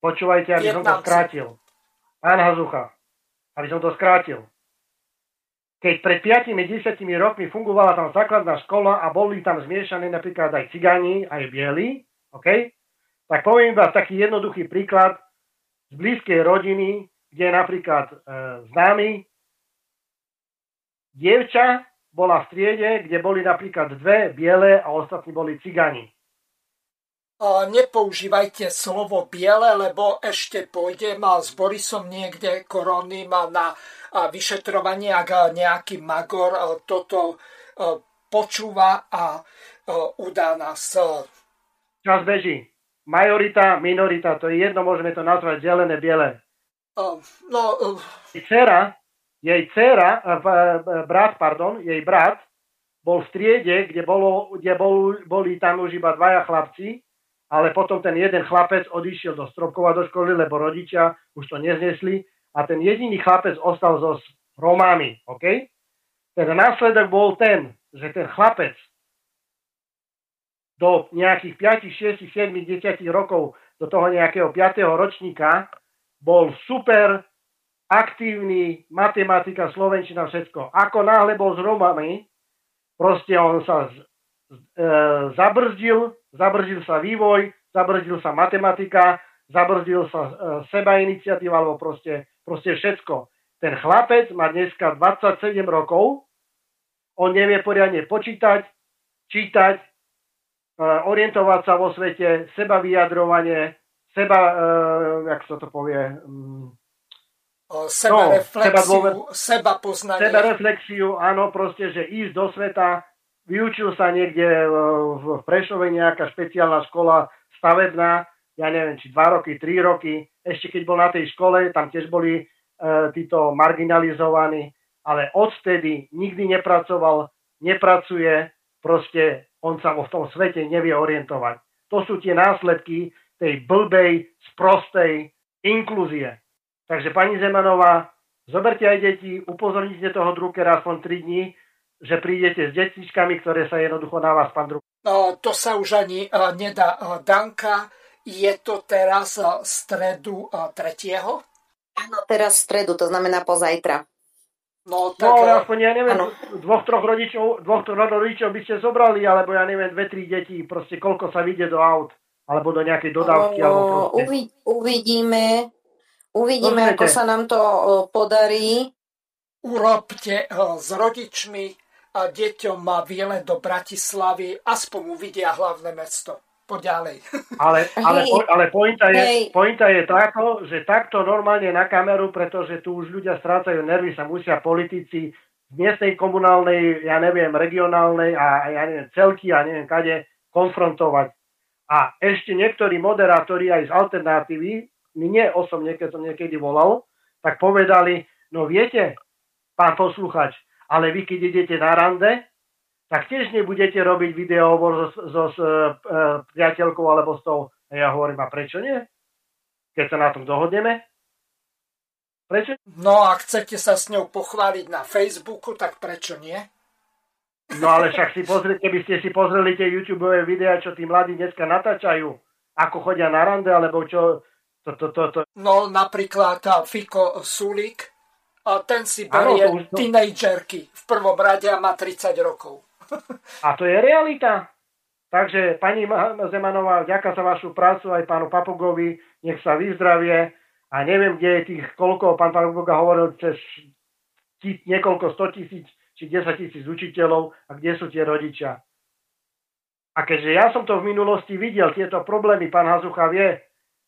Počúvajte, aby Vietnamci. som to skrátil. Pán Hazucha, aby som to skrátil. Keď pred 5-10 rokmi fungovala tam základná škola a boli tam zmiešaní napríklad aj cigáni, aj bieli, okay? tak poviem iba taký jednoduchý príklad – z blízkej rodiny, kde napríklad e, známy. Dievča bola v striede, kde boli napríklad dve biele a ostatní boli cigani. Nepoužívajte slovo biele, lebo ešte pôjdem s Borisom niekde koroným na vyšetrovanie, ak nejaký magor toto počúva a udá nás. Čas beží majorita, minorita, to je jedno, môžeme to nazvať zelené, biele. No, uh... Jej dcera, jej dcera, uh, brat, pardon, jej brat, bol v striede, kde, bolo, kde bol, boli tam už iba dvaja chlapci, ale potom ten jeden chlapec odišiel do Stropkova do školy, lebo rodičia už to neznesli a ten jediný chlapec ostal so Romami, OK? Ten následok bol ten, že ten chlapec do nejakých 5, 6, 7, 10 rokov, do toho nejakého 5. ročníka, bol super aktívny, matematika, slovenčina, všetko. Ako náhle bol s Romami, proste on sa zabrzdil, zabrzdil sa vývoj, zabrzdil sa matematika, zabrzdil sa e, seba iniciatíva, alebo proste, proste všetko. Ten chlapec má dneska 27 rokov, on nevie poriadne počítať, čítať, e, orientovať sa vo svete, seba vyjadrovanie, seba, e, jak sa to povie, um, seba no, reflexiu, seba, seba poznanie. Seba reflexiu, áno, proste, že ísť do sveta, vyučil sa niekde v Prešove nejaká špeciálna škola stavebná, ja neviem, či dva roky, tri roky, ešte keď bol na tej škole, tam tiež boli e, títo marginalizovaní, ale odvtedy nikdy nepracoval, nepracuje, proste on sa vo tom svete nevie orientovať. To sú tie následky tej blbej, sprostej inklúzie. Takže pani Zemanová, zoberte aj deti, upozornite toho Druckera aspoň 3 dní, že prídete s detičkami, ktoré sa jednoducho na vás, pán Drucker. No, to sa už ani uh, nedá. Uh, Danka, je to teraz uh, stredu uh, 3. Áno, teraz stredu, to znamená pozajtra. No, tak, no aspoň ja neviem, ano. dvoch, troch rodičov, dvoch, troch rodičov by ste zobrali, alebo ja neviem, dve, tri deti, proste koľko sa vyjde do aut, alebo do nejakej dodávky. O, alebo proste. uvidíme, Uvidíme, ako sa nám to podarí. Urobte s rodičmi a deťom výlet do Bratislavy, aspoň uvidia hlavné mesto. Poďalej. Ale, ale, hey, ale pointa, je, hey. pointa je táto, že takto normálne na kameru, pretože tu už ľudia strácajú nervy, sa musia politici v miestnej, komunálnej, ja neviem, regionálnej a ja neviem, celky a neviem kade konfrontovať. A ešte niektorí moderátori aj z alternatívy mne osobne, keď som niekedy volal, tak povedali, no viete, pán posluchač, ale vy keď idete na rande, tak tiež nebudete robiť videohovor so, so, s e, priateľkou alebo s tou. A ja hovorím, a prečo nie? Keď sa na tom dohodneme? Prečo? No a chcete sa s ňou pochváliť na Facebooku, tak prečo nie? No ale však si pozrite, keby ste si pozreli tie YouTube videá, čo tí mladí dneska natáčajú, ako chodia na rande, alebo čo, to, to, to, to. No napríklad Fiko Sulík, a ten si berie ano, to... tínejdžerky v prvom rade a má 30 rokov. a to je realita. Takže pani Zemanová, ďaká za vašu prácu aj pánu Papugovi, nech sa vyzdravie. A neviem, kde je tých, koľko pán Papuga hovoril, cez niekoľko 100 tisíc či 10 tisíc učiteľov a kde sú tie rodičia. A keďže ja som to v minulosti videl, tieto problémy, pán Hazucha vie,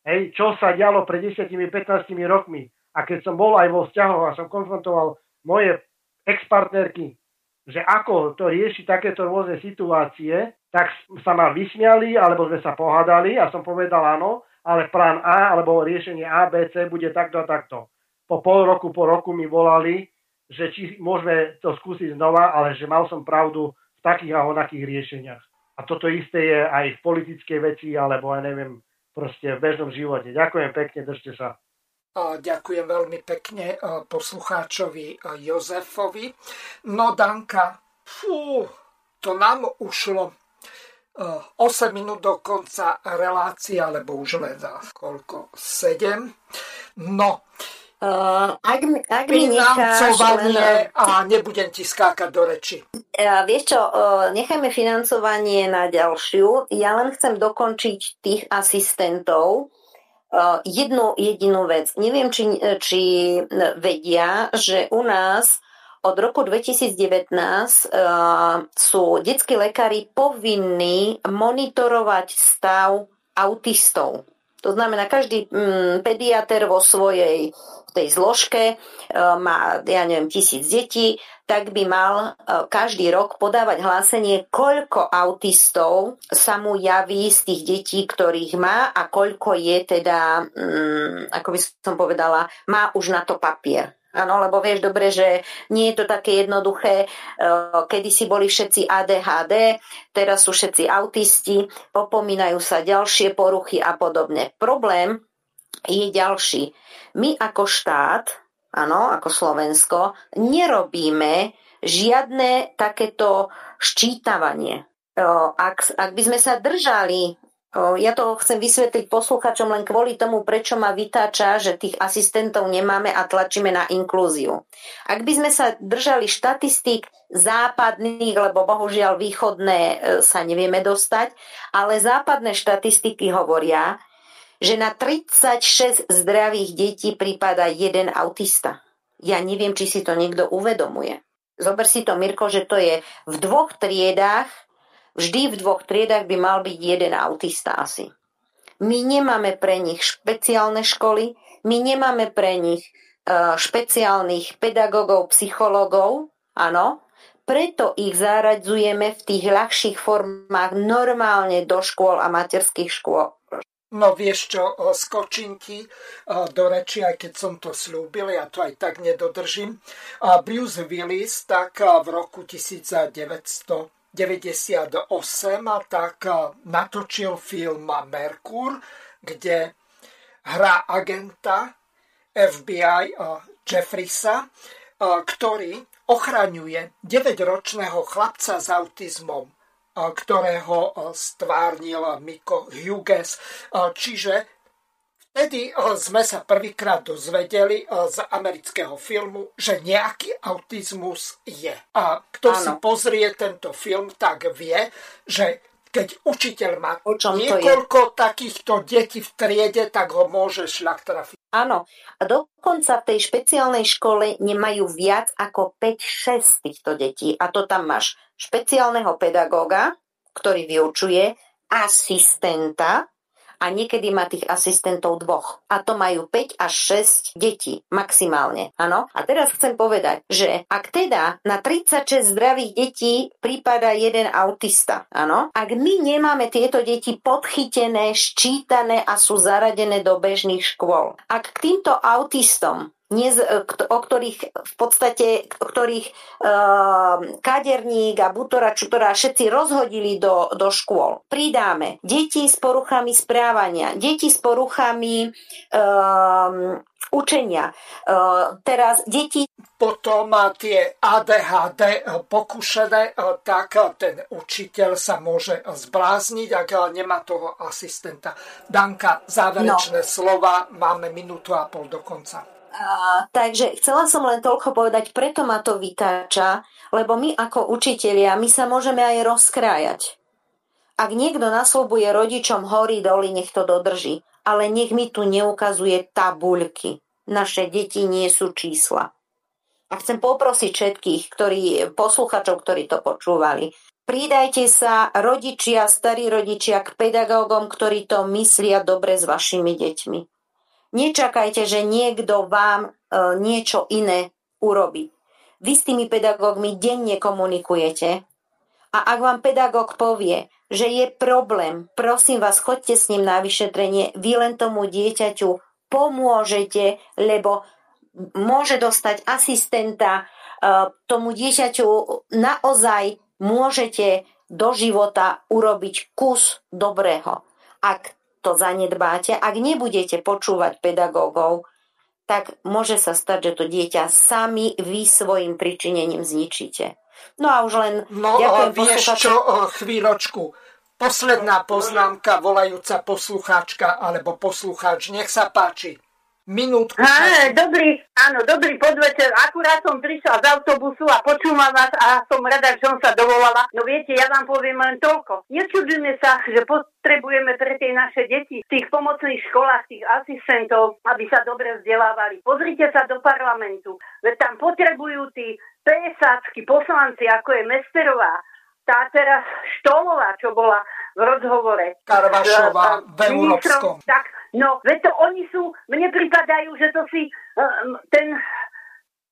Hej, čo sa dialo pred 10-15 rokmi. A keď som bol aj vo vzťahoch a som konfrontoval moje ex-partnerky, že ako to rieši takéto rôzne situácie, tak sa ma vysmiali, alebo sme sa pohádali a som povedal áno, ale plán A alebo riešenie A, B, C bude takto a takto. Po pol roku, po roku mi volali, že či môžeme to skúsiť znova, ale že mal som pravdu v takých a onakých riešeniach. A toto isté je aj v politickej veci, alebo ja neviem, proste v bežnom živote. Ďakujem pekne, držte sa. Ďakujem veľmi pekne poslucháčovi Jozefovi. No Danka, fú, to nám ušlo 8 minút do konca relácie, alebo už len koľko? 7. No, Uh, ak, ak mi necháš len... a nebudem ti skákať do reči. Uh, vieš čo, uh, nechajme financovanie na ďalšiu. Ja len chcem dokončiť tých asistentov. Uh, jednu jedinú vec. Neviem, či, či vedia, že u nás od roku 2019 uh, sú detskí lekári povinní monitorovať stav autistov. To znamená, každý mm, pediater vo svojej tej zložke e, má, ja neviem, tisíc detí, tak by mal e, každý rok podávať hlásenie, koľko autistov sa mu javí z tých detí, ktorých má a koľko je teda, mm, ako by som povedala, má už na to papier. Áno, lebo vieš dobre, že nie je to také jednoduché. E, kedy si boli všetci ADHD, teraz sú všetci autisti, popomínajú sa ďalšie poruchy a podobne. Problém je ďalší. My ako štát, áno, ako Slovensko, nerobíme žiadne takéto ščítavanie. Ak, ak by sme sa držali ja to chcem vysvetliť posluchačom len kvôli tomu, prečo ma vytáča, že tých asistentov nemáme a tlačíme na inklúziu. Ak by sme sa držali štatistík západných, lebo bohužiaľ východné e, sa nevieme dostať, ale západné štatistiky hovoria, že na 36 zdravých detí prípada jeden autista. Ja neviem, či si to niekto uvedomuje. Zober si to, Mirko, že to je v dvoch triedách, vždy v dvoch triedách by mal byť jeden autista asi. My nemáme pre nich špeciálne školy, my nemáme pre nich uh, špeciálnych pedagógov, psychológov, áno, preto ich zaradzujeme v tých ľahších formách normálne do škôl a materských škôl. No vieš čo, skočím do reči, aj keď som to slúbil, ja to aj tak nedodržím. Bruce Willis tak v roku 1998 tak natočil film Merkur, kde hrá agenta FBI Jeffrisa, ktorý ochraňuje 9-ročného chlapca s autizmom ktorého stvárnil Miko Hughes. Čiže vtedy sme sa prvýkrát dozvedeli z amerického filmu, že nejaký autizmus je. A kto ano. si pozrie tento film, tak vie, že keď učiteľ má niekoľko takýchto detí v triede, tak ho môže šľak trafiť. Áno, a dokonca v tej špeciálnej škole nemajú viac ako 5-6 týchto detí. A to tam máš špeciálneho pedagóga, ktorý vyučuje, asistenta, a niekedy má tých asistentov dvoch. A to majú 5 až 6 detí maximálne. Áno? A teraz chcem povedať, že ak teda na 36 zdravých detí prípada jeden autista, áno? Ak my nemáme tieto deti podchytené, ščítané a sú zaradené do bežných škôl, ak k týmto autistom o ktorých v podstate, ktorých uh, kaderník a butora, čutora všetci rozhodili do, do škôl. Pridáme deti s poruchami správania, deti s poruchami uh, učenia. Uh, teraz deti... Potom tie ADHD pokušené, tak ten učiteľ sa môže zblázniť, ak nemá toho asistenta. Danka, záverečné no. slova, máme minútu a pol do konca. Takže chcela som len toľko povedať, preto ma to vytáča, lebo my ako učitelia, my sa môžeme aj rozkrájať. Ak niekto naslobuje rodičom hory doly, nech to dodrží. Ale nech mi tu neukazuje tabuľky. Naše deti nie sú čísla. A chcem poprosiť všetkých, ktorí, posluchačov, ktorí to počúvali, pridajte sa rodičia, starí rodičia k pedagógom, ktorí to myslia dobre s vašimi deťmi. Nečakajte, že niekto vám e, niečo iné urobí. Vy s tými pedagógmi denne komunikujete a ak vám pedagóg povie, že je problém, prosím vás, choďte s ním na vyšetrenie, vy len tomu dieťaťu pomôžete, lebo môže dostať asistenta, e, tomu dieťaťu naozaj môžete do života urobiť kus dobrého. Ak to zanedbáte, ak nebudete počúvať pedagógov, tak môže sa stať, že to dieťa sami vy svojim pričinením zničíte. No a už len... No ďakujem vieš čo, chvíľočku. Posledná poznámka, volajúca poslucháčka alebo poslucháč. Nech sa páči. Minútku. Á, dobrý, áno, dobrý podvečer. Akurát som prišla z autobusu a počúvam vás a som rada, že som sa dovolala. No viete, ja vám poviem len toľko. Nečudujme sa, že potrebujeme pre tie naše deti v tých pomocných školách, tých asistentov, aby sa dobre vzdelávali. Pozrite sa do parlamentu, veď tam potrebujú tí PSácky poslanci, ako je Mesterová, tá teraz Štolová, čo bola v rozhovore. Karvašová v Európskom. Tak, no, veď to oni sú, mne pripadajú, že to si uh, ten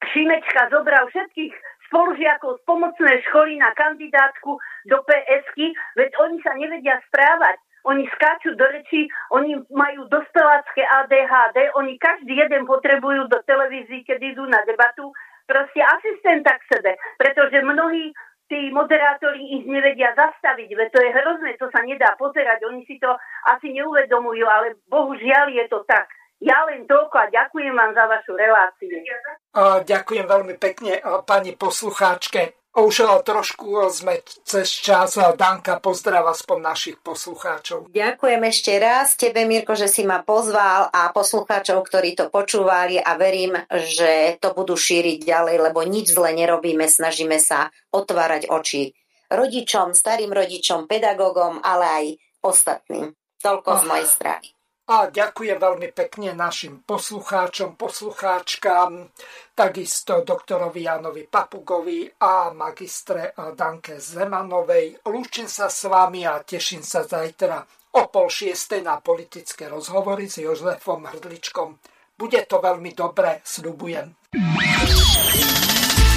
Šimečka zobral všetkých spolužiakov z pomocnej školy na kandidátku do PSky, veď oni sa nevedia správať. Oni skáču do reči, oni majú dospelácké ADHD, oni každý jeden potrebujú do televízii, keď idú na debatu, proste asistenta k sebe, pretože mnohí tí moderátori ich nevedia zastaviť, veď to je hrozné, to sa nedá pozerať, oni si to asi neuvedomujú, ale bohužiaľ je to tak. Ja len toľko a ďakujem vám za vašu reláciu. Ďakujem veľmi pekne pani poslucháčke. Už trošku sme cez čas. Danka, pozdrav aspoň našich poslucháčov. Ďakujem ešte raz tebe, Mirko, že si ma pozval a poslucháčov, ktorí to počúvali a verím, že to budú šíriť ďalej, lebo nič zle nerobíme, snažíme sa otvárať oči rodičom, starým rodičom, pedagógom, ale aj ostatným. Toľko z mojej strany. A ďakujem veľmi pekne našim poslucháčom, poslucháčkam, takisto doktorovi Janovi Papugovi a magistre Danke Zemanovej. Lúčim sa s vami a teším sa zajtra o pol šiestej na politické rozhovory s Jozefom Hrdličkom. Bude to veľmi dobré, sľubujem.